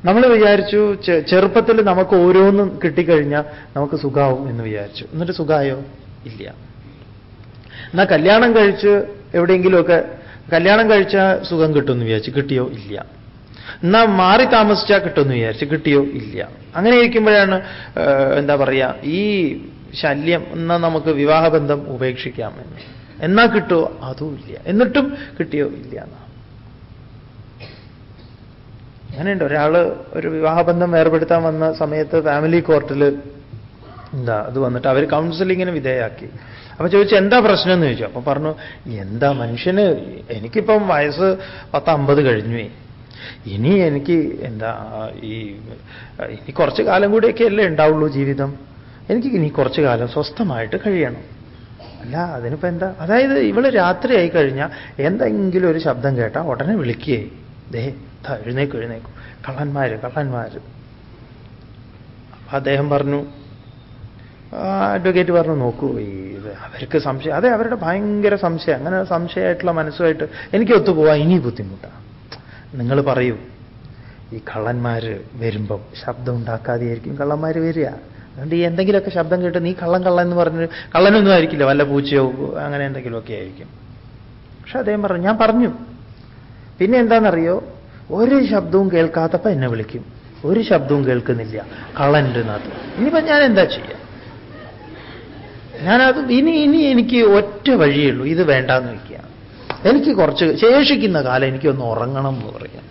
നമ്മൾ വിചാരിച്ചു ചെറുപ്പത്തിൽ നമുക്ക് ഓരോന്നും കിട്ടിക്കഴിഞ്ഞാൽ നമുക്ക് സുഖാവും എന്ന് വിചാരിച്ചു. എന്നിട്ട് സുഖമായോ ഇല്ല. എന്നാൽ കല്യാണം കഴിച്ച് എവിടെയെങ്കിലുമൊക്കെ കല്യാണം കഴിച്ചാൽ സുഖം കിട്ടുമെന്ന് വിചാരിച്ചു. കിട്ടിയോ? ഇല്ല. എന്നാൽ മാറി താമസിച്ചാൽ കിട്ടുമെന്ന് വിചാരിച്ചു. കിട്ടിയോ? ഇല്ല. അങ്ങനെ ഇരിക്കുമ്പോഴാണ് എന്താ പറയുക ഈ ശല്യം എന്നാൽ നമുക്ക് വിവാഹബന്ധം ഉപേക്ഷിക്കാമെന്ന്. എന്നാൽ കിട്ടുമോ അതും ഇല്ല. എന്നിട്ടും കിട്ടിയോ? ഇല്ല എന്നാ. അങ്ങനെയുണ്ട്. ഒരാൾ ഒരു വിവാഹബന്ധം വേർപെടുത്താൻ വന്ന സമയത്ത് ഫാമിലി കോർട്ടിൽ എന്താ അത് വന്നിട്ട് അവർ കൗൺസിലിങ്ങിന് വിധേയാക്കി. അപ്പൊ ചോദിച്ചു എന്താ പ്രശ്നം? എന്ന് ചോദിച്ചു. അപ്പൊ പറഞ്ഞു എന്താ മനുഷ്യന് എനിക്കിപ്പം വയസ്സ് പത്ത് അമ്പത് കഴിഞ്ഞു. ഇനി എനിക്ക് എന്താ ഈ ഇനി കുറച്ച് കാലം കൂടിയൊക്കെ അല്ലേ ഉണ്ടാവുള്ളൂ ജീവിതം. എനിക്ക് ഇനി കുറച്ച് കാലം സ്വസ്ഥമായിട്ട് കഴിയണം. അല്ല അതിനിപ്പോ എന്താ? അതായത് ഇവൾ രാത്രിയായി കഴിഞ്ഞാൽ എന്തെങ്കിലും ഒരു ശബ്ദം കേട്ടാൽ ഉടനെ വിളിക്കുകയായി ദേ എഴുന്നേക്കും എഴുന്നേക്കും. കള്ളന്മാര് കള്ളന്മാര്. അപ്പൊ അദ്ദേഹം പറഞ്ഞു അഡ്വക്കേറ്റ് പറഞ്ഞു നോക്കൂ ഇത് അവർക്ക് സംശയം അതെ അവരുടെ ഭയങ്കര സംശയം. അങ്ങനെ സംശയമായിട്ടുള്ള മനസ്സുമായിട്ട് എനിക്ക് ഒത്തുപോവാൻ ഇനി ബുദ്ധിമുട്ടാണ് നിങ്ങൾ പറയൂ ഈ കള്ളന്മാര് വരുമ്പം ശബ്ദം ഉണ്ടാക്കാതെയായിരിക്കും കള്ളന്മാർ വരിക. അതുകൊണ്ട് ഈ എന്തെങ്കിലുമൊക്കെ ശബ്ദം കേട്ട് നീ കള്ളൻ കള്ളൻ എന്ന് പറഞ്ഞ് കള്ളനൊന്നും ആയിരിക്കില്ല വല്ല പൂച്ചയോ അങ്ങനെ എന്തെങ്കിലുമൊക്കെ ആയിരിക്കും. പക്ഷെ അദ്ദേഹം പറഞ്ഞു ഞാൻ പറഞ്ഞു. പിന്നെ എന്താണെന്നറിയോ? ഒരു ശബ്ദവും കേൾക്കാത്തപ്പ എന്നെ വിളിക്കും. ഒരു ശബ്ദവും കേൾക്കുന്നില്ല. കള്ളന്റെ നാത്ത് ഇനിയിപ്പോ ഞാൻ എന്താ ചെയ്യുക ഞാനത് ഇനി ഇനി എനിക്ക് ഒറ്റ വഴിയുള്ളൂ ഇത് വേണ്ടാന്ന് വയ്ക്കുക എനിക്ക് കുറച്ച് ശേഷിക്കുന്ന കാലം എനിക്കൊന്ന് ഉറങ്ങണം എന്ന് പറയാം.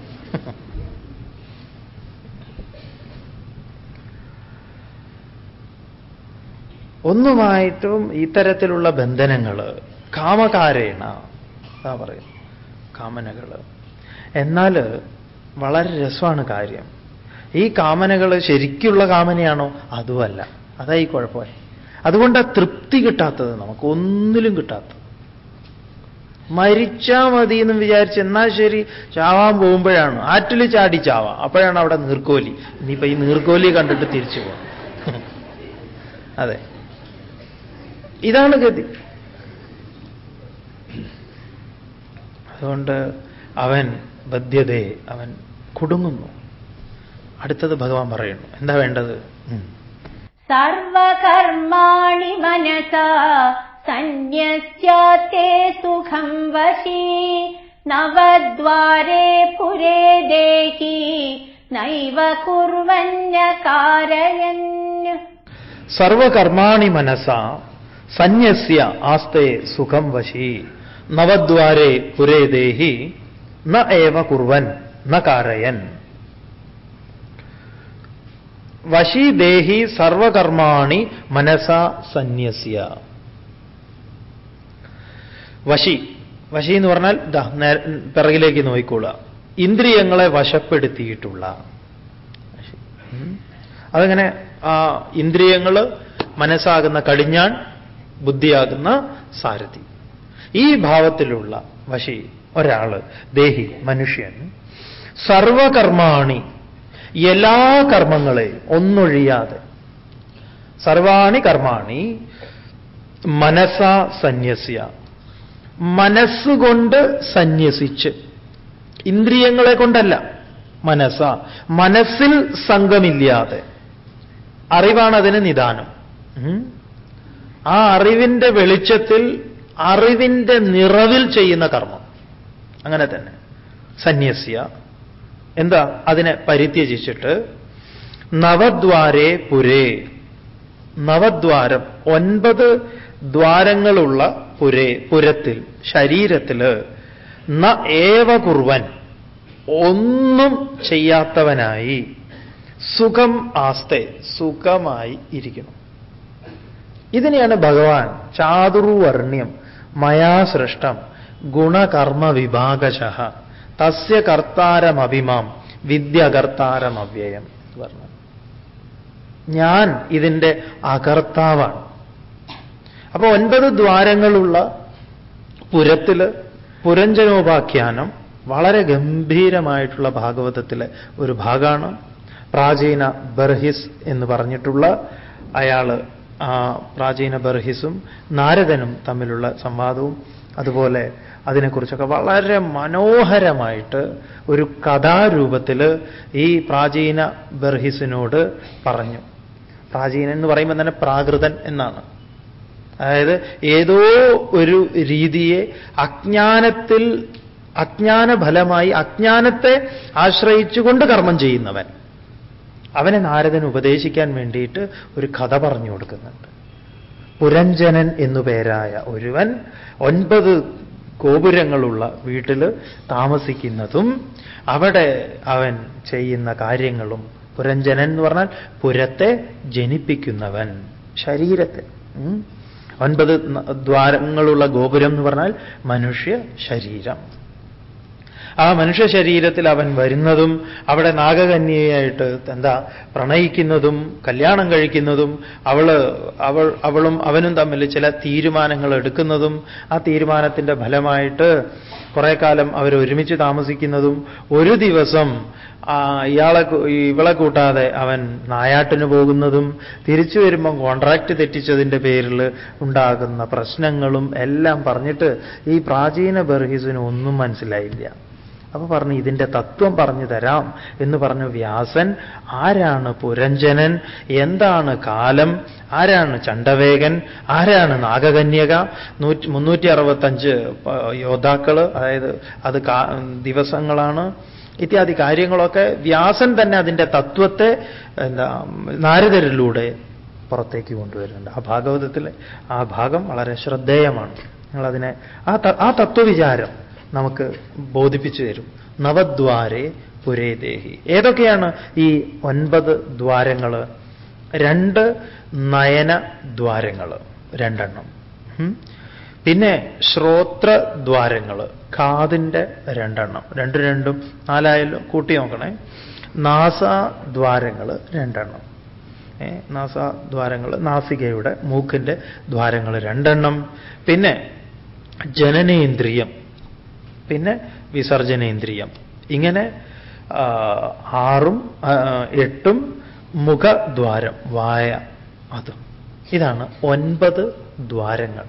ഒന്നുമായിട്ടും ഇത്തരത്തിലുള്ള ബന്ധനങ്ങൾ കാമകാരേണ എന്താ പറയും കാമനകൾ എന്നാൽ വളരെ രസമാണ് കാര്യം. ഈ കാമനകൾ ശരിക്കുള്ള കാമനയാണോ? അതുമല്ല. അതായി കുഴപ്പമായി അതുകൊണ്ട് തൃപ്തി കിട്ടാത്തത് നമുക്ക് ഒന്നിലും കിട്ടാത്തത്. മരിച്ചാ മതി എന്ന് വിചാരിച്ച് എന്നാൽ ശരി? ചാവാൻ പോകുമ്പോഴാണ്. ആറ്റിൽ ചാടി ചാവാം. അപ്പോഴാണ് അവിടെ നീർക്കോലി. ഇനിയിപ്പോ ഈ നീർക്കോലി കണ്ടിട്ട് തിരിച്ചു പോകാം [LAUGHS] അതെ. ഇതാണ് ഗതി. അതുകൊണ്ട് അവൻ ബദ്ധ്യതയെ അവൻ കുടുങ്ങുന്നു. അടുത്തത് ഭഗവാൻ പറയുന്നു. എന്താ വേണ്ടത്? സർവകർമാണി മനസാ സന്യസ്യാത്തെ സുഖം വശി നവദ്വാരേ പുരേ ദേഹി നൈവ കുർവന്യ കാരയൻ. സർവകർമാണി മനസ സന്യസ്യ ആസ്തേ സുഖം വശി നവദ്വാരേ പുരേ ദേഹി ന ഏവ കുർവൻ ന കാരയൻ. വശി ദേഹി സർവകർമാണി മനസ സന്യസ്യ. വശി വശി എന്ന് പറഞ്ഞാൽ പിറകിലേക്ക് നോയിക്കൊള്ളുക ഇന്ദ്രിയങ്ങളെ വശപ്പെടുത്തിയിട്ടുള്ള. വശി. അതങ്ങനെ ഇന്ദ്രിയങ്ങൾ മനസ്സാകുന്ന കടിഞ്ഞാൺ ബുദ്ധിയാകുന്ന സാരഥി. ഈ ഭാവത്തിലുള്ള വശി ഒരാൾ ദേഹി മനുഷ്യൻ. സർവകർമാണി എല്ലാ കർമ്മങ്ങളെ ഒന്നൊഴിയാതെ. സർവാണി കർമാണി മനസ സന്യസ്യ. മനസ്സുകൊണ്ട് സന്യസിച്ച്. ഇന്ദ്രിയങ്ങളെ കൊണ്ടല്ല. മനസ്സ. മനസ്സിൽ സംഘമില്ലാതെ. അറിവാണ് അതിന് നിദാനം. ആ അറിവിന്റെ വെളിച്ചത്തിൽ അറിവിന്റെ നിറവിൽ ചെയ്യുന്ന കർമ്മം. അങ്ങനെ തന്നെ. സന്യസ്യ. എന്താ? അതിനെ പരിത്യജിച്ചിട്ട് നവദ്വാരേ പുരേ. നവദ്വാരം ഒൻപത് ദ്വാരങ്ങളുള്ള പുരേ പുരത്തിൽ ശരീരത്തിൽ ന ഏവ കുർവൻ ഒന്നും ചെയ്യാത്തവനായി സുഖം ആസ്തെ സുഖമായി ഇരിക്കുന്നു. ഇതിനെയാണ് ഭഗവാൻ ചാതുർവർണ്യം മയാ സൃഷ്ടം ഗുണകർമ്മ വിഭാഗശ തസ്യ കർത്താരമഭിമാം വിദ്യകർത്താരമവ്യയം എന്ന് പറഞ്ഞു. ഞാൻ ഇതിന്റെ അകർത്താവാണ്. അപ്പൊ ഒൻപത് ദ്വാരങ്ങളുള്ള പുരത്തിൽ പുരഞ്ജനോപാഖ്യാനം വളരെ ഗംഭീരമായിട്ടുള്ള ഭാഗവതത്തിലെ ഒരു ഭാഗമാണ് പ്രാചീന ബർഹിസ് എന്ന് പറഞ്ഞിട്ടുള്ള അയാൾ പ്രാചീന ബർഹിസും നാരദനും തമ്മിലുള്ള സംവാദവും അതുപോലെ അതിനെക്കുറിച്ചൊക്കെ വളരെ മനോഹരമായിട്ട് ഒരു കഥാരൂപത്തിൽ ഈ പ്രാചീന ബർഹിസിനോട് പറഞ്ഞു. പ്രാചീന എന്ന് പറയുമ്പോൾ തന്നെ പ്രാകൃതൻ എന്നാണ്. അതായത് ഏതോ ഒരു രീതിയെ അജ്ഞാനത്തിൽ അജ്ഞാന ഫലമായി അജ്ഞാനത്തെ ആശ്രയിച്ചുകൊണ്ട് കർമ്മം ചെയ്യുന്നവൻ. അവനെ നാരദൻ ഉപദേശിക്കാൻ വേണ്ടിയിട്ട് ഒരു കഥ പറഞ്ഞു കൊടുക്കുന്നുണ്ട്. പുരഞ്ജനൻ എന്നു പേരായ ഒരുവൻ ഒൻപത് ഗോപുരങ്ങളുള്ള വീട്ടിൽ താമസിക്കുന്നതും അവിടെ അവൻ ചെയ്യുന്ന കാര്യങ്ങളും പുരഞ്ജനൻ എന്ന് പറഞ്ഞാൽ പുരത്തെ ജനിപ്പിക്കുന്നവൻ. ശരീരത്തെ. ഒൻപത് ദ്വാരങ്ങളുള്ള ഗോപുരം എന്ന് പറഞ്ഞാൽ മനുഷ്യ ശരീരം. ആ മനുഷ്യ ശരീരത്തിൽ അവൻ വരുന്നതും അവിടെ നാഗകന്യയായിട്ട് എന്താ പ്രണയിക്കുന്നതും കല്യാണം കഴിക്കുന്നതും അവൾ അവൾ അവളും അവനും തമ്മിൽ ചില തീരുമാനങ്ങൾ എടുക്കുന്നതും ആ തീരുമാനത്തിന്റെ ഫലമായിട്ട് കുറെ കാലം അവർ ഒരുമിച്ച് താമസിക്കുന്നതും ഒരു ദിവസം ഇയാളെ ഇവളെ കൂട്ടാതെ അവൻ നായാട്ടിന് പോകുന്നതും തിരിച്ചു വരുമ്പം കോൺട്രാക്ട് തെറ്റിച്ചതിന്റെ പേരിൽ ഉണ്ടാകുന്ന പ്രശ്നങ്ങളും എല്ലാം പറഞ്ഞിട്ട് ഈ പ്രാചീന ബർഹീസിന് ഒന്നും മനസ്സിലായില്ല. അപ്പൊ പറഞ്ഞു ഇതിന്റെ തത്വം പറഞ്ഞു തരാം എന്ന് പറഞ്ഞു വ്യാസൻ ആരാണ് പുരഞ്ജനൻ എന്താണ് കാലം ആരാണ് ചണ്ടവേഗൻ ആരാണ് നാഗകന്യക നൂറ്റി മുന്നൂറ്റി അറുപത്തഞ്ച് യോദ്ധാക്കൾ അതായത് അത് ദിവസങ്ങളാണ് ഇത്യാദി കാര്യങ്ങളൊക്കെ വ്യാസൻ തന്നെ അതിന്റെ തത്വത്തെ എന്താ നാരദരിലൂടെ പുറത്തേക്ക് കൊണ്ടുവരുന്നുണ്ട്. ആ ഭാഗവതത്തിലെ ആ ഭാഗം വളരെ ശ്രദ്ധേയമാണ്. നിങ്ങളതിനെ ആ ആ തത്വവിചാരം നമുക്ക് ബോധിപ്പിച്ചു തരും. നവദ്വാരേ പുരേ ദേഹി. ഏതൊക്കെയാണ് ഈ ഒൻപത് ദ്വാരങ്ങൾ രണ്ട് നയന ദ്വാരങ്ങൾ രണ്ടെണ്ണം. പിന്നെ ശ്രോത്രദ്വാരങ്ങൾ കാതിന്റെ രണ്ടെണ്ണം. രണ്ട് രണ്ടും നാലായാലും കൂട്ടി നോക്കണേ. നാസാദ്വാരങ്ങൾ രണ്ടെണ്ണം. നാസാദ്വാരങ്ങൾ നാസികയുടെ മൂക്കിന്റെ ദ്വാരങ്ങൾ രണ്ടെണ്ണം. പിന്നെ ജനനേന്ദ്രിയം. പിന്നെ വിസർജനേന്ദ്രിയം. ഇങ്ങനെ ആറും എട്ടും മുഖദ്വാരം വായ അതും. ഇതാണ് ഒൻപത് ദ്വാരങ്ങൾ.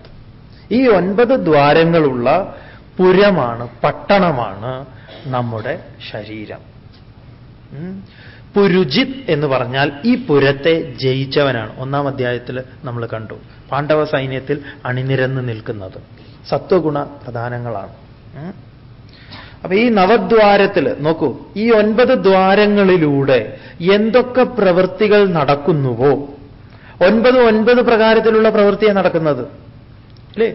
ഈ ഒൻപത് ദ്വാരങ്ങളുള്ള പുരമാണ് പട്ടണമാണ് നമ്മുടെ ശരീരം. പുരുജിത് എന്ന് പറഞ്ഞാൽ ഈ പുരത്തെ ജയിച്ചവനാണ്. ഒന്നാം അധ്യായത്തിൽ നമ്മൾ കണ്ടു. പാണ്ഡവ സൈന്യത്തിൽ അണിനിരന്ന് നിൽക്കുന്നത്. സത്വഗുണ പ്രധാനങ്ങളാണ്. അപ്പൊ ഈ നവദ്വാരത്തിൽ നോക്കൂ ഈ ഒൻപത് ദ്വാരങ്ങളിലൂടെ എന്തൊക്കെ പ്രവൃത്തികൾ നടക്കുന്നുവോ? ഒൻപത് ഒൻപത് പ്രകാരത്തിലുള്ള പ്രവൃത്തിയാണ് നടക്കുന്നത്. അല്ലേ?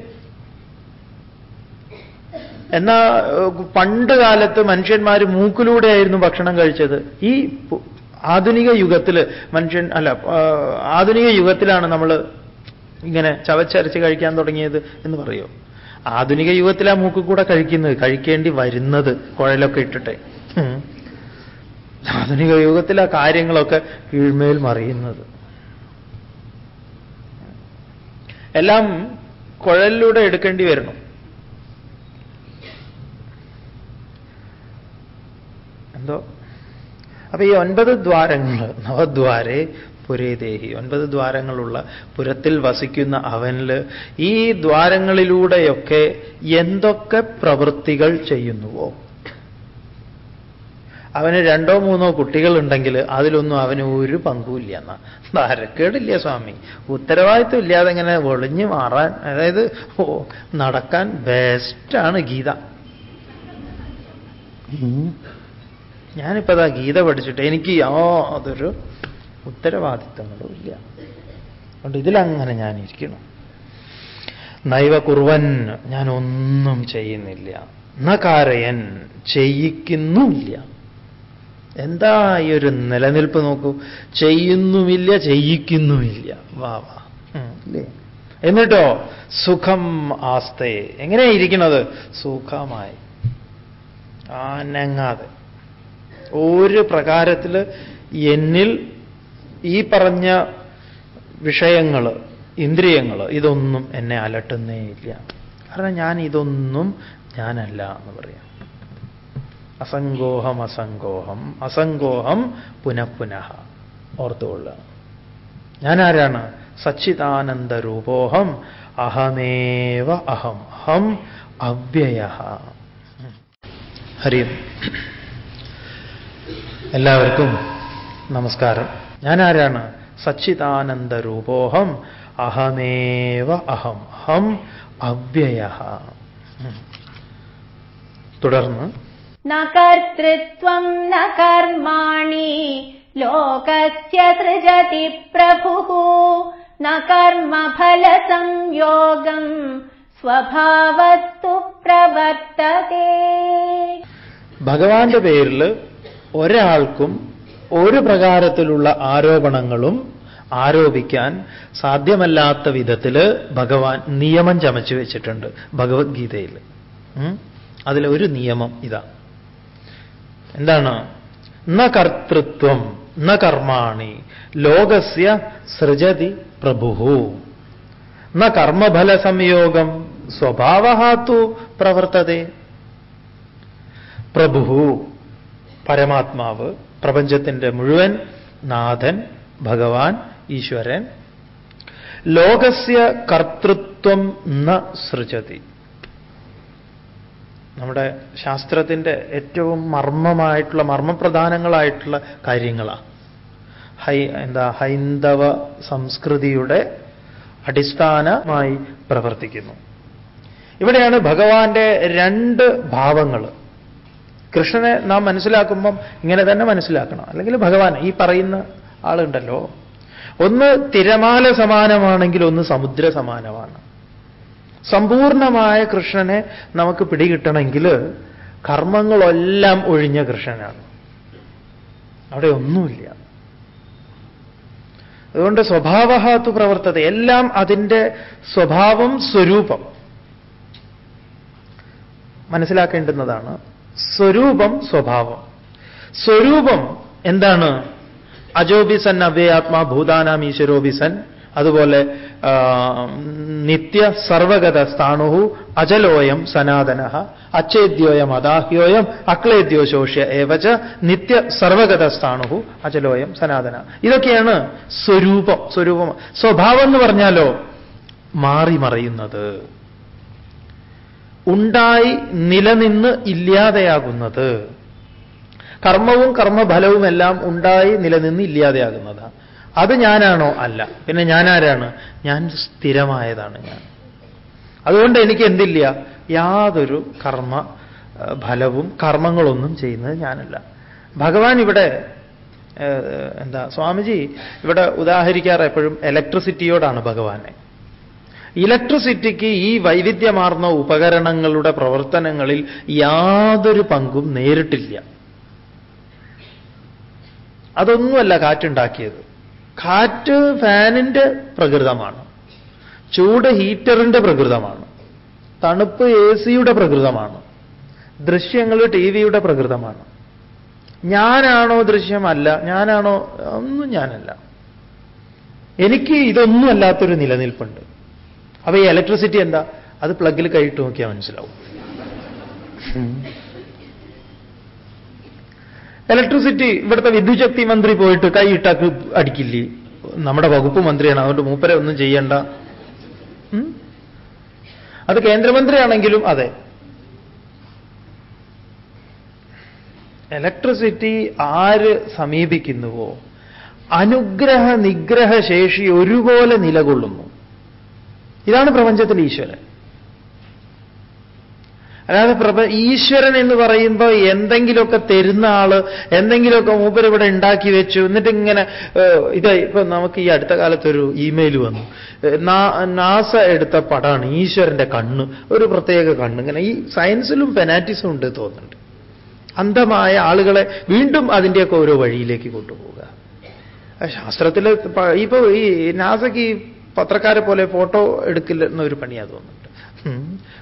എന്നാ പണ്ട് കാലത്ത് മനുഷ്യന്മാർ മൂക്കിലൂടെയായിരുന്നു ഭക്ഷണം കഴിച്ചത്. ഈ ആധുനിക യുഗത്തിൽ മനുഷ്യൻ അല്ല ആധുനിക യുഗത്തിലാണ് നമ്മൾ ഇങ്ങനെ ചവച്ചരച്ച് കഴിക്കാൻ തുടങ്ങിയത് എന്ന് പറയോ? ആധുനിക യുഗത്തിലാ മൂക്കിൽ കൂടെ കഴിക്കുന്നത്. കഴിക്കേണ്ടി വരുന്നത്. കുഴലൊക്കെ ഇട്ടിട്ടെ. ആധുനിക ആധുനിക യുഗത്തിലാ കാര്യങ്ങളൊക്കെ കീഴ്മേൽ മറിയുന്നത്. എല്ലാം കുഴലിലൂടെ എടുക്കേണ്ടി വരണം എന്തോ? അപ്പൊ ഈ ഒൻപത് ദ്വാരങ്ങൾ നവദ്വാരേ പുരേദേഹി. ഒൻപത് ദ്വാരങ്ങളുള്ള പുരത്തിൽ വസിക്കുന്ന അവനിൽ ഈ ദ്വാരങ്ങളിലൂടെയൊക്കെ എന്തൊക്കെ പ്രവൃത്തികൾ ചെയ്യുന്നുവോ? അവന് രണ്ടോ മൂന്നോ കുട്ടികൾ കുട്ടികളുണ്ടെങ്കിൽ അതിലൊന്നും അവന് ഒരു പങ്കുമില്ല എന്നാ. ധാരക്കേടില്ല സ്വാമി. ഉത്തരവാദിത്വം ഇല്ലാതെ ഇങ്ങനെ ഒളിഞ്ഞു മാറാൻ അതായത് ഓ നടക്കാൻ ബെസ്റ്റാണ് ഗീത. ഞാനിപ്പോ അതാ ഗീത പഠിച്ചിട്ട് എനിക്ക് യാതൊരു ഉത്തരവാദിത്തങ്ങളും ഇല്ല. അതുകൊണ്ട് ഇതിലങ്ങനെ ഞാൻ ഇരിക്കണം നൈവ കുറുവൻ ഞാനൊന്നും ചെയ്യുന്നില്ല. നകാരയൻ ചെയ്യിക്കുന്നുമില്ല. എന്താ ഈ ഒരു നിലനിൽപ്പ് നോക്കൂ? ചെയ്യുന്നുമില്ല ചെയ്യിക്കുന്നുമില്ല. വാ വാ. എന്നിട്ടോ സുഖം ആസ്തേ. എങ്ങനെയാ ഇരിക്കുന്നത്? സുഖമായി. ആനങ്ങാതെ. ഒരു പ്രകാരത്തിൽ എന്നിൽ ഈ പറഞ്ഞ വിഷയങ്ങൾ ഇന്ദ്രിയങ്ങൾ ഇതൊന്നും എന്നെ അലട്ടുന്നേ ഇല്ല കാരണം ഞാൻ ഇതൊന്നും ഞാനല്ല എന്ന് പറയാം. അസങ്കോഹം അസങ്കോഹം അസങ്കോഹം പുനഃപുനഃ. ഓർത്തുകൊള്ളുക. ഞാനാരാണ് സച്ചിദാനന്ദ രൂപോഹം അഹമേവ അഹം അഹം അവ്യയ. ഹരി. എല്ലാവർക്കും നമസ്കാരം. ഞാൻ ആരാണ് സച്ചിദാനന്ദ രൂപോഹം അഹമേവ അഹം. അഹം അവ്യയ. തുടർന്ന്. നകർത്തൃത്വം നകർമാണി. ലോകസ്യ സൃജതി പ്രഭു. നകർമ്മഫല സംയോഗം സ്വഭാവത്തു പ്രവർത്തതേ. ഭഗവാന്റെ പേരിൽ ഒരാൾക്കും ഒരു പ്രകാരത്തിലുള്ള ആരോപണങ്ങളും ആരോപിക്കാൻ സാധ്യമല്ലാത്ത വിധത്തിൽ ഭഗവാൻ നിയമം ചമച്ചു വെച്ചിട്ടുണ്ട് ഭഗവത്ഗീതയിൽ. അതിലൊരു നിയമം ഇതാ. എന്താണ്? ന കർത്തൃത്വം ന കർമാണി ലോകസ്യ സൃജതി പ്രഭു ന കർമ്മഫല സംയോഗം സ്വഭാവഹാത്തു പ്രവർത്തതേ. പ്രഭു പരമാത്മാവ്. പ്രപഞ്ചത്തിന്റെ മുഴുവൻ നാഥൻ ഭഗവാൻ ഈശ്വരൻ. ലോകസ്യ കർത്തൃത്വം ന സൃജതി. നമ്മുടെ ശാസ്ത്രത്തിന്റെ ഏറ്റവും മർമ്മമായിട്ടുള്ള മർമ്മപ്രധാനങ്ങളായിട്ടുള്ള കാര്യങ്ങളാണ് ഹൈ എന്താ ഹൈന്ദവ സംസ്കൃതിയുടെ അടിസ്ഥാനമായി പ്രവർത്തിക്കുന്നു. ഇവിടെയാണ് ഭഗവാന്റെ രണ്ട് ഭാവങ്ങൾ കൃഷ്ണനെ നാം മനസ്സിലാക്കുമ്പം ഇങ്ങനെ തന്നെ മനസ്സിലാക്കണം. അല്ലെങ്കിൽ ഭഗവാൻ ഈ പറയുന്ന ആളുണ്ടല്ലോ. ഒന്ന് തിരമാല സമാനമാണെങ്കിൽ ഒന്ന് സമുദ്ര സമാനമാണ്. സമ്പൂർണമായ കൃഷ്ണനെ നമുക്ക് പിടികിട്ടണമെങ്കിൽ കർമ്മങ്ങളെല്ലാം ഒഴിഞ്ഞ കൃഷ്ണനാണ്. അവിടെ ഒന്നുമില്ല. അതുകൊണ്ട് സ്വഭാവഹാത്തു പ്രവർത്തത എല്ലാം അതിന്റെ സ്വഭാവം സ്വരൂപം മനസ്സിലാക്കേണ്ടുന്നതാണ്. സ്വരൂപം സ്വഭാവം. സ്വരൂപം എന്താണ്? അജോബിസൻ അവ്യയാത്മാ ഭൂതാനാം ഈശ്വരോബിസൻ അതുപോലെ നിത്യ സർവഗത സ്ഥാണുഹു അജലോയം സനാതന. അച്ഛേദ്യോയം അദാഹ്യോയം അക്ലേദ്യോ ശോഷ്യ ഏവച. നിത്യ സർവഗത സ്ഥാണുഹു അജലോയം സനാതന. ഇതൊക്കെയാണ് സ്വരൂപം സ്വരൂപം. സ്വഭാവം എന്ന് പറഞ്ഞാലോ? മാറി മറയുന്നത് ഉണ്ടായി നിലനിന്ന് ഇല്ലാതെയാകുന്നത്. കർമ്മവും കർമ്മഫലവുമെല്ലാം ഉണ്ടായി നിലനിന്ന് ഇല്ലാതെയാകുന്നതാണ് അത് ഞാനാണോ അല്ല. പിന്നെ ഞാനാരാണ്? ഞാൻ സ്ഥിരമായതാണ് ഞാൻ. അതുകൊണ്ട് എനിക്ക് എന്തില്ല? യാതൊരു കർമ്മ ഫലവും കർമ്മങ്ങളൊന്നും ചെയ്യുന്നത് ഞാനല്ല. ഭഗവാൻ ഇവിടെ എന്താ സ്വാമിജി ഇവിടെ ഉദാഹരിക്കാറ് എപ്പോഴും ഇലക്ട്രിസിറ്റിയോടാണ് ഭഗവാനെ. ഇലക്ട്രിസിറ്റിക്ക് ഈ വൈവിധ്യമാർന്ന ഉപകരണങ്ങളുടെ പ്രവർത്തനങ്ങളിൽ യാതൊരു പങ്കും നേരിട്ടില്ല. അതൊന്നുമല്ല കാറ്റുണ്ടാക്കിയത്. കാറ്റ് ഫാനിന്റെ പ്രകൃതമാണ്. ചൂട് ഹീറ്ററിന്റെ പ്രകൃതമാണ്. തണുപ്പ് എ സിയുടെ പ്രകൃതമാണ്. ദൃശ്യങ്ങൾ ടി വിയുടെ പ്രകൃതമാണ്. ഞാനാണോ ദൃശ്യമല്ല? ഞാനാണോ? ഒന്നും ഞാനല്ല. എനിക്ക് ഇതൊന്നും അല്ലാത്തൊരു നിലനിൽപ്പുണ്ട്. അപ്പൊ ഈ ഇലക്ട്രിസിറ്റി എന്താ? അത് പ്ലഗിൽ കഴിയിട്ട് നോക്കിയാൽ മനസ്സിലാവും. ഇലക്ട്രിസിറ്റി ഇവിടുത്തെ വിദ്യുശക്തി മന്ത്രി പോയിട്ട് കൈയിട്ടാക്ക് അടിക്കില്ലേ? നമ്മുടെ വകുപ്പ് മന്ത്രിയാണ് അതുകൊണ്ട് മൂപ്പരെ ഒന്നും ചെയ്യണ്ട. അത് കേന്ദ്രമന്ത്രിയാണെങ്കിലും അതെ. ഇലക്ട്രിസിറ്റി ആര് സമീപിക്കുന്നുവോ? അനുഗ്രഹ നിഗ്രഹ ശേഷി ഒരുപോലെ നിലകൊള്ളുന്നു. ഇതാണ് പ്രപഞ്ചത്തിൽ ഈശ്വരൻ. അല്ലാതെ പ്രപ ഈശ്വരൻ എന്ന് പറയുമ്പോൾ എന്തെങ്കിലുമൊക്കെ തരുന്ന ആൾ എന്തെങ്കിലുമൊക്കെ മൂപ്പർ ഇവിടെ ഉണ്ടാക്കി വെച്ചു എന്നിട്ട് ഇങ്ങനെ ഇത് ഇപ്പൊ നമുക്ക് ഈ അടുത്ത കാലത്തൊരു ഇമെയിൽ വന്നു. നാസ എടുത്ത പടമാണ് ഈശ്വരന്റെ കണ്ണ് ഒരു പ്രത്യേക കണ്ണ്. ഇങ്ങനെ ഈ സയൻസിലും പെനാറ്റിസും ഉണ്ട് തോന്നുന്നുണ്ട്. അന്ധമായ ആളുകളെ വീണ്ടും അതിന്റെയൊക്കെ ഓരോ വഴിയിലേക്ക് കൊണ്ടുപോവുക. ശാസ്ത്രത്തിൽ ഇപ്പൊ ഈ നാസയ്ക്ക് പത്രക്കാരെ പോലെ ഫോട്ടോ എടുക്കില്ല എന്നൊരു പണിയാ തോന്നുന്നുണ്ട്.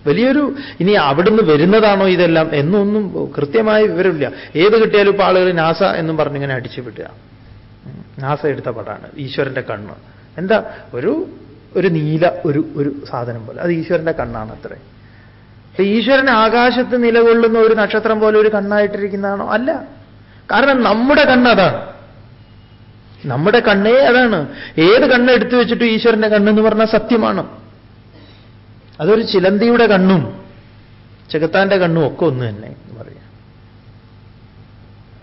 വലിയൊരു ഇനി അവിടുന്ന് വരുന്നതാണോ ഇതെല്ലാം എന്നൊന്നും കൃത്യമായ വിവരമില്ല. ഏത് കിട്ടിയാലും ഇപ്പൊ ആളുകൾ നാസ എന്നും പറഞ്ഞിങ്ങനെ അടിച്ചു വിടുക. നാസ എടുത്ത പടാണ് ഈശ്വരന്റെ കണ്ണ്. എന്താ? ഒരു ഒരു നീല ഒരു ഒരു സാധനം പോലെ. അത് ഈശ്വരന്റെ കണ്ണാണ് അത്രേ. ഈശ്വരൻ ആകാശത്ത് നിലകൊള്ളുന്ന ഒരു നക്ഷത്രം പോലെ ഒരു കണ്ണായിട്ടിരിക്കുന്നതാണോ? അല്ല. കാരണം നമ്മുടെ കണ്ണ് അതാണ്. നമ്മുടെ കണ്ണേ അതാണ്. ഏത് കണ്ണ് എടുത്തു വെച്ചിട്ട് ഈശ്വരന്റെ കണ്ണെന്ന് പറഞ്ഞാൽ സത്യമാണ്. അതൊരു ചിലന്തിയുടെ കണ്ണും ചെകുത്താന്റെ കണ്ണും ഒക്കെ ഒന്ന് തന്നെ എന്ന് പറയാം.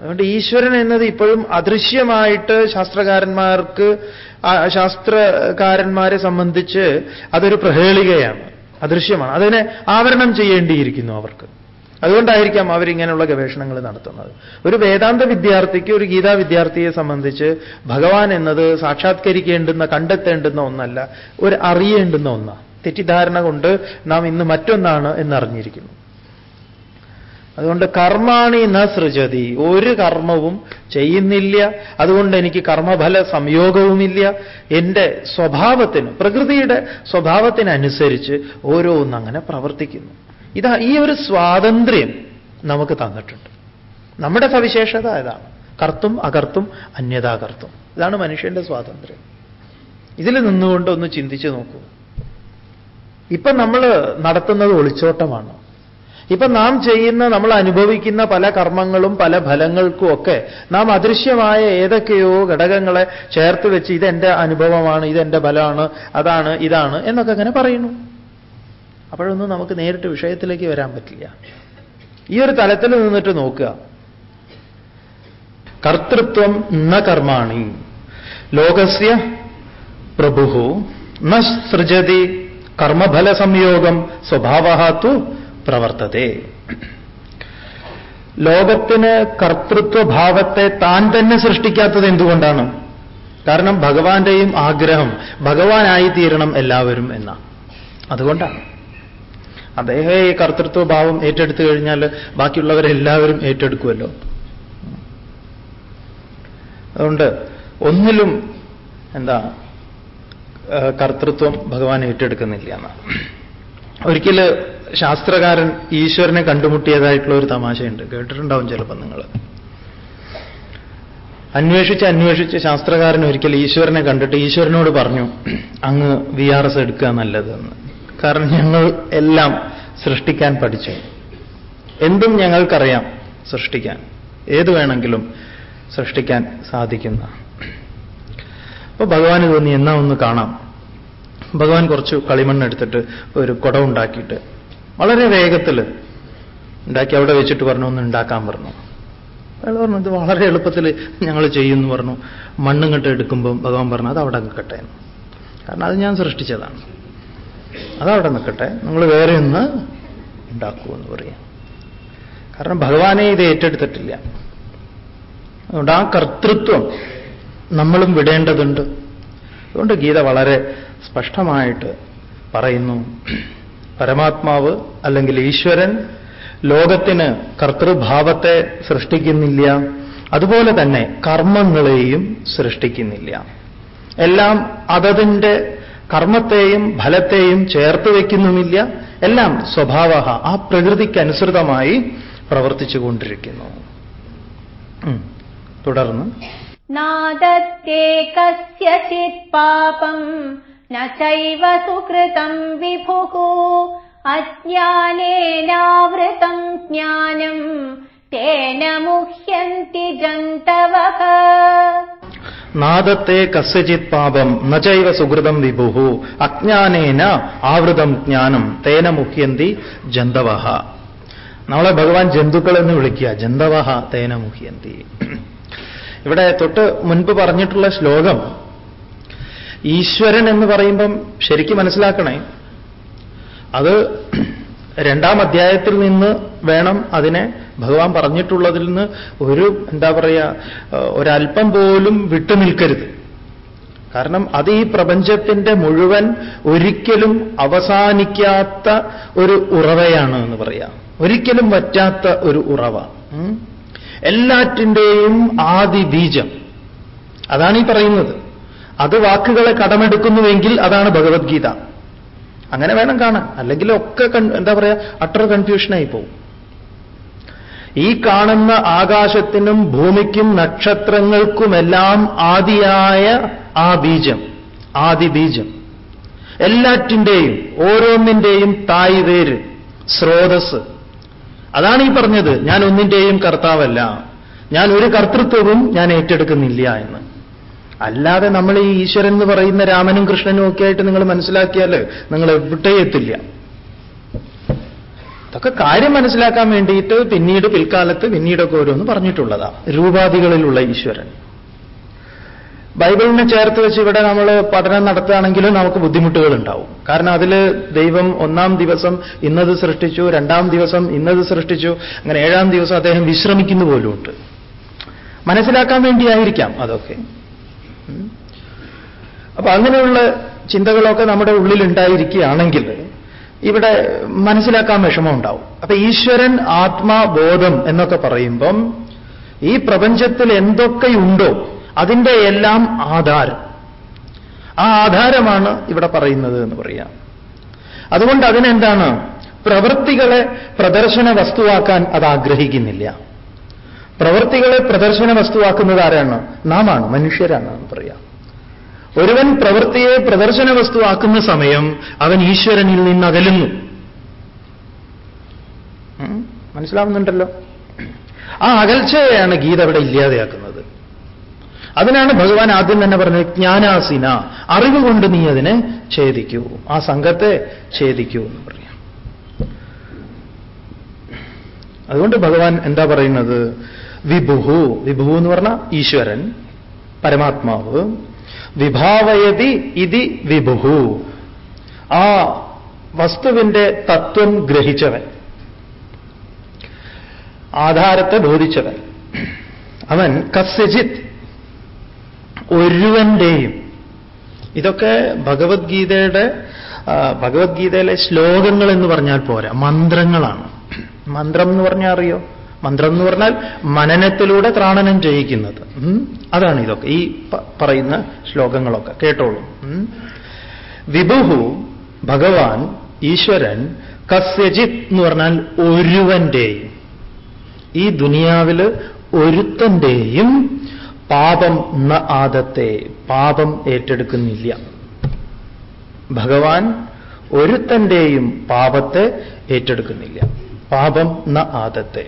അതുകൊണ്ട് ഈശ്വരൻ എന്നത് ഇപ്പോഴും അദൃശ്യമായിട്ട് ശാസ്ത്രകാരന്മാർക്ക് ശാസ്ത്രകാരന്മാരെ സംബന്ധിച്ച് അതൊരു പ്രഹേളികയാണ്. അദൃശ്യമാണ്. അതിനെ ആവരണം ചെയ്യേണ്ടിയിരിക്കുന്നു അവർക്ക്. അതുകൊണ്ടായിരിക്കാം അവരിങ്ങനെയുള്ള ഗവേഷണങ്ങൾ നടത്തുന്നത്. ഒരു വേദാന്ത വിദ്യാർത്ഥിക്ക് ഒരു ഗീതാ വിദ്യാർത്ഥിയെ സംബന്ധിച്ച് ഭഗവാൻ എന്നത് സാക്ഷാത്കരിക്കേണ്ടുന്ന കണ്ടെത്തേണ്ടുന്ന ഒന്നല്ല ഒരു അറിയേണ്ടുന്ന ഒന്നാണ് തെറ്റിദ്ധാരണ കൊണ്ട് നാം ഇന്ന് മറ്റൊന്നാണ് എന്നറിഞ്ഞിരിക്കുന്നു. അതുകൊണ്ട് കർമാണി ന സൃജതി. ഒരു കർമ്മവും ചെയ്യുന്നില്ല. അതുകൊണ്ട് എനിക്ക് കർമ്മഫല സംയോഗവുമില്ല. എന്റെ സ്വഭാവത്തിന് പ്രകൃതിയുടെ സ്വഭാവത്തിനനുസരിച്ച് ഓരോന്നങ്ങനെ പ്രവർത്തിക്കുന്നു. ഇതാ ഈ ഒരു സ്വാതന്ത്ര്യം നമുക്ക് തന്നിട്ടുണ്ട്. നമ്മുടെ സവിശേഷത ഇതാണ്. കർത്തും അകർത്തും അന്യതാകർത്തും. ഇതാണ് മനുഷ്യന്റെ സ്വാതന്ത്ര്യം. ഇതിൽ നിന്നുകൊണ്ട് ഒന്ന് ചിന്തിച്ചു നോക്കൂ. ഇപ്പൊ നമ്മൾ നടത്തുന്നത് ഒളിച്ചോട്ടമാണ്. ഇപ്പൊ നാം ചെയ്യുന്ന നമ്മൾ അനുഭവിക്കുന്ന പല കർമ്മങ്ങളും പല ഫലങ്ങൾക്കും ഒക്കെ നാം അദൃശ്യമായ ഏതൊക്കെയോ ഘടകങ്ങളെ ചേർത്ത് വെച്ച് ഇതെന്റെ അനുഭവമാണ് ഇതെന്റെ ഫലമാണ് അതാണ് ഇതാണ് എന്നൊക്കെ അങ്ങനെ പറയുന്നു. അപ്പോഴൊന്നും നമുക്ക് നേരിട്ട് വിഷയത്തിലേക്ക് വരാൻ പറ്റില്ല. ഈ ഒരു തലത്തിൽ നിന്നിട്ട് നോക്കുക. കർത്തൃത്വം ന കർമാണി. ലോകസ്യ പ്രഭു. ന സൃജതി. കർമ്മഫല സംയോഗം സ്വഭാവ തു പ്രവർത്തതേ. ലോകത്തിന് കർത്തൃത്വഭാവത്തെ താൻ തന്നെ സൃഷ്ടിക്കാത്തത് എന്തുകൊണ്ടാണ്? കാരണം ഭഗവാന്റെയും ആഗ്രഹം ഭഗവാനായി തീരണം എല്ലാവരും എന്നാണ്. അതുകൊണ്ടാണ്. അദ്ദേഹം ഈ കർത്തൃത്വ ഭാവം ഏറ്റെടുത്തു കഴിഞ്ഞാൽ ബാക്കിയുള്ളവരെല്ലാവരും ഏറ്റെടുക്കുമല്ലോ. അതുകൊണ്ട് ഒന്നിലും എന്താ കർത്തൃത്വം ഭഗവാൻ ഏറ്റെടുക്കുന്നില്ല എന്നാണ് ഒരിക്കൽ ശാസ്ത്രകാരൻ ഈശ്വരനെ കണ്ടുമുട്ടിയതായിട്ടുള്ള ഒരു തമാശയുണ്ട്. കേട്ടിട്ടുണ്ടാവും ചിലപ്പോൾ നിങ്ങൾ. അന്വേഷിച്ച് അന്വേഷിച്ച് ശാസ്ത്രകാരൻ ഒരിക്കൽ ഈശ്വരനെ കണ്ടിട്ട് ഈശ്വരനോട് പറഞ്ഞു അങ്ങ് വി ആർ എസ് എടുക്കുക നല്ലതെന്ന് കാരണം ഞങ്ങൾ എല്ലാം സൃഷ്ടിക്കാൻ പഠിച്ചു. എന്തും ഞങ്ങൾക്കറിയാം സൃഷ്ടിക്കാൻ. ഏത് വേണമെങ്കിലും സൃഷ്ടിക്കാൻ സാധിക്കുന്ന. അപ്പൊ ഭഗവാന് തോന്നി എന്നാ ഒന്ന് കാണാം. ഭഗവാൻ കുറച്ച് കളിമണ്ണെടുത്തിട്ട് ഒരു കുടം ഉണ്ടാക്കിയിട്ട് വളരെ വേഗത്തിൽ ഉണ്ടാക്കി അവിടെ വെച്ചിട്ട് പറഞ്ഞു ഒന്ന് ഉണ്ടാക്കാൻ പറഞ്ഞു. അയാൾ പറഞ്ഞു ഇത് വളരെ എളുപ്പത്തിൽ ഞങ്ങൾ ചെയ്യുമെന്ന് പറഞ്ഞു. മണ്ണും കെട്ട് എടുക്കുമ്പം ഭഗവാൻ പറഞ്ഞു അത് അവിടെ എന്ന്. കാരണം അത് ഞാൻ സൃഷ്ടിച്ചതാണ്. അതവിടെ നിൽക്കട്ടെ. നിങ്ങൾ വേറെ ഒന്ന് ഉണ്ടാക്കൂ എന്ന് പറയാം. കാരണം ഭഗവാനെ ഇത് ഏറ്റെടുത്തിട്ടില്ല. അതുകൊണ്ട് ആ കർത്തൃത്വം നമ്മളും വിടേണ്ടതുണ്ട്. അതുകൊണ്ട് ഗീത വളരെ സ്പഷ്ടമായിട്ട് പറയുന്നു പരമാത്മാവ് അല്ലെങ്കിൽ ഈശ്വരൻ ലോകത്തിന് കർത്തൃഭാവത്തെ സൃഷ്ടിക്കുന്നില്ല. അതുപോലെ തന്നെ കർമ്മങ്ങളെയും സൃഷ്ടിക്കുന്നില്ല. എല്ലാം അതതിന്റെ കർമ്മത്തെയും ഫലത്തെയും ചേർത്ത് വയ്ക്കുന്നുമില്ല. എല്ലാം സ്വഭാവ ആ പ്രകൃതിക്കനുസൃതമായി പ്രവർത്തിച്ചു കൊണ്ടിരിക്കുന്നു. തുടർന്ന്. നാദത്തെ പാപം നൈവ വിഭുഹു അജ്ഞാനേനാവൃതം ജ്ഞാനം തേന മുഹ്യന്തി നാദത്തെ കസ്യചിത് പാപം നചൈവ സുഹൃതം വിഭുഹു. അജ്ഞാനേന ആവൃതം ജ്ഞാനം തേന മുഹ്യന്തി ജന്തവഹ. നമ്മളെ ഭഗവാൻ ജന്തുക്കൾ എന്ന് വിളിക്കുക. ജന്തവഹ തേന മുഹ്യന്തി. ഇവിടെ തൊട്ട് മുൻപ് പറഞ്ഞിട്ടുള്ള ശ്ലോകം ഈശ്വരൻ എന്ന് പറയുമ്പം ശരിക്കും മനസ്സിലാക്കണേ. അത് രണ്ടാം അധ്യായത്തിൽ നിന്ന് വേണം അതിനെ ഭഗവാൻ പറഞ്ഞിട്ടുള്ളതിൽ നിന്ന് ഒരു എന്താ പറയുക ഒരല്പം പോലും വിട്ടു നിൽക്കരുത്. കാരണം അത് ഈ പ്രപഞ്ചത്തിന്റെ മുഴുവൻ ഒരിക്കലും അവസാനിക്കാത്ത ഒരു ഉറവയാണ് എന്ന് പറയാം. ഒരിക്കലും വറ്റാത്ത ഒരു ഉറവ. എല്ലാറ്റിന്റെയും ആദി ബീജം. അതാണ് ഈ പറയുന്നത്. അത് വാക്കുകളെ കടമെടുക്കുന്നുവെങ്കിൽ അതാണ് ഭഗവത്ഗീത. അങ്ങനെ വേണം കാണാൻ. അല്ലെങ്കിൽ ഒക്കെ എന്താ പറയാ അട്ടർ കൺഫ്യൂഷനായി പോവും. ഈ കാണുന്ന ആകാശത്തിനും ഭൂമിക്കും നക്ഷത്രങ്ങൾക്കുമെല്ലാം ആദിയായ ആ ബീജം ആദി ബീജം. എല്ലാറ്റിന്റെയും ഓരോന്നിന്റെയും തായ് വേര് സ്രോതസ് അതാണ് ഈ പറഞ്ഞത് ഞാൻ ഒന്നിന്റെയും കർത്താവല്ല. ഞാൻ ഒരു കർത്തൃത്വവും ഞാൻ ഏറ്റെടുക്കുന്നില്ല എന്ന്. അല്ലാതെ നമ്മൾ ഈ ഈശ്വരൻ എന്ന് പറയുന്ന രാമനും കൃഷ്ണനും ഒക്കെ ആയിട്ട് നിങ്ങൾ മനസ്സിലാക്കിയാൽ നിങ്ങൾ എവിടെ എത്തില്ല. അതൊക്കെ കാര്യം മനസ്സിലാക്കാൻ വേണ്ടിയിട്ട് പിന്നീട് പിൽക്കാലത്ത് പിന്നീടൊക്കെ ഓരോന്ന് പറഞ്ഞിട്ടുള്ളതാ. രൂപാദികളിലുള്ള ഈശ്വരൻ. ബൈബിളിനെ ചേർത്ത് വെച്ച് ഇവിടെ നമ്മൾ പഠനം നടത്തുകയാണെങ്കിലും നമുക്ക് ബുദ്ധിമുട്ടുകൾ ഉണ്ടാവും. കാരണം അതിൽ ദൈവം ഒന്നാം ദിവസം ഇന്നത് സൃഷ്ടിച്ചു രണ്ടാം ദിവസം ഇന്നത് സൃഷ്ടിച്ചു അങ്ങനെ ഏഴാം ദിവസം അദ്ദേഹം വിശ്രമിക്കുന്നു പോലുമുണ്ട്. മനസ്സിലാക്കാൻ വേണ്ടിയായിരിക്കാം അതൊക്കെ. അപ്പൊ അങ്ങനെയുള്ള ചിന്തകളൊക്കെ നമ്മുടെ ഉള്ളിൽ ഉണ്ടായിരിക്കുകയാണെങ്കിൽ ഇവിടെ മനസ്സിലാക്കാൻ വിഷമം ഉണ്ടാവും അപ്പൊ ഈശ്വരൻ ആത്മാബോധം എന്നൊക്കെ പറയുമ്പം ഈ പ്രപഞ്ചത്തിൽ എന്തൊക്കെയുണ്ടോ അതിന്റെ എല്ലാം ആധാരം. ആ ആധാരമാണ് ഇവിടെ പറയുന്നത് എന്ന് പറയാം. അതുകൊണ്ട് അതിനെന്താണ്? പ്രവൃത്തികളെ പ്രദർശന വസ്തുവാക്കാൻ അത് ആഗ്രഹിക്കുന്നില്ല. പ്രവൃത്തികളെ പ്രദർശന വസ്തുവാക്കുന്നത് ആരാണ്? നാമാണ് മനുഷ്യരാണ് എന്ന് പറയാം. ഒരുവൻ പ്രവൃത്തിയെ പ്രദർശന വസ്തുവാക്കുന്ന സമയം അവൻ ഈശ്വരനിൽ നിന്ന് അകലുന്നു? മനസ്സിലാവുന്നുണ്ടല്ലോ? ആ അകൽച്ചയാണ് ഗീത അവിടെ ഇല്ലാതെയാക്കുന്നത്. അതിനാണ് ഭഗവാൻ ആദ്യം തന്നെ പറഞ്ഞത് ജ്ഞാനാസിന അറിവ് കൊണ്ട് നീ അതിനെ ഛേദിക്കൂ. ആ സംഘത്തെ ഛേദിക്കൂ എന്ന് പറയാം. അതുകൊണ്ട് ഭഗവാൻ എന്താ പറയുന്നത്? വിഭുഹു. വിഭു എന്ന് പറഞ്ഞ ഈശ്വരൻ പരമാത്മാവ്. വിഭാവയതി ഇതി വിഭുഹു. ആ വസ്തുവിന്റെ തത്വം ഗ്രഹിച്ചവൻ. ആധാരത്തെ ബോധിച്ചവൻ. അവൻ കസ്യജിത് ഒരുവന്റെയും. ഇതൊക്കെ ഭഗവത്ഗീതയുടെ ഭഗവത്ഗീതയിലെ ശ്ലോകങ്ങൾ എന്ന് പറഞ്ഞാൽ പോരാ മന്ത്രങ്ങളാണ്. മന്ത്രം എന്ന് പറഞ്ഞാൽ അറിയോ? മന്ത്രം എന്ന് പറഞ്ഞാൽ മനനത്തിലൂടെ ത്രാണനം ചെയ്യിക്കുന്നത്. അതാണ് ഇതൊക്കെ. ഈ പറയുന്ന ശ്ലോകങ്ങളൊക്കെ. കേട്ടോളൂ. വിഭുഹു ഭഗവാൻ ഈശ്വരൻ കസ്യജിത് എന്ന് പറഞ്ഞാൽ ഒരുവന്റെയും. ഈ ദുനിയാവിൽ ഒരുത്തന്റെയും പാപം ന ആദത്തെ പാപം ഏറ്റെടുക്കുന്നില്ല. ഭഗവാൻ ഒരുത്തന്റെയും പാപത്തെ ഏറ്റെടുക്കുന്നില്ല. പാപം ന ആദത്തെ.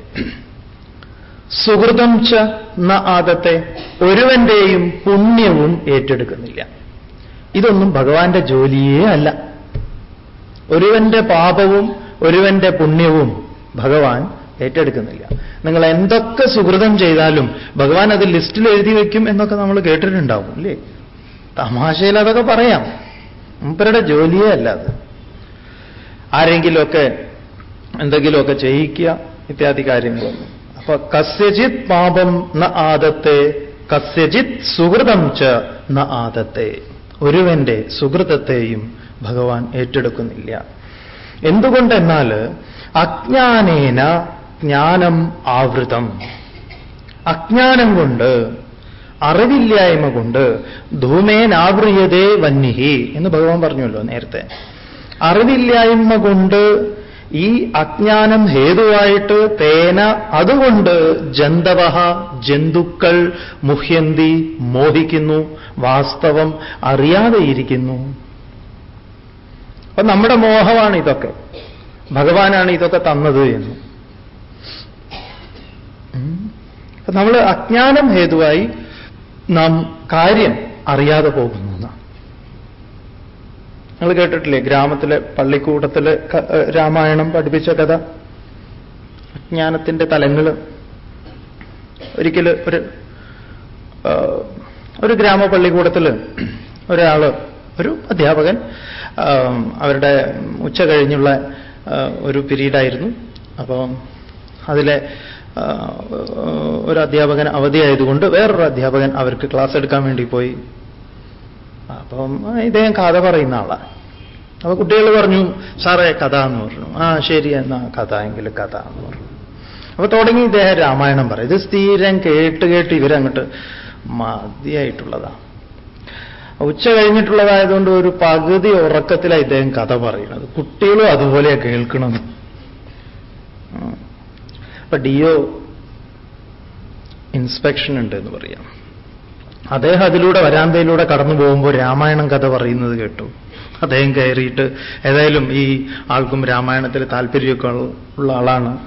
സുഹൃതം ച ന ആദത്തെ ഒരുവന്റെയും പുണ്യവും ഏറ്റെടുക്കുന്നില്ല. ഇതൊന്നും ഭഗവാന്റെ ജോലിയേ അല്ല. ഒരുവന്റെ പാപവും ഒരുവന്റെ പുണ്യവും ഭഗവാൻ ഏറ്റെടുക്കുന്നില്ല. നിങ്ങൾ എന്തൊക്കെ സുഹൃതം ചെയ്താലും ഭഗവാൻ അത് ലിസ്റ്റിൽ എഴുതി വയ്ക്കും എന്നൊക്കെ നമ്മൾ കേട്ടിട്ടുണ്ടാവും അല്ലേ? തമാശയിൽ അതൊക്കെ പറയാം. മുമ്പരുടെ ജോലിയേ അല്ല അത്. ആരെങ്കിലുമൊക്കെ എന്തെങ്കിലുമൊക്കെ ചെയ്യിക്കുക ഇത്യാദി കാര്യങ്ങളൊന്നും കസ്യജിത് പാപം ന ആദത്തെ കസ്യജിത് സുഹൃതം ച ന ആദത്തെ. ഒരുവന്റെ സുഹൃതത്തെയും ഭഗവാൻ ഏറ്റെടുക്കുന്നില്ല. എന്തുകൊണ്ടെന്നാൽ അജ്ഞാനേന ജ്ഞാനം ആവൃതം. അജ്ഞാനം കൊണ്ട് അറിവില്ലായ്മ കൊണ്ട് ധൂമേനാവൃയതേ വന്നിഹി എന്ന് ഭഗവാൻ പറഞ്ഞല്ലോ നേരത്തെ. അറിവില്ലായ്മ കൊണ്ട് ഈ അജ്ഞാനം ഹേതുവായിട്ട് തേന അതുകൊണ്ട് ജന്തവ ജന്തുക്കൾ മുഹ്യന്തി മോഹിക്കുന്നു വാസ്തവം അറിയാതെയിരിക്കുന്നു അപ്പൊ നമ്മുടെ മോഹമാണ് ഇതൊക്കെ. ഭഗവാനാണ് ഇതൊക്കെ തന്നത് എന്ന്. നമ്മൾ അജ്ഞാനം ഹേതുവായി നാം കാര്യം അറിയാതെ പോകുന്നു. നിങ്ങൾ കേട്ടിട്ടില്ലേ? ഗ്രാമത്തിലെ പള്ളിക്കൂടത്തിൽ രാമായണം പഠിപ്പിച്ച കഥ. അജ്ഞാനത്തിന്റെ തലങ്ങൾ ഒരിക്കൽ ഒരു ഒരു ഗ്രാമ പള്ളിക്കൂടത്തിൽ ഒരാൾ ഒരു അധ്യാപകൻ അവരുടെ ഉച്ച കഴിഞ്ഞുള്ള ഒരു പീരീഡായിരുന്നു. അപ്പോൾ അതിലെ ഒരു അധ്യാപകൻ അവധിയായതുകൊണ്ട് വേറൊരു അധ്യാപകൻ അവർക്ക് ക്ലാസ് എടുക്കാൻ വേണ്ടി പോയി. അപ്പം ഇദ്ദേഹം കഥ പറയുന്ന ആളാണ് അപ്പൊ കുട്ടികൾ പറഞ്ഞു സാറേ കഥ എന്ന് പറഞ്ഞു. ആ ശരി എന്നാ കഥ എങ്കിൽ കഥ എന്ന് പറഞ്ഞു. അപ്പൊ തുടങ്ങി ഇദ്ദേഹം രാമായണം പറയും. ഇത് സ്ഥിരം കേട്ട് കേട്ട് ഇവരങ്ങോട്ട് മതിയായിട്ടുള്ളതാണ് ഉച്ച കഴിഞ്ഞിട്ടുള്ളതായതുകൊണ്ട് ഒരു പകുതി ഉറക്കത്തിലാണ് ഇദ്ദേഹം കഥ പറയുന്നത്. കുട്ടികളും അതുപോലെ കേൾക്കണമെന്ന് അപ്പൊ ഡിഒ ഇൻസ്പെക്ഷൻ ഉണ്ട് എന്ന് പറയാം. അദ്ദേഹം അതിലൂടെ വരാന്തയിലൂടെ കടന്നു പോകുമ്പോൾ രാമായണം കഥ പറയുന്നത് കേട്ടു. അദ്ദേഹം കയറിയിട്ട് ഏതായാലും ഈ ആൾക്കും രാമായണത്തിൽ താല്പര്യമൊക്കെ ഉള്ള ആളാണ്.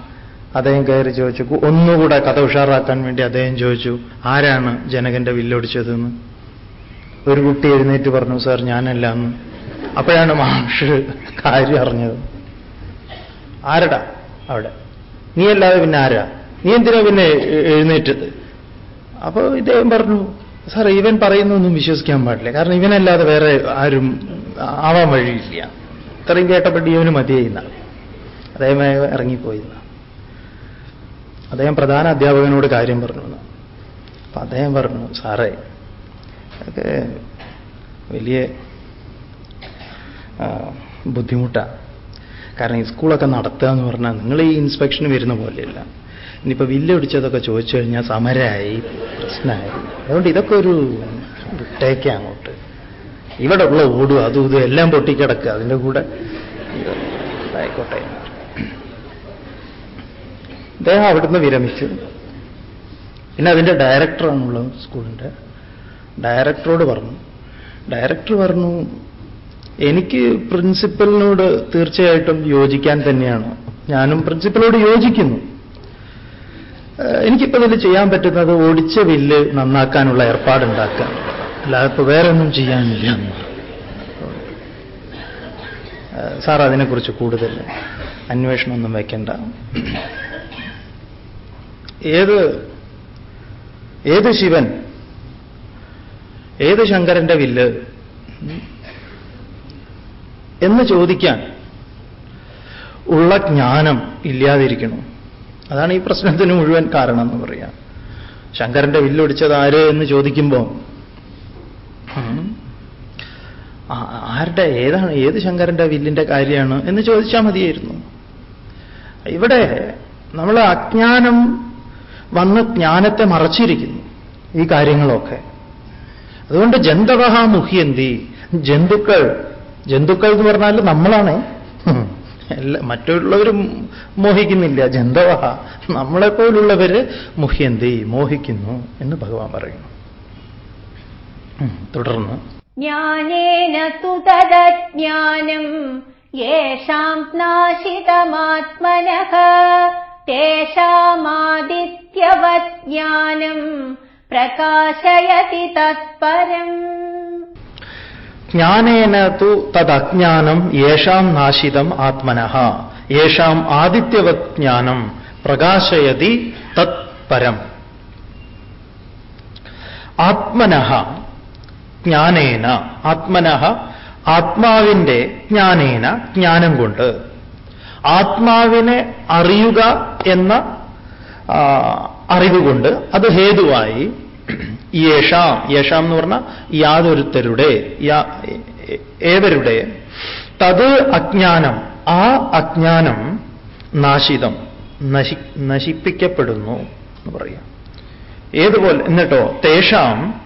അദ്ദേഹം കയറി ചോദിച്ചു ഒന്നുകൂടെ കഥ ഉഷാറാക്കാൻ വേണ്ടി അദ്ദേഹം ചോദിച്ചു ആരാണ് ജനകന്റെ വില്ലൊടിച്ചതെന്ന്? ഒരു കുട്ടി എഴുന്നേറ്റ് പറഞ്ഞു സാർ ഞാനല്ല എന്ന് അപ്പോഴാണ് മാഷ് കാര്യം അറിഞ്ഞത്. ആരടാ അവിടെ? നീ അല്ലാതെ പിന്നെ ആരാ? നീ എന്തിനാ പിന്നെ എഴുന്നേറ്റത്? അപ്പോ ഇദ്ദേഹം പറഞ്ഞു സാർ ഇവൻ പറയുന്നൊന്നും വിശ്വസിക്കാൻ പാടില്ല. കാരണം ഇവനല്ലാതെ വേറെ ആരും ആവാൻ വഴിയില്ല. ഇത്രയും കേട്ടപ്പെട്ട് ഇവന് മതിയായിരുന്ന. അദ്ദേഹം ഇറങ്ങിപ്പോയിരുന്ന. അദ്ദേഹം പ്രധാന അധ്യാപകനോട് കാര്യം പറഞ്ഞു. അപ്പൊ അദ്ദേഹം പറഞ്ഞു സാറേ വലിയ ബുദ്ധിമുട്ടാണ് കാരണം ഈ സ്കൂളൊക്കെ നടത്തുക എന്ന് പറഞ്ഞാൽ നിങ്ങൾ ഈ ഇൻസ്പെക്ഷന് വരുന്ന പോലെയല്ല. ഇനിയിപ്പോൾ വില്ലൊടിച്ചതൊക്കെ ചോദിച്ചു കഴിഞ്ഞാൽ സമരമായി പ്രശ്നമായി. അതുകൊണ്ട് ഇതൊക്കെ ഒരു വിട്ടേക്ക് അങ്ങോട്ട്. ഇവിടെ ഉള്ള ഓടും അതും ഇതും എല്ലാം പൊട്ടിക്കിടക്കുക അതിന്റെ കൂടെ ആയിക്കോട്ടെ. അദ്ദേഹം അവിടുന്ന് വിരമിച്ചു. പിന്നെ അതിന്റെ ഡയറക്ടറാണുള്ള സ്കൂളിന്റെ ഡയറക്ടറോട് പറഞ്ഞു. ഡയറക്ടർ പറഞ്ഞു എനിക്ക് പ്രിൻസിപ്പലിനോട് തീർച്ചയായിട്ടും യോജിക്കാൻ തന്നെയാണ്. ഞാനും പ്രിൻസിപ്പലോട് യോജിക്കുന്നു. എനിക്കിപ്പോൾ ഇതിൽ ചെയ്യാൻ പറ്റുന്നത് ഒടിച്ച വില്ല് നന്നാക്കാനുള്ള ഏർപ്പാടുണ്ടാക്കാം അല്ലാതെ ഇപ്പോൾ വേറെ ഒന്നും ചെയ്യാനില്ല സാർ അതിനെക്കുറിച്ച് കൂടുതൽ അന്വേഷണമൊന്നും വയ്ക്കണ്ട. ഏത് ഏത് ശിവൻ ഏത് ശങ്കരന്റെ വില്ല് എന്ന് ചോദിക്കാൻ ഉള്ള ജ്ഞാനം ഇല്ലാതിരിക്കണം? അതാണ് ഈ പ്രശ്നത്തിന് മുഴുവൻ കാരണം എന്ന് പറയാം. ശങ്കരന്റെ വില്ലൊടിച്ചത് ആര് എന്ന് ചോദിക്കുമ്പോൾ ആരുടെ ഏതാണ് ഏത് ശങ്കരന്റെ വില്ലിന്റെ കാര്യമാണ് എന്ന് ചോദിച്ചാൽ മതിയായിരുന്നു. ഇവിടെ നമ്മൾ അജ്ഞാനം വന്ന് ജ്ഞാനത്തെ മറച്ചിരിക്കുന്നു ഈ കാര്യങ്ങളൊക്കെ. അതുകൊണ്ട് ജന്തവഹ മുഹ്യന്തി ജന്തുക്കൾ ജന്തുക്കൾ എന്ന് പറഞ്ഞാൽ നമ്മളാണ്. എല്ലാ മറ്റുള്ളവരും മോഹിക്കുന്നില്ല. ജന്തവഹ നമ്മളെപ്പോലുള്ളവര് മുഹ്യന്തി മോഹിക്കുന്നു എന്ന് ഭഗവാൻ പറയുന്നു. തുടർന്ന്. ജ്ഞാനേന തദജ്ഞാനം യേഷാം നാശിതമാത്മനഃ തേഷാമാദിത്യവജ്ഞാനം പ്രകാശയതി തത്പരം. ജ്ഞാനേന തു അജ്ഞാനം യേഷാം നാശിതം ആത്മനഃ. യേഷാം ആദിത്യവത് ജ്ഞാനം പ്രകാശയതി തത് പരം ആത്മനഃ ജ്ഞാനേന ആത്മനഃ ആത്മാവിന്റെ ജ്ഞാനേന ജ്ഞാനം കൊണ്ട്. ആത്മാവിനെ അറിയുക എന്ന അറിവുകൊണ്ട് അത് ഹേതുവായി യേഷാം യേഷാം എന്ന് പറഞ്ഞാൽ യാതൊരുത്തരുടെ ഏവരുടെ? തത് അജ്ഞാനം ആ അജ്ഞാനം നാശിതം നശി നശിപ്പിക്കപ്പെടുന്നു എന്ന് പറയാം. ഏതുപോലെ എന്നിട്ടോ തേഷാം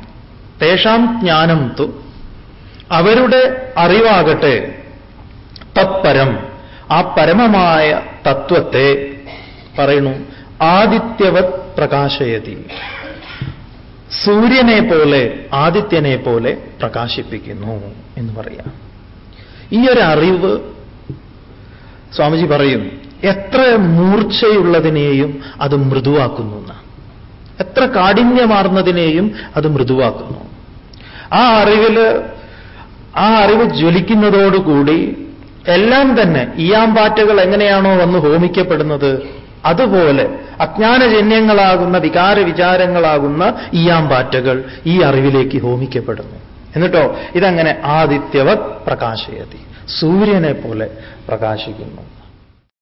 തേഷാം ജ്ഞാനം തു അവരുടെ അറിവാകട്ടെ തത്പരം ആ പരമമായ തത്വത്തെ പറയുന്നു ആദിത്യവത് പ്രകാശയതി. സൂര്യനെ പോലെ ആദിത്യനെ പോലെ പ്രകാശിപ്പിക്കുന്നു എന്ന് പറയാം ഈ ഒരു അറിവ് സ്വാമിജി പറയും എത്ര മൂർച്ചയുള്ളതിനെയും അത് മൃദുവാക്കുന്നു എന്നാണ്. എത്ര കാഠിന്യമാർന്നതിനെയും അത് മൃദുവാക്കുന്നു ആ അറിവിൽ ആ അറിവ് ജ്വലിക്കുന്നതോടുകൂടി എല്ലാം തന്നെ ഇയാമ്പാറ്റകൾ എങ്ങനെയാണോ വന്ന് ഹോമിക്കപ്പെടുന്നത് അതുപോലെ അജ്ഞാനജന്യങ്ങളാകുന്ന വികാര വിചാരങ്ങളാകുന്ന ഈ ആമ്പാറ്റകൾ ഈ അറിവിലേക്ക് ഹോമിക്കപ്പെടുന്നു. എന്നിട്ടോ ഇതങ്ങനെ ആദിത്യവത് പ്രകാശയതി. സൂര്യനെ പോലെ പ്രകാശിക്കുന്നു.